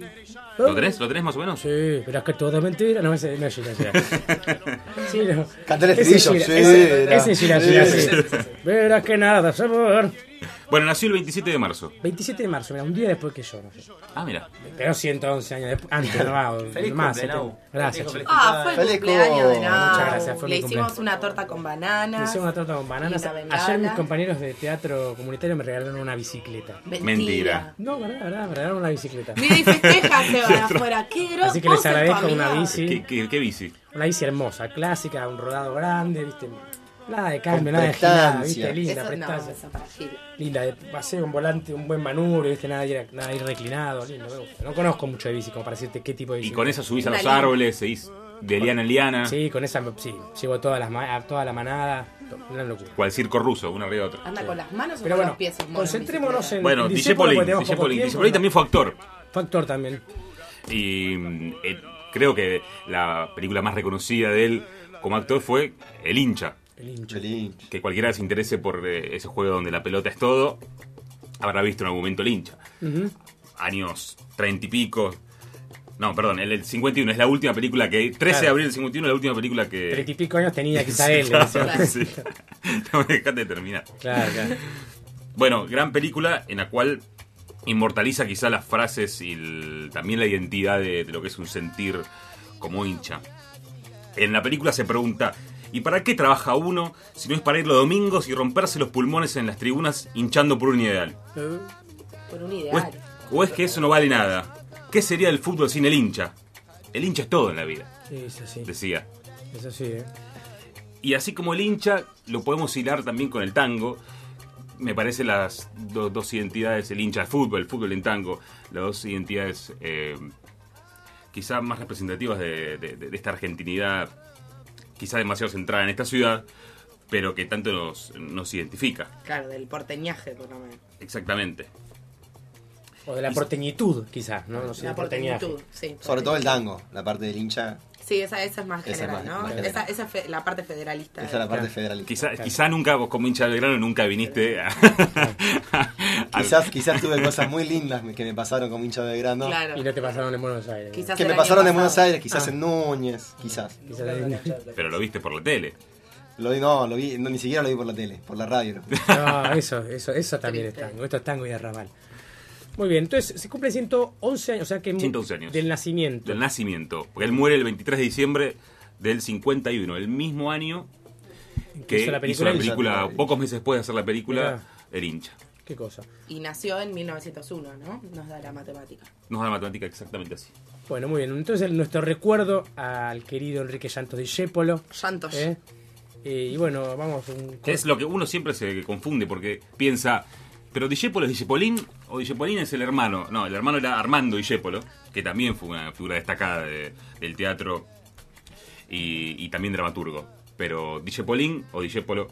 [SPEAKER 5] ¿Lo tenés? ¿Lo tenés más o menos?
[SPEAKER 1] Sí, pero es que todo es mentira. No, ese no es Gira Gira. <laughs> Sí, no.
[SPEAKER 7] Cantar el sí,
[SPEAKER 1] ese- es Gira Gira,
[SPEAKER 7] Sí.
[SPEAKER 1] Verás que nada, sabor.
[SPEAKER 5] Bueno, nació el 27 de marzo.
[SPEAKER 1] 27 de marzo, mira, un día después que yo, no sé.
[SPEAKER 5] Ah, mira.
[SPEAKER 1] Pero 111 años después, antes, no,
[SPEAKER 6] Feliz
[SPEAKER 1] más.
[SPEAKER 6] cumple.
[SPEAKER 1] 70. Gracias,
[SPEAKER 6] Feliz
[SPEAKER 1] chicos.
[SPEAKER 3] Ah, fue el
[SPEAKER 7] Feliz
[SPEAKER 3] cumpleaños de. Nau.
[SPEAKER 1] Muchas gracias, fue
[SPEAKER 3] Le hicimos
[SPEAKER 1] cumpleaños.
[SPEAKER 3] una torta con bananas.
[SPEAKER 1] Hice una torta con bananas. Ayer mis compañeros de teatro comunitario me regalaron una bicicleta.
[SPEAKER 5] Mentira.
[SPEAKER 1] No, verdad, verdad, me regalaron una bicicleta.
[SPEAKER 3] Mira y festeja, <laughs> se van afuera. Qué grosso.
[SPEAKER 1] Así que les agradezco una bici.
[SPEAKER 5] ¿Qué, qué, qué bici?
[SPEAKER 1] Una bici hermosa, clásica, un rodado grande, ¿viste? Nada de cambio, nada de gilada. ¿viste? Linda,
[SPEAKER 3] no,
[SPEAKER 1] prestancia.
[SPEAKER 3] para Gil.
[SPEAKER 1] Linda, de paseo, un volante, un buen manubrio, ¿viste? Nada, de ir- nada de ir reclinado, lindo, me gusta. No conozco mucho de bici como para decirte qué tipo de bici.
[SPEAKER 5] Y con esa subís a los
[SPEAKER 1] linda.
[SPEAKER 5] árboles, seguís de liana en liana.
[SPEAKER 1] Sí, con esa, sí, llevo todas las, toda la manada, una locura.
[SPEAKER 5] Cual circo ruso, una arriba de otra.
[SPEAKER 3] Anda con las manos o
[SPEAKER 1] Pero
[SPEAKER 3] con
[SPEAKER 1] bueno,
[SPEAKER 3] los pies.
[SPEAKER 1] concentrémonos en-
[SPEAKER 5] Bueno,
[SPEAKER 1] ¿no?
[SPEAKER 5] también fue actor.
[SPEAKER 1] Factor también.
[SPEAKER 5] Y mm, eh, creo que la película más reconocida de él como actor fue El hincha.
[SPEAKER 1] El hincha.
[SPEAKER 5] Que cualquiera se interese por eh, ese juego donde la pelota es todo, habrá visto en algún momento El hincha. Años treinta y pico. No, perdón, el, el 51 es la última película que... 13 de
[SPEAKER 1] Claro.
[SPEAKER 5] abril del 51 es la última película que...
[SPEAKER 1] Treinta y pico años tenía quizá <laughs>
[SPEAKER 5] Sí,
[SPEAKER 1] él.
[SPEAKER 5] claro,
[SPEAKER 1] ¿no?
[SPEAKER 5] sí. <laughs> No me dejaste de terminar.
[SPEAKER 1] Claro, claro.
[SPEAKER 5] Bueno, gran película en la cual inmortaliza quizá las frases y el- también la identidad de, de lo que es un sentir como hincha. En la película se pregunta, ¿y para qué trabaja uno si no es para ir los domingos y romperse los pulmones en las tribunas hinchando por un ideal?
[SPEAKER 3] Por un
[SPEAKER 5] ¿O es,
[SPEAKER 3] ideal.
[SPEAKER 5] o es que eso no vale nada? ¿Qué sería el fútbol sin el hincha? El hincha es todo en la vida,
[SPEAKER 1] Sí, es así.
[SPEAKER 5] decía.
[SPEAKER 1] Es así, ¿eh?
[SPEAKER 5] Y así como el hincha, lo podemos hilar también con el tango. Me parece las do- dos identidades, el hincha de fútbol, el fútbol en tango, las dos identidades eh, quizá más representativas de, de- de esta argentinidad, quizá demasiado centrada en esta ciudad, pero que tanto nos, nos identifica.
[SPEAKER 3] Claro, del porteñaje, por lo menos.
[SPEAKER 5] Exactamente.
[SPEAKER 1] O de la porteñitud, quizás, ¿no? No sé,
[SPEAKER 3] La porteñitud, sí.
[SPEAKER 7] Sobre todo el tango, la parte del hincha.
[SPEAKER 3] Sí, esa, esa es más
[SPEAKER 7] Esa es
[SPEAKER 3] general,
[SPEAKER 7] más-
[SPEAKER 3] ¿no?
[SPEAKER 7] más general.
[SPEAKER 3] Esa, esa es fe- la parte federalista.
[SPEAKER 7] Esa es la parte federalista.
[SPEAKER 5] Quizá, quizá nunca, vos como hincha de Belgrano, nunca viniste a... <laughs>
[SPEAKER 7] Quizás, quizás tuve cosas muy lindas que me pasaron como hincha de grano.
[SPEAKER 3] Claro.
[SPEAKER 1] Y no te pasaron en Buenos Aires.
[SPEAKER 3] Quizás
[SPEAKER 7] Que me pasaron en. Buenos Aires, quizás
[SPEAKER 1] Ah.
[SPEAKER 7] en Núñez, quizás.
[SPEAKER 5] Pero lo viste por la tele.
[SPEAKER 7] Lo vi, no, lo vi, no, ni siquiera lo vi por la tele, por la radio.
[SPEAKER 1] No, eso, eso, eso también es tango. Esto es tango y arrabal. Muy bien, entonces se cumple 111 años, o sea que
[SPEAKER 5] 111 años.
[SPEAKER 1] del nacimiento.
[SPEAKER 5] Del nacimiento. Porque él muere el 23 de diciembre del 51, el mismo año que
[SPEAKER 1] hizo la
[SPEAKER 5] hizo
[SPEAKER 1] película
[SPEAKER 5] la
[SPEAKER 1] El
[SPEAKER 5] película, pocos meses después de hacer la película,
[SPEAKER 1] Mirá.
[SPEAKER 5] El hincha.
[SPEAKER 1] ¿Qué cosa?
[SPEAKER 3] Y nació en 1901, ¿no? Nos da la matemática.
[SPEAKER 5] Nos da la matemática exactamente así.
[SPEAKER 1] Bueno, muy bien. Entonces nuestro recuerdo al querido Enrique Llantos de Yépolo.
[SPEAKER 3] Santos.
[SPEAKER 1] ¿eh? Eh, y bueno, vamos un
[SPEAKER 5] Que es lo que uno siempre se confunde porque piensa, pero Dijépolo es Dijepolín o Dijepolín es el hermano. No, el hermano era Armando Dijépolo, que también fue una figura destacada de- del teatro y, y también dramaturgo. Pero Dijepolín o Dijépolo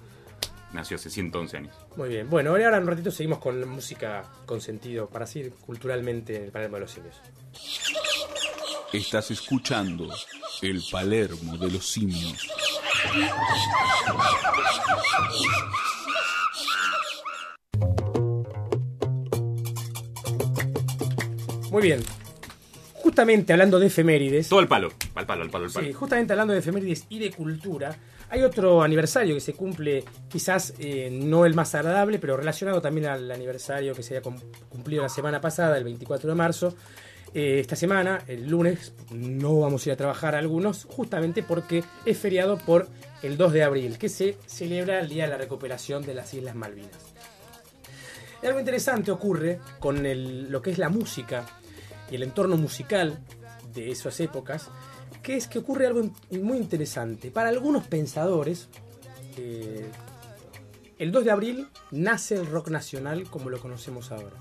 [SPEAKER 5] nació hace 111 años.
[SPEAKER 1] Muy bien. Bueno, ahora en un ratito seguimos con la música con sentido para seguir culturalmente en el Palermo de los Simios.
[SPEAKER 19] Estás escuchando el Palermo de los simios.
[SPEAKER 1] Muy bien. Justamente hablando de efemérides.
[SPEAKER 5] Todo al palo, al palo, al palo, al palo.
[SPEAKER 1] Sí, justamente hablando de efemérides y de cultura, hay otro aniversario que se cumple, quizás eh, no el más agradable, pero relacionado también al aniversario que se había cum- cumplido la semana pasada, el 24 de marzo. Eh, esta semana, el lunes, no vamos a ir a trabajar algunos, justamente porque es feriado por el 2 de abril, que se celebra el Día de la Recuperación de las Islas Malvinas. Y algo interesante ocurre con el- lo que es la música y el entorno musical de esas épocas, que es que ocurre algo muy interesante. Para algunos pensadores, eh, el 2 de abril nace el rock nacional como lo conocemos ahora.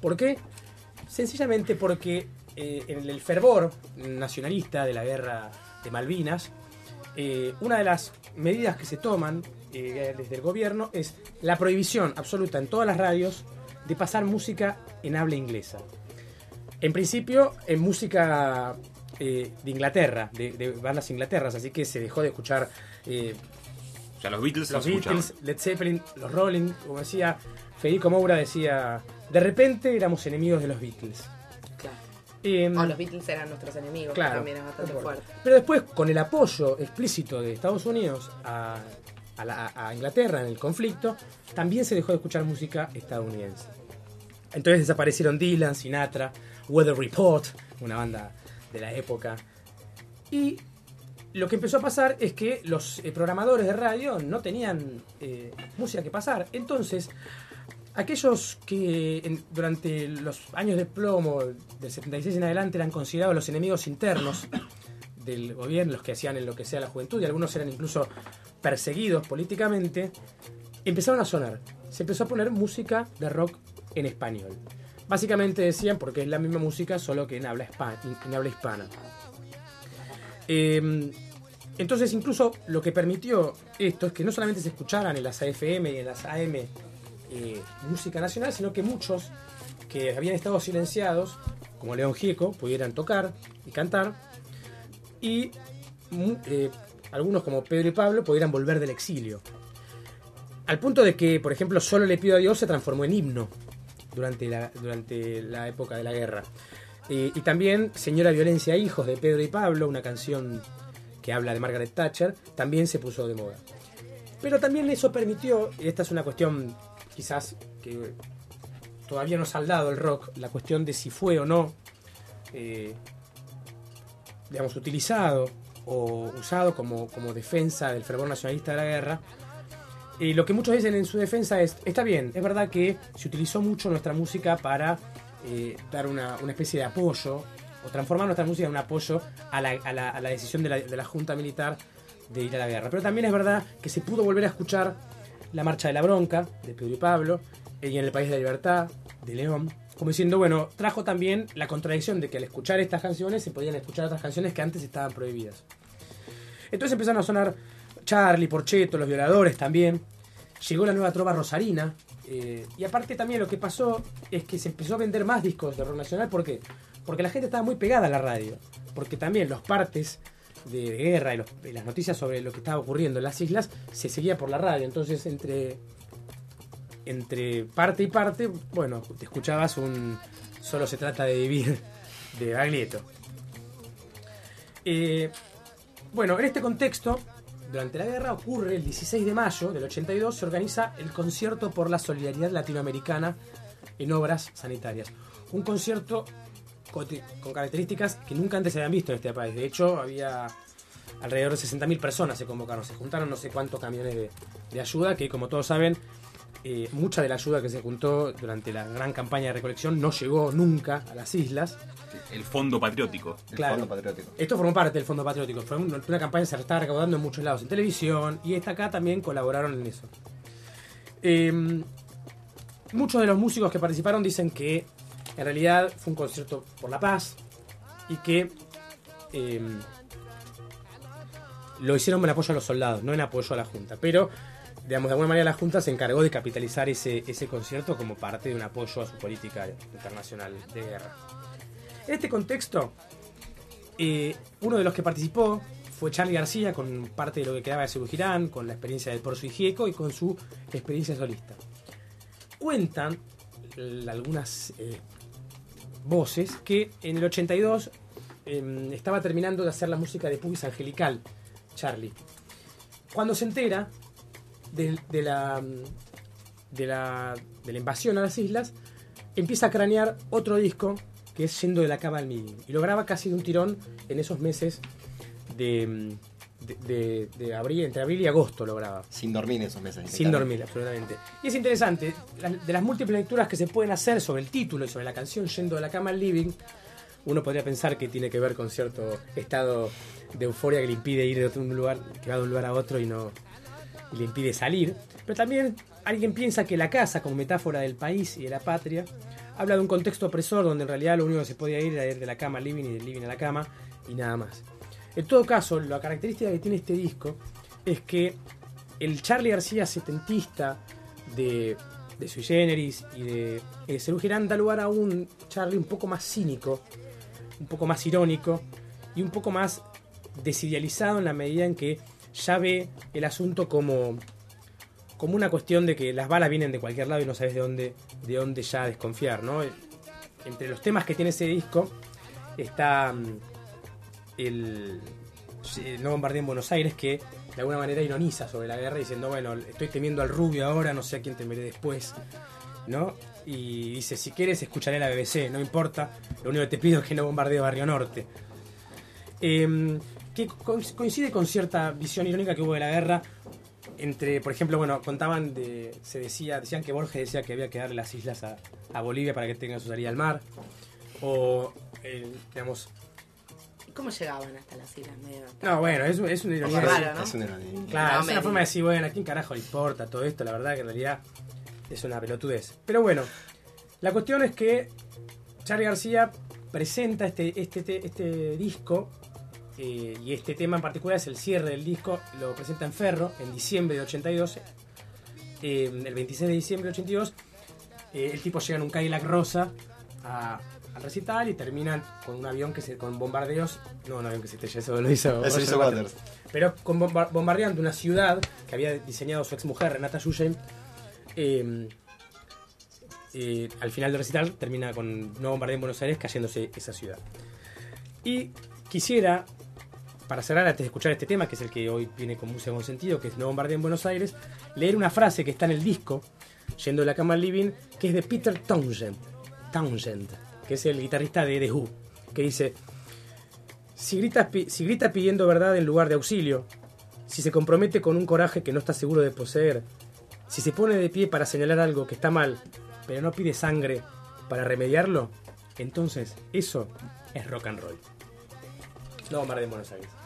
[SPEAKER 1] ¿Por qué? Sencillamente porque eh, en el fervor nacionalista de la guerra de Malvinas, eh, una de las medidas que se toman desde el gobierno es la prohibición absoluta en todas las radios de pasar música en habla inglesa. En principio, en música eh, de Inglaterra, de, de bandas inglaterras, así que se dejó de escuchar eh,
[SPEAKER 5] O sea, los Beatles
[SPEAKER 1] los. Beatles, Led Zeppelin, los Rolling, como decía Federico Moura, decía, de repente éramos enemigos de los Beatles.
[SPEAKER 3] Claro. O los Beatles eran nuestros enemigos,
[SPEAKER 1] Claro.
[SPEAKER 3] que también es bastante fuerte.
[SPEAKER 1] Pero después, con el apoyo explícito de Estados Unidos a, a la- a Inglaterra en el conflicto, también se dejó de escuchar música estadounidense. Entonces desaparecieron Dylan, Sinatra, Weather Report, una banda de la época. Y lo que empezó a pasar es que los eh, programadores de radio no tenían eh, música que pasar. Entonces, aquellos que durante los años de plomo del 76 en adelante eran considerados los enemigos internos <coughs> del gobierno, los que hacían en lo que sea la juventud, y algunos eran incluso perseguidos políticamente, empezaron a sonar. Se empezó a poner música de rock en español. Básicamente decían porque es la misma música, solo que en habla, hispana. Eh, entonces, incluso lo que permitió esto es que no solamente se escucharan en las AFM y en las AM eh, música nacional, sino que muchos que habían estado silenciados, como León Gieco, pudieran tocar y cantar, y eh, algunos como Pedro y Pablo pudieran volver del exilio. Al punto de que, por ejemplo, Solo le pido a Dios se transformó en himno durante la, durante la época de la guerra. Eh, y también Señora Violencia Hijos de Pedro y Pablo, una canción que habla de Margaret Thatcher, también se puso de moda. Pero también eso permitió, y esta es una cuestión quizás que todavía no ha saldado el rock, la cuestión de si fue o no, eh, digamos, utilizado o usado como, como defensa del fervor nacionalista de la guerra. Y lo que muchos dicen en su defensa es, está bien, es verdad que se utilizó mucho nuestra música para eh, dar una, una especie de apoyo o transformar nuestra música en un apoyo a la, a la- decisión de la, de la Junta Militar de ir a la guerra. Pero también es verdad que se pudo volver a escuchar la Marcha de la Bronca de Pedro y Pablo y en el País de la Libertad de León. Como diciendo, bueno, trajo también la contradicción de que al escuchar estas canciones se podían escuchar otras canciones que antes estaban prohibidas. Entonces empezaron a sonar Charlie, Porcheto, Los Violadores también. Llegó la nueva trova rosarina. eh, y aparte también lo que pasó es que se empezó a vender más discos de rock nacional. ¿Por qué? Porque la gente estaba muy pegada a la radio. Porque también los partes de, guerra y las noticias sobre lo que estaba ocurriendo en las islas se seguía por la radio. Entonces entre, entre parte y parte, bueno, te escuchabas un Solo se trata de vivir de Baglietto. Eh, bueno, en este contexto, durante la guerra ocurre el 16 de mayo del 82, se organiza el Concierto por la Solidaridad Latinoamericana en Obras Sanitarias. Un concierto con, características que nunca antes se habían visto en este país. De hecho, había alrededor de 60.000 personas se convocaron, se juntaron no sé cuántos camiones de, de ayuda, que como todos saben, eh, mucha de la ayuda que se juntó durante la gran campaña de recolección no llegó nunca a las islas.
[SPEAKER 5] El fondo patriótico.
[SPEAKER 1] Claro. Esto formó parte del Fondo Patriótico. Fue un- una campaña que se estaba recaudando en muchos lados, en televisión, y esta acá también colaboraron en eso. Eh, muchos de los músicos que participaron dicen que en realidad fue un concierto por la paz y que eh, lo hicieron en apoyo a los soldados, no en apoyo a la Junta. Pero, digamos, de alguna manera la Junta se encargó de capitalizar ese, ese concierto como parte de un apoyo a su política internacional de guerra. En este contexto, eh, uno de los que participó fue Charlie García con parte de lo que quedaba de Girán, con la experiencia del Porzo y Gieco y con su experiencia solista. Cuentan algunas eh, voces que en el 82 eh, estaba terminando de hacer la música de Pubis Angelical, Charlie. Cuando se entera de, de la, de, la, de la invasión a las islas, empieza a cranear otro disco que es Yendo de la cama al living. Y lo graba casi de un tirón en esos meses de, de, de- de abril, entre abril y agosto lo graba.
[SPEAKER 7] Sin dormir en esos meses.
[SPEAKER 1] Sin dormir, absolutamente. Y es interesante, de las múltiples lecturas que se pueden hacer sobre el título y sobre la canción Yendo de la cama al living, uno podría pensar que tiene que ver con cierto estado de euforia que le impide ir de otro lugar, que va de un lugar a otro y no y le impide salir. Pero también alguien piensa que la casa, como metáfora del país y de la patria, habla de un contexto opresor donde en realidad lo único que se podía ir era ir de la cama al living y del living a la cama y nada más. En todo caso, la característica que tiene este disco es que el Charlie García setentista de, de Sui Generis y de eh, da lugar a un Charlie un poco más cínico, un poco más irónico y un poco más desidealizado en la medida en que ya ve el asunto como, como una cuestión de que las balas vienen de cualquier lado y no sabes de dónde, de dónde ya desconfiar, ¿no? Entre los temas que tiene ese disco está mm, el No bombardeo en Buenos Aires que de alguna manera ironiza sobre la guerra diciendo, bueno, estoy temiendo al rubio ahora, no sé a quién temeré después, ¿no? Y dice, si quieres escucharé la BBC, no importa, lo único que te pido es que no bombardee Barrio Norte. Em, que co- coincide con cierta visión irónica que hubo de la guerra entre, por ejemplo, bueno, contaban de, se decía, decían que Borges decía que había que darle las islas a, a Bolivia para que tenga su salida al mar, o, eh, digamos,
[SPEAKER 3] ¿Cómo llegaban hasta las islas? Medio...
[SPEAKER 1] No, bueno, es, es una ironía.
[SPEAKER 3] Raro, ¿no?
[SPEAKER 7] Es una ironía.
[SPEAKER 1] Claro,
[SPEAKER 3] No,
[SPEAKER 1] es una forma de decir, bueno, ¿a quién carajo le importa todo esto? La verdad que en realidad es una pelotudez. Pero bueno, la cuestión es que Charlie García presenta este, este, te- este disco eh, y este tema en particular es el cierre del disco, lo presenta en Ferro en diciembre de 82, eh, el 26 de diciembre de 82. eh, el tipo llega en un Cadillac rosa a- al recital y terminan con un avión que se con bombardeos. No, un avión que se estrella, eso lo hizo.
[SPEAKER 7] Eso hizo
[SPEAKER 1] Waters. Pero con bomba- bombardeando una ciudad que había diseñado su ex mujer, Renata Yuyen. eh, eh, al final del recital termina con no bombardeo en Buenos Aires cayéndose esa ciudad. Y quisiera, para cerrar antes de escuchar este tema, que es el que hoy viene con música con sentido, que es No bombardeo en Buenos Aires, leer una frase que está en el disco, yendo de la cama al living, que es de Peter Townshend, Townshend que es el guitarrista de The Who, que dice, si grita, si grita pidiendo verdad en lugar de auxilio, si se compromete con un coraje que no está seguro de poseer, si se pone de pie para señalar algo que está mal, pero no pide sangre para remediarlo, entonces eso es rock and roll. No bombardeo en Buenos Aires.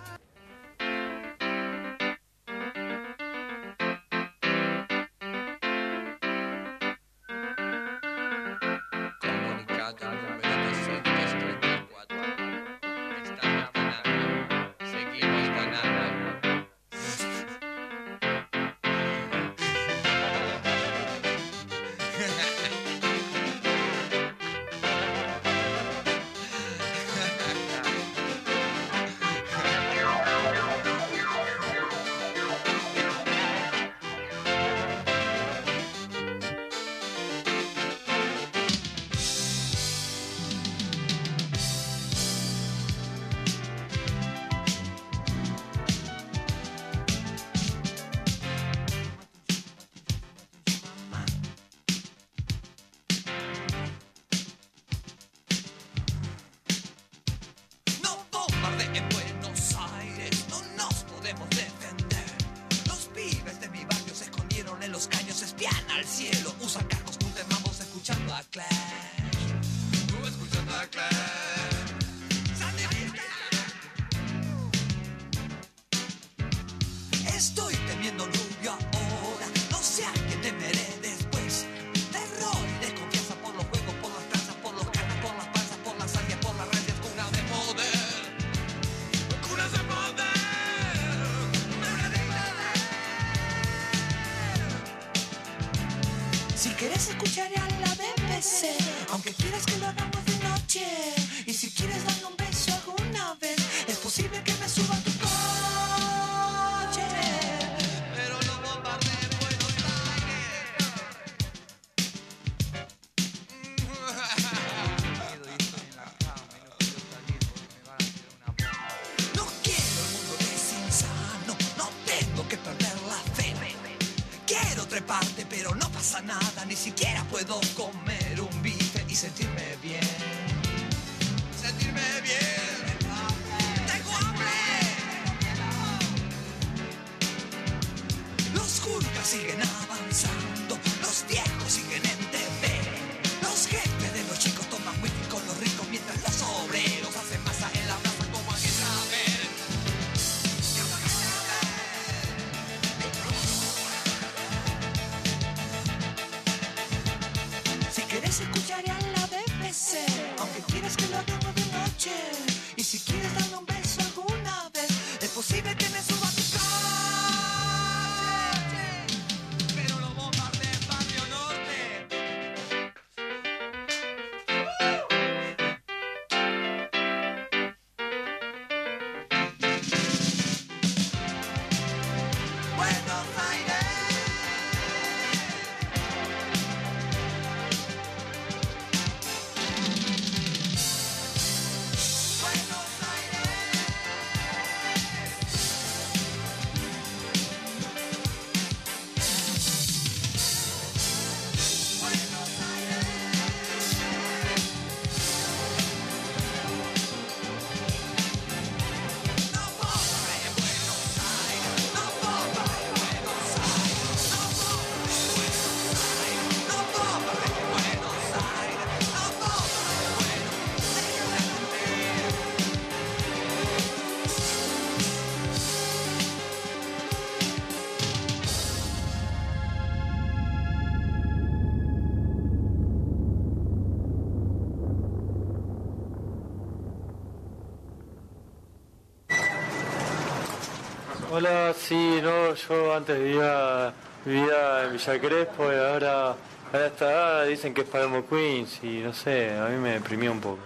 [SPEAKER 29] Hola, sí, no, yo antes vivía, vivía en Villa Crespo y ahora a esta edad dicen que es Palermo Queens y no sé, a mí me deprimió un poco.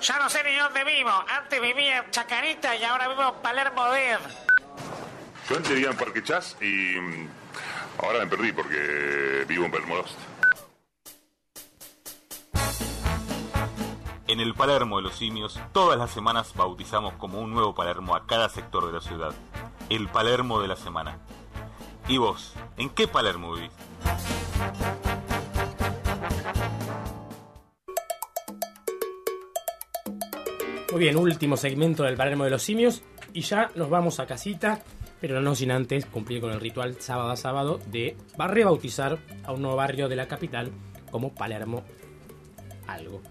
[SPEAKER 30] Ya no sé ni dónde vivo. Antes vivía en Chacarita y ahora vivo en Palermo Dead.
[SPEAKER 18] Yo antes vivía en Parque Chas y mm, ahora me perdí porque vivo en Palermo Lost.
[SPEAKER 5] En el Palermo de los Simios, todas las semanas bautizamos como un nuevo Palermo a cada sector de la ciudad. El Palermo de la semana. ¿Y vos? ¿En qué Palermo vivís?
[SPEAKER 1] Muy bien, último segmento del Palermo de los Simios. Y ya nos vamos a casita, pero no sin antes cumplir con el ritual sábado a sábado de rebautizar a un nuevo barrio de la capital como Palermo algo.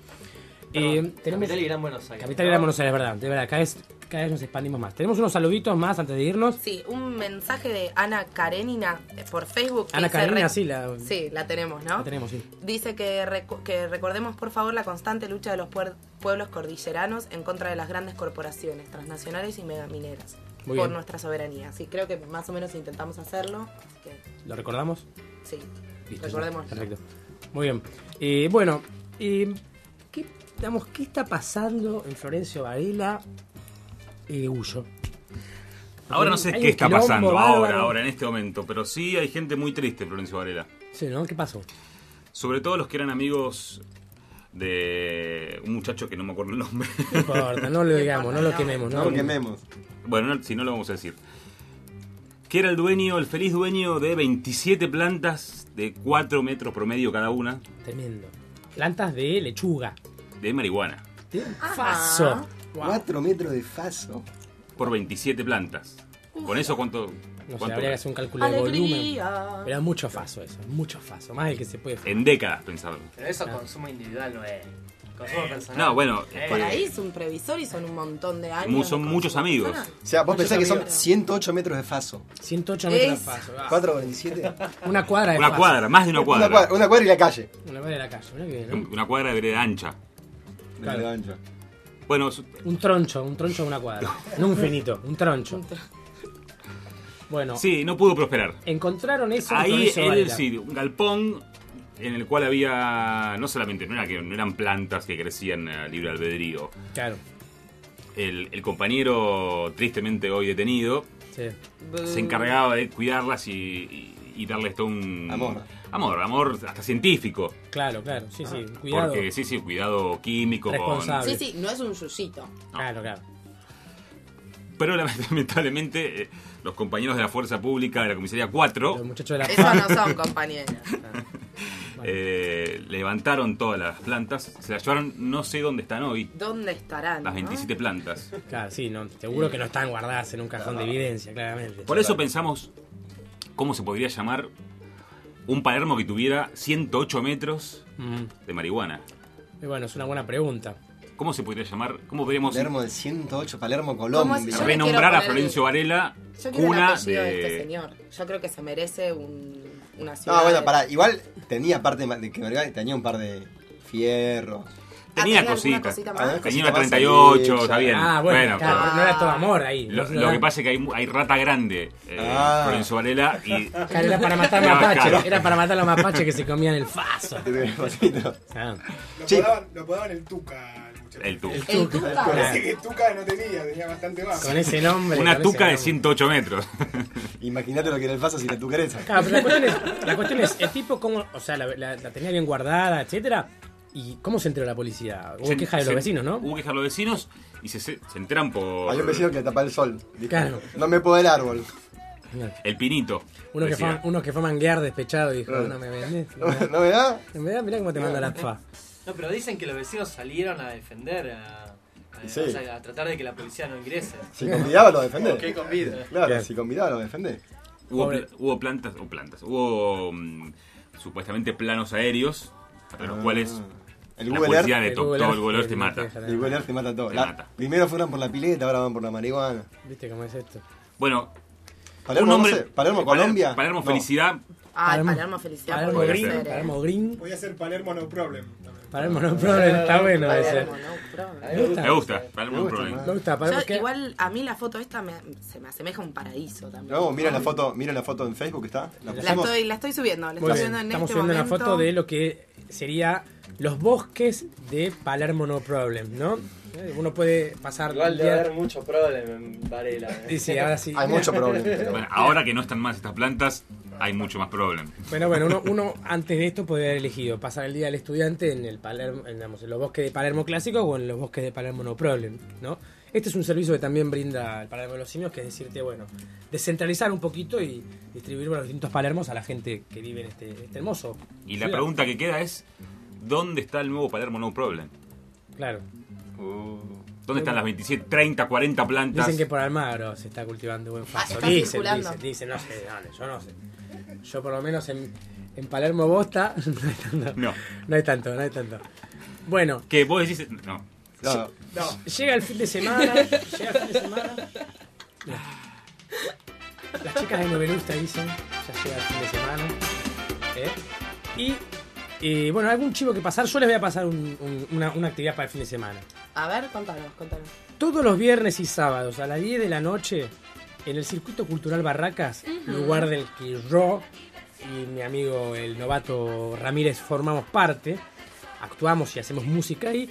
[SPEAKER 4] Perdón,
[SPEAKER 1] Eh, tenemos
[SPEAKER 4] Capital y Gran Buenos Aires.
[SPEAKER 1] Capital y Gran Buenos Aires, verdad, de verdad, cada vez, cada vez nos expandimos más. Tenemos unos saluditos más antes de irnos.
[SPEAKER 3] Sí, un mensaje de Ana Karenina eh, por Facebook.
[SPEAKER 1] Ana Karenina,
[SPEAKER 3] re-
[SPEAKER 1] sí, la,
[SPEAKER 3] Sí, la tenemos, ¿no?
[SPEAKER 1] la tenemos, sí.
[SPEAKER 3] Dice que, recu- que recordemos por favor la constante lucha de los pueblos cordilleranos en contra de las grandes corporaciones transnacionales y megamineras
[SPEAKER 1] Muy
[SPEAKER 3] por
[SPEAKER 1] bien.
[SPEAKER 3] nuestra soberanía. Sí, creo que más o menos intentamos hacerlo. así que,
[SPEAKER 1] ¿Lo recordamos?
[SPEAKER 3] sí,
[SPEAKER 1] Listo,
[SPEAKER 3] recordemos.
[SPEAKER 1] Perfecto. Muy bien. Eh, bueno, eh, ¿qué, digamos, ¿qué está pasando en Florencio Varela y Ullo?
[SPEAKER 5] Ahora no sé qué está pasando
[SPEAKER 1] bárbaro.
[SPEAKER 5] ahora, ahora, en este momento, pero sí hay gente muy triste, Florencio Varela.
[SPEAKER 1] Sí, ¿no? ¿Qué pasó?
[SPEAKER 5] Sobre todo los que eran amigos de un muchacho que no me acuerdo el nombre.
[SPEAKER 1] No importa, no lo digamos, no lo quememos.
[SPEAKER 7] No lo quememos.
[SPEAKER 5] Bueno, no- si no lo vamos a decir. Que era el dueño, el feliz dueño de 27 plantas de 4 metros promedio cada una
[SPEAKER 1] Tremendo. Plantas de lechuga.
[SPEAKER 5] De marihuana.
[SPEAKER 1] Faso.
[SPEAKER 7] Cuatro metros de faso.
[SPEAKER 5] Por 27 plantas. ¿Con eso cuánto?
[SPEAKER 1] No sé,
[SPEAKER 5] cuánto
[SPEAKER 1] habría que
[SPEAKER 5] es?
[SPEAKER 1] hacer un cálculo de volumen. Pero es mucho faso eso, mucho faso. Más del que se puede fumar.
[SPEAKER 5] En décadas, pensaba.
[SPEAKER 4] Pero eso consumo individual no es. Consumo personal.
[SPEAKER 5] No, bueno,
[SPEAKER 4] Eh,
[SPEAKER 3] Por ahí es un previsor y son un montón de años.
[SPEAKER 5] Son
[SPEAKER 3] de
[SPEAKER 5] muchos amigos.
[SPEAKER 3] personal.
[SPEAKER 7] O sea, vos
[SPEAKER 1] Muchos
[SPEAKER 7] pensás que son
[SPEAKER 1] amigos.
[SPEAKER 7] 108 metros de faso.
[SPEAKER 1] 108 metros de faso. Ah, <laughs>
[SPEAKER 7] 4,27.
[SPEAKER 1] Una cuadra de
[SPEAKER 5] Una
[SPEAKER 1] faso.
[SPEAKER 5] cuadra, más de una
[SPEAKER 7] Una
[SPEAKER 5] cuadra.
[SPEAKER 7] cuadra, una cuadra y la calle.
[SPEAKER 1] Una cuadra de la calle.
[SPEAKER 5] Una cuadra de vereda ancha.
[SPEAKER 1] Claro.
[SPEAKER 7] De ancho.
[SPEAKER 5] Bueno, su-
[SPEAKER 1] Un troncho, un troncho de una cuadra. <laughs> No un finito, un troncho. Bueno,
[SPEAKER 5] sí, no pudo prosperar.
[SPEAKER 1] encontraron eso en
[SPEAKER 5] Ahí
[SPEAKER 1] Florencio
[SPEAKER 5] él sí, un galpón en el cual había no solamente no, era que, no eran plantas que crecían a libre albedrío.
[SPEAKER 1] Claro,
[SPEAKER 5] El, el compañero tristemente hoy detenido
[SPEAKER 1] sí.
[SPEAKER 5] se encargaba de cuidarlas y, y- y darles todo un
[SPEAKER 7] Amor.
[SPEAKER 5] Amor, amor hasta científico.
[SPEAKER 1] Claro, claro, sí, sí. Cuidado.
[SPEAKER 5] Porque sí, sí, cuidado químico con,
[SPEAKER 1] Responsable.
[SPEAKER 3] Sí, sí, no es un yuyito.
[SPEAKER 1] Claro, claro.
[SPEAKER 5] Pero <laughs> lamentablemente eh, los compañeros de la fuerza pública de la comisaría 4
[SPEAKER 1] Los muchachos de la
[SPEAKER 3] Eso
[SPEAKER 1] FA.
[SPEAKER 3] no <laughs> son compañeros.
[SPEAKER 5] eh, levantaron todas las plantas, se las llevaron, no sé dónde están hoy,
[SPEAKER 3] ¿Dónde estarán?
[SPEAKER 5] las
[SPEAKER 3] no?
[SPEAKER 5] 27 plantas.
[SPEAKER 1] Claro, sí, no, seguro que no están guardadas en un cajón de evidencia, claramente.
[SPEAKER 5] Por eso pensamos cómo se podría llamar un Palermo que tuviera 108 metros
[SPEAKER 1] Mm.
[SPEAKER 5] de marihuana.
[SPEAKER 1] Y bueno, es una buena pregunta.
[SPEAKER 5] ¿Cómo se podría llamar? ¿Cómo podríamos
[SPEAKER 7] Palermo de 108, Palermo,
[SPEAKER 3] ¿Cómo
[SPEAKER 7] Colombia.
[SPEAKER 5] renombrar a Florencio
[SPEAKER 3] el-
[SPEAKER 5] Varela
[SPEAKER 3] Yo
[SPEAKER 5] cuna
[SPEAKER 3] de... este señor. Yo creo que se merece un, una ciudad.
[SPEAKER 7] No, bueno,
[SPEAKER 3] de-
[SPEAKER 7] pará. Igual tenía parte de que tenía un par de fierros.
[SPEAKER 5] Tenía
[SPEAKER 3] ¿tenía
[SPEAKER 5] cositas.
[SPEAKER 3] cosita más?
[SPEAKER 7] Ah,
[SPEAKER 5] Tenía una
[SPEAKER 7] más
[SPEAKER 5] 38,
[SPEAKER 7] ahí,
[SPEAKER 5] está bien.
[SPEAKER 1] Ah, bueno, claro, no era todo amor ahí.
[SPEAKER 5] Lo,
[SPEAKER 1] No,
[SPEAKER 5] lo que pasa es que hay, hay rata grande, eh,
[SPEAKER 7] Ah.
[SPEAKER 5] Florencio Varela, y...
[SPEAKER 1] Claro, era para matar
[SPEAKER 5] Era <laughs>
[SPEAKER 1] mapaches. Era para matar a los mapaches que se comían el faso. <laughs> Ah.
[SPEAKER 31] Lo
[SPEAKER 7] Sí.
[SPEAKER 31] podaban, lo podaban el Tuca. al muchacho.
[SPEAKER 5] El tuca.
[SPEAKER 3] El Tuca.
[SPEAKER 31] Parece que Tuca no tenía, tenía bastante más.
[SPEAKER 1] Con ese nombre.
[SPEAKER 5] Una tuca de
[SPEAKER 1] ese
[SPEAKER 5] 108 metros. <laughs>
[SPEAKER 7] Imagínate lo que era el faso si la tucareza.
[SPEAKER 1] Claro, pero la cuestión es, la cuestión es, el tipo cómo, o sea, la, la- la tenía bien guardada, etcétera, y cómo se enteró la policía. Hubo
[SPEAKER 5] Se-
[SPEAKER 1] queja de los
[SPEAKER 5] se-
[SPEAKER 1] vecinos, ¿no?
[SPEAKER 5] Hubo queja de los vecinos y se, se enteran por
[SPEAKER 7] Hay un vecino que le tapa el sol. Dijo,
[SPEAKER 1] Claro.
[SPEAKER 7] No me puedo el árbol.
[SPEAKER 5] el pinito.
[SPEAKER 1] Uno que, fue, uno que fue a manguear despechado y dijo, no me vendés. <laughs>
[SPEAKER 7] ¿No, ¿no me da?
[SPEAKER 1] No me da, mirá cómo te manda la fa.
[SPEAKER 4] No, pero dicen que los vecinos salieron a defender, a, a-
[SPEAKER 7] Sí.
[SPEAKER 4] o sea, a tratar de que la policía no ingrese.
[SPEAKER 7] Si convidaba lo defendés.
[SPEAKER 4] ¿Qué convida?
[SPEAKER 7] Claro, si convidaba lo defendés.
[SPEAKER 5] Hubo, pla- hubo plantas, o plantas, hubo mm, supuestamente planos aéreos a los
[SPEAKER 7] Ah.
[SPEAKER 5] cuales
[SPEAKER 7] El
[SPEAKER 5] la
[SPEAKER 7] Google
[SPEAKER 5] policía
[SPEAKER 7] Earth.
[SPEAKER 5] de
[SPEAKER 1] El Google
[SPEAKER 5] todo
[SPEAKER 1] Earth
[SPEAKER 5] el Google Earth te mata.
[SPEAKER 7] El Google Earth te mata todo.
[SPEAKER 5] Te
[SPEAKER 7] La-
[SPEAKER 5] mata.
[SPEAKER 7] Primero fueron por la pileta, ahora van por la marihuana.
[SPEAKER 1] ¿Viste cómo es esto?
[SPEAKER 5] Bueno,
[SPEAKER 7] Palermo,
[SPEAKER 5] un
[SPEAKER 7] no
[SPEAKER 5] hombre,
[SPEAKER 7] sé, Palermo,
[SPEAKER 5] Paler-
[SPEAKER 7] Colombia.
[SPEAKER 5] Palermo
[SPEAKER 7] No.
[SPEAKER 5] Felicidad,
[SPEAKER 3] Ah, el
[SPEAKER 1] Palermo-
[SPEAKER 3] Palermo Felicidad
[SPEAKER 1] Palermo Green,
[SPEAKER 3] ser, eh.
[SPEAKER 1] Palermo Green.
[SPEAKER 31] Podía ser Palermo No Problem.
[SPEAKER 1] Palermo no problem, está bueno ese.
[SPEAKER 3] Palermo, no problem.
[SPEAKER 1] Me gusta.
[SPEAKER 5] Me gusta, Palermo no problem.
[SPEAKER 1] Me gusta,
[SPEAKER 3] Yo,
[SPEAKER 1] Palermo que-
[SPEAKER 3] igual a mí la foto esta me- se me asemeja a un paraíso también.
[SPEAKER 7] No, mira la foto, mira la foto en Facebook está. La
[SPEAKER 3] estoy, la estoy subiendo, la estoy
[SPEAKER 1] bien,
[SPEAKER 3] subiendo en
[SPEAKER 1] Estamos
[SPEAKER 3] este
[SPEAKER 1] subiendo una foto de lo que sería los bosques de Palermo No Problem, ¿no? Uno puede pasar
[SPEAKER 4] Igual debe haber mucho problema en Varela. ¿eh?
[SPEAKER 1] Sí, sí, ahora sí.
[SPEAKER 7] Hay mucho problema. <laughs> pero-
[SPEAKER 5] Bueno, ahora que no están más estas plantas, hay mucho más problema.
[SPEAKER 1] Bueno, bueno, uno, <laughs> uno antes de esto podría haber elegido pasar el día del estudiante en el Palermo, en, digamos, en los bosques de Palermo clásico o en los bosques de Palermo No Problem, ¿no? Este es un servicio que también brinda el Palermo de los Simios, que es decirte, bueno, descentralizar un poquito y distribuir los distintos Palermos a la gente que vive en este, este hermoso.
[SPEAKER 5] Y la pregunta que queda es, ¿dónde está el nuevo Palermo No Problem?
[SPEAKER 1] Claro.
[SPEAKER 5] ¿Dónde están las 27, 30, 40 plantas?
[SPEAKER 1] Dicen que por Almagro se está cultivando buen faso.
[SPEAKER 3] está
[SPEAKER 1] dicen, dicen, dicen, no sé, dale, yo no sé. Yo por lo menos en, en Palermo Bosta <laughs> no hay tanto.
[SPEAKER 5] No.
[SPEAKER 1] No hay tanto, no hay tanto. Bueno,
[SPEAKER 5] Que vos decís... No.
[SPEAKER 7] No,
[SPEAKER 1] llega el fin de semana. llega el fin de semana. Las chicas de Novelusta dicen, ya llega el fin de semana. ¿eh? Y eh, bueno, algún chivo que pasar, yo les voy a pasar un- un- una, una actividad para el fin de semana.
[SPEAKER 3] A ver, contanos, contanos.
[SPEAKER 1] Todos los viernes y sábados a las 10 de la noche en el Circuito Cultural Barracas, lugar del que yo y mi amigo el novato Ramírez formamos parte, actuamos y hacemos música ahí,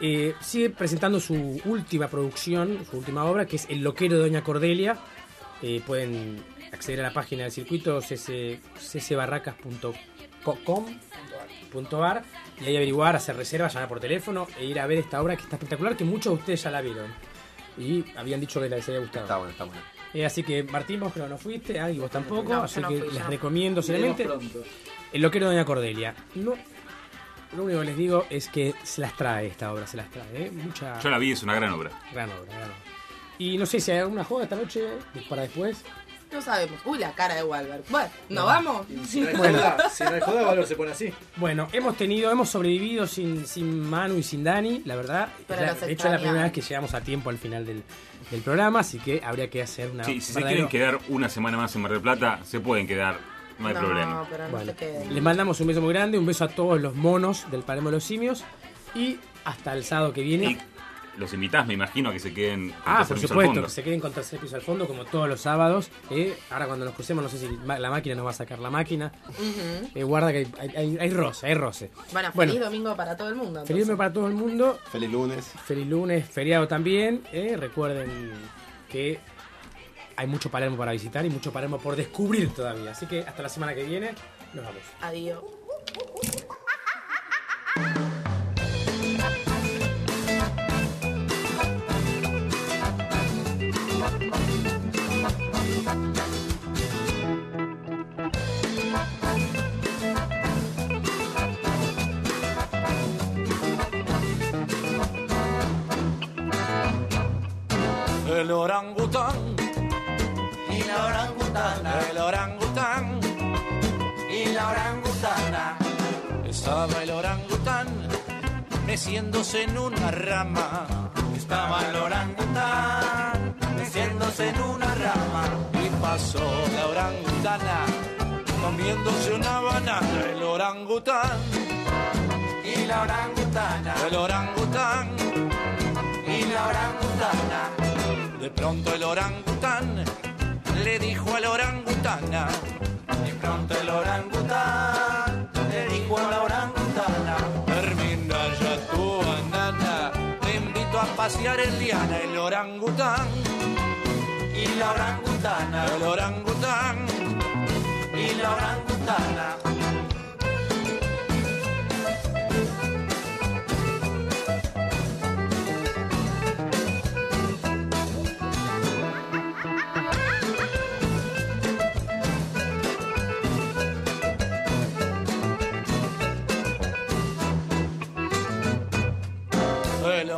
[SPEAKER 1] eh, sigue presentando su última producción, su última obra, que es El Loquero de Doña Cordelia. Eh, pueden acceder a la página del circuito cc y ahí averiguar, hacer reservas, llamar por teléfono e ir a ver esta obra que está espectacular, que muchos de ustedes ya la vieron. Y habían dicho que les había gustado.
[SPEAKER 7] Está bueno, está bueno.
[SPEAKER 1] Eh, así que Martín, vos creo no fuiste, ah, y vos tampoco,
[SPEAKER 3] No,
[SPEAKER 1] así
[SPEAKER 3] no
[SPEAKER 1] que
[SPEAKER 3] fui,
[SPEAKER 1] les recomiendo seriamente. El loquero de Doña Cordelia. No, lo único que les digo es que se las trae esta obra, se las trae, ¿eh? Mucha
[SPEAKER 5] Yo la vi, es una gran obra.
[SPEAKER 1] gran obra, gran obra. Y no sé si hay alguna joda esta noche para después.
[SPEAKER 3] No sabemos. Uy, la cara de Walter. Bueno, ¿nos vamos?
[SPEAKER 4] Si no hay
[SPEAKER 1] Bueno.
[SPEAKER 4] joda, si no hay joda, Valor se pone así.
[SPEAKER 1] Bueno, hemos tenido, hemos sobrevivido sin, sin Manu y sin Dani, la verdad.
[SPEAKER 3] Pero
[SPEAKER 1] La-
[SPEAKER 3] los
[SPEAKER 1] de hecho, es la primera vez que llegamos a tiempo al final del, del programa, así que habría que hacer una.
[SPEAKER 5] Sí, si se quieren quedar una semana más en Mar del Plata, se pueden quedar, no hay
[SPEAKER 3] no,
[SPEAKER 5] problema.
[SPEAKER 3] pero no
[SPEAKER 1] Bueno,
[SPEAKER 3] se queden.
[SPEAKER 1] les mandamos un beso muy grande, un beso a todos los monos del Palermo de los Simios y hasta el sábado que viene.
[SPEAKER 5] Y los invitás, me imagino, a que se queden con
[SPEAKER 1] Ah, por supuesto,
[SPEAKER 5] fondo.
[SPEAKER 1] que se queden con tercer piso al fondo como todos los sábados. eh. Ahora cuando nos crucemos, no sé si la máquina nos va a sacar la máquina. Eh, guarda que hay, hay, hay roce, hay roce.
[SPEAKER 3] Bueno,
[SPEAKER 1] Bueno.
[SPEAKER 3] feliz domingo para todo el mundo.
[SPEAKER 1] Feliz domingo para todo el mundo.
[SPEAKER 7] Feliz lunes.
[SPEAKER 1] Feliz lunes, feriado también. eh. Recuerden que hay mucho Palermo para visitar y mucho Palermo por descubrir todavía. Así que hasta la semana que viene, nos vamos.
[SPEAKER 3] Adiós.
[SPEAKER 2] En una rama
[SPEAKER 32] Estaba el orangután meciéndose en una rama.
[SPEAKER 2] Y pasó la orangutana comiéndose una banana El orangután
[SPEAKER 32] Y la orangutana,
[SPEAKER 2] El orangután
[SPEAKER 32] y la orangutana.
[SPEAKER 2] De pronto el orangután le dijo a la orangutana
[SPEAKER 32] De pronto el orangután le dijo a la orangutana.
[SPEAKER 2] Pasear en liana El orangután
[SPEAKER 32] Y la orangutana,
[SPEAKER 2] El orangután
[SPEAKER 32] y la orangutana.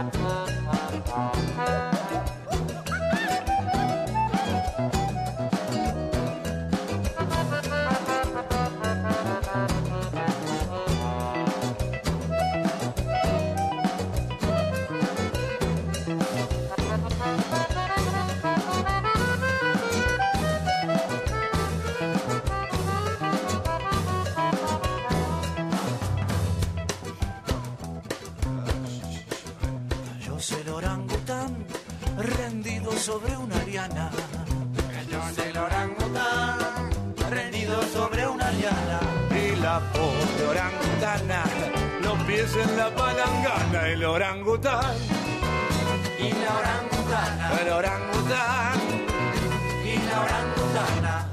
[SPEAKER 32] orangutana. Yo sobre una liana. Ellos el orangután, rendido sobre una liana.
[SPEAKER 33] Y la pobre orangutana, los pies en la palangana, el orangután.
[SPEAKER 32] Y la orangutana,
[SPEAKER 33] el orangután. Y la orangutana.